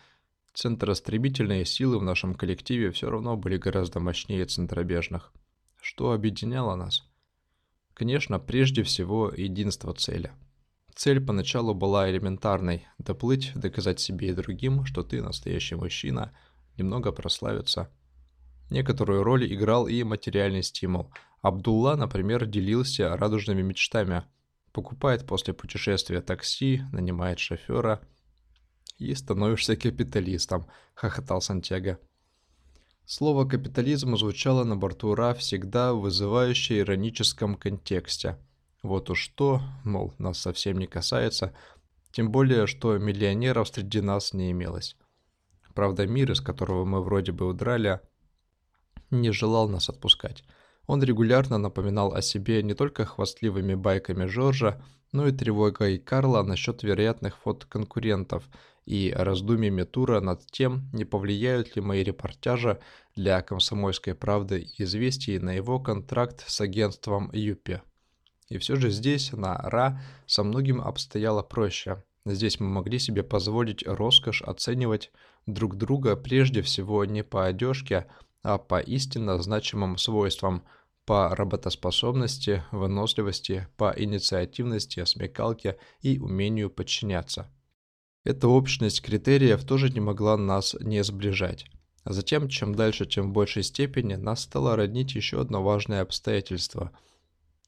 центростремительные силы в нашем коллективе все равно были гораздо мощнее центробежных. Что объединяло нас? Конечно, прежде всего, единство цели. Цель поначалу была элементарной – доплыть, доказать себе и другим, что ты настоящий мужчина, немного прославиться. Некоторую роль играл и материальный стимул. Абдулла, например, делился радужными мечтами. Покупает после путешествия такси, нанимает шофера и становишься капиталистом, хохотал Сантьяго. Слово «капитализм» звучало на борту РА всегда в вызывающе ироническом контексте. Вот уж что, мол, нас совсем не касается, тем более, что миллионеров среди нас не имелось. Правда, мир, из которого мы вроде бы удрали, не желал нас отпускать. Он регулярно напоминал о себе не только хвастливыми байками Жоржа, но и тревогой Карла насчет вероятных фото конкурентов и раздумьями Тура над тем, не повлияют ли мои репортажи для «Комсомольской правды» и «Известий» на его контракт с агентством Юпи. И все же здесь, на РА, со многим обстояло проще. Здесь мы могли себе позволить роскошь оценивать друг друга прежде всего не по одежке, а по истинно значимым свойствам, по работоспособности, выносливости, по инициативности, смекалке и умению подчиняться. Эта общность критериев тоже не могла нас не сближать. А затем, чем дальше, тем в большей степени, нас стало роднить еще одно важное обстоятельство.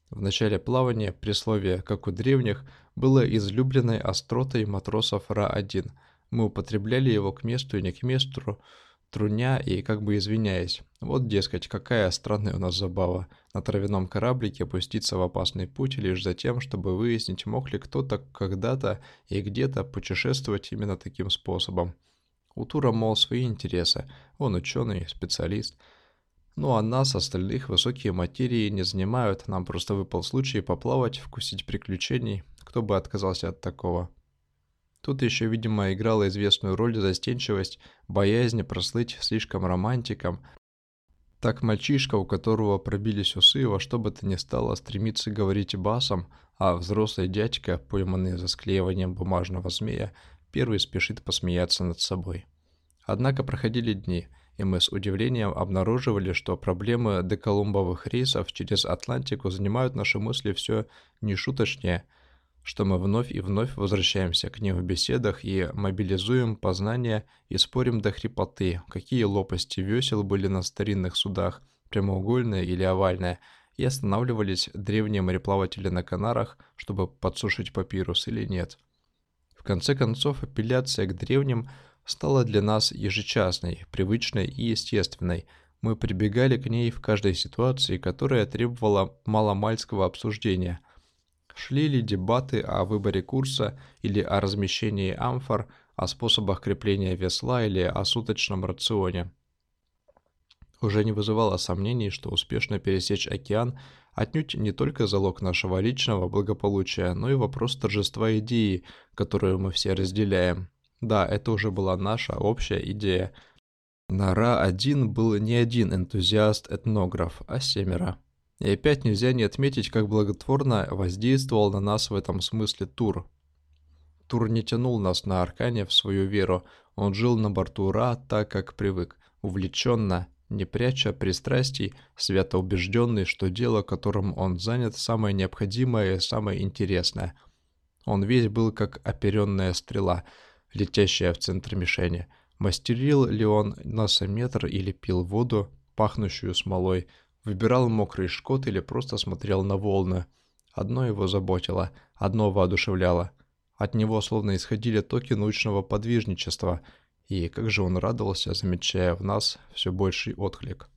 В начале плавания присловие, как у древних, было излюбленной остротой матросов Ра-1. Мы употребляли его к месту и не к месту, труня и как бы извиняясь. Вот, дескать, какая странная у нас забава. На травяном кораблике опуститься в опасный путь лишь за тем, чтобы выяснить, мог ли кто-то когда-то и где-то путешествовать именно таким способом. У Тура, мол, свои интересы. Он ученый, специалист. Ну а нас, остальных, высокие материи не занимают. Нам просто выпал случай поплавать, вкусить приключений. Кто бы отказался от такого? Тут еще, видимо, играла известную роль застенчивость, боязнь прослыть слишком романтиком. Так мальчишка, у которого пробились усы, во что бы то ни стало стремится говорить басом, а взрослый дядька, пойманный за склеиванием бумажного змея, первый спешит посмеяться над собой. Однако проходили дни, и мы с удивлением обнаруживали, что проблемы деколумбовых рейсов через Атлантику занимают наши мысли все нешуточнее – что мы вновь и вновь возвращаемся к ним в беседах и мобилизуем познания и спорим до хрипоты, какие лопасти весел были на старинных судах, прямоугольные или овальные, и останавливались древние мореплаватели на Канарах, чтобы подсушить папирус или нет. В конце концов, апелляция к древним стала для нас ежечасной, привычной и естественной. Мы прибегали к ней в каждой ситуации, которая требовала маломальского обсуждения – Шли ли дебаты о выборе курса или о размещении амфор, о способах крепления весла или о суточном рационе. Уже не вызывало сомнений, что успешно пересечь океан отнюдь не только залог нашего личного благополучия, но и вопрос торжества идеи, которую мы все разделяем. Да, это уже была наша общая идея. На Ра-1 был не один энтузиаст-этнограф, а семеро. И опять нельзя не отметить, как благотворно воздействовал на нас в этом смысле Тур. Тур не тянул нас на Аркане в свою веру, он жил на борту Ра так, как привык, увлеченно, не пряча пристрастий, свято убежденный, что дело, которым он занят, самое необходимое и самое интересное. Он весь был как оперенная стрела, летящая в центр мишени. Мастерил ли он носометр или пил воду, пахнущую смолой, Выбирал мокрый шкот или просто смотрел на волны. Одно его заботило, одно воодушевляло. От него словно исходили токи научного подвижничества, и как же он радовался, замечая в нас все больший отклик.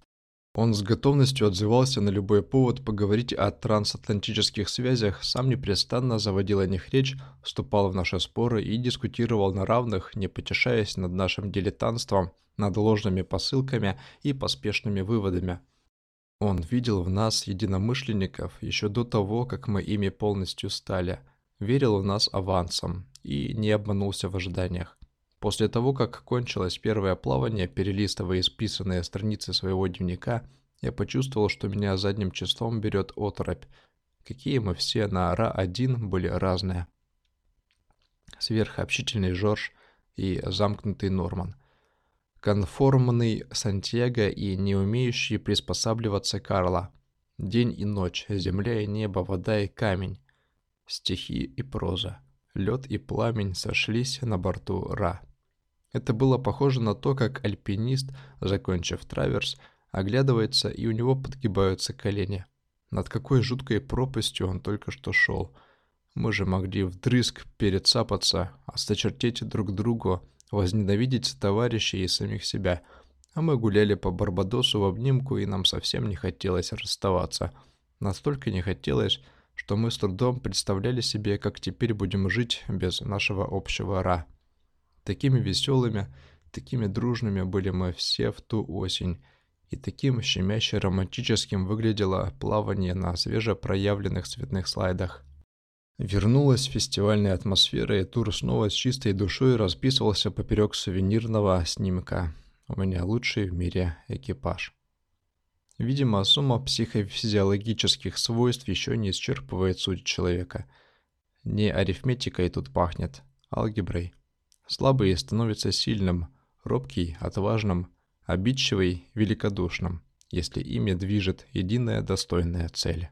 Он с готовностью отзывался на любой повод поговорить о трансатлантических связях, сам непрестанно заводил о них речь, вступал в наши споры и дискутировал на равных, не потешаясь над нашим дилетантством, над ложными посылками и поспешными выводами – он видел в нас единомышленников еще до того, как мы ими полностью стали, верил в нас авансом и не обманулся в ожиданиях. После того, как кончилось первое плавание, перелистывая исписанные страницы своего дневника, я почувствовал, что меня задним числом берет оторопь. Какие мы все на Ра-1 были разные. Сверхобщительный Жорж и замкнутый Норман конформный Сантьяго и не умеющий приспосабливаться Карла. День и ночь, земля и небо, вода и камень, стихи и проза, лед и пламень сошлись на борту Ра. Это было похоже на то, как альпинист, закончив траверс, оглядывается и у него подгибаются колени. Над какой жуткой пропастью он только что шел. Мы же могли вдрызг перецапаться, осточертеть друг другу, возненавидеть товарищей и самих себя. А мы гуляли по Барбадосу в обнимку, и нам совсем не хотелось расставаться. Настолько не хотелось, что мы с трудом представляли себе, как теперь будем жить без нашего общего Ра. Такими веселыми, такими дружными были мы все в ту осень, и таким щемяще романтическим выглядело плавание на свежепроявленных цветных слайдах. Вернулась фестивальная атмосфера, и тур снова с чистой душой расписывался поперек сувенирного снимка. У меня лучший в мире экипаж. Видимо, сумма психофизиологических свойств еще не исчерпывает суть человека. Не арифметикой тут пахнет, алгеброй. Слабый становится сильным, робкий – отважным, обидчивый – великодушным, если ими движет единая достойная цель.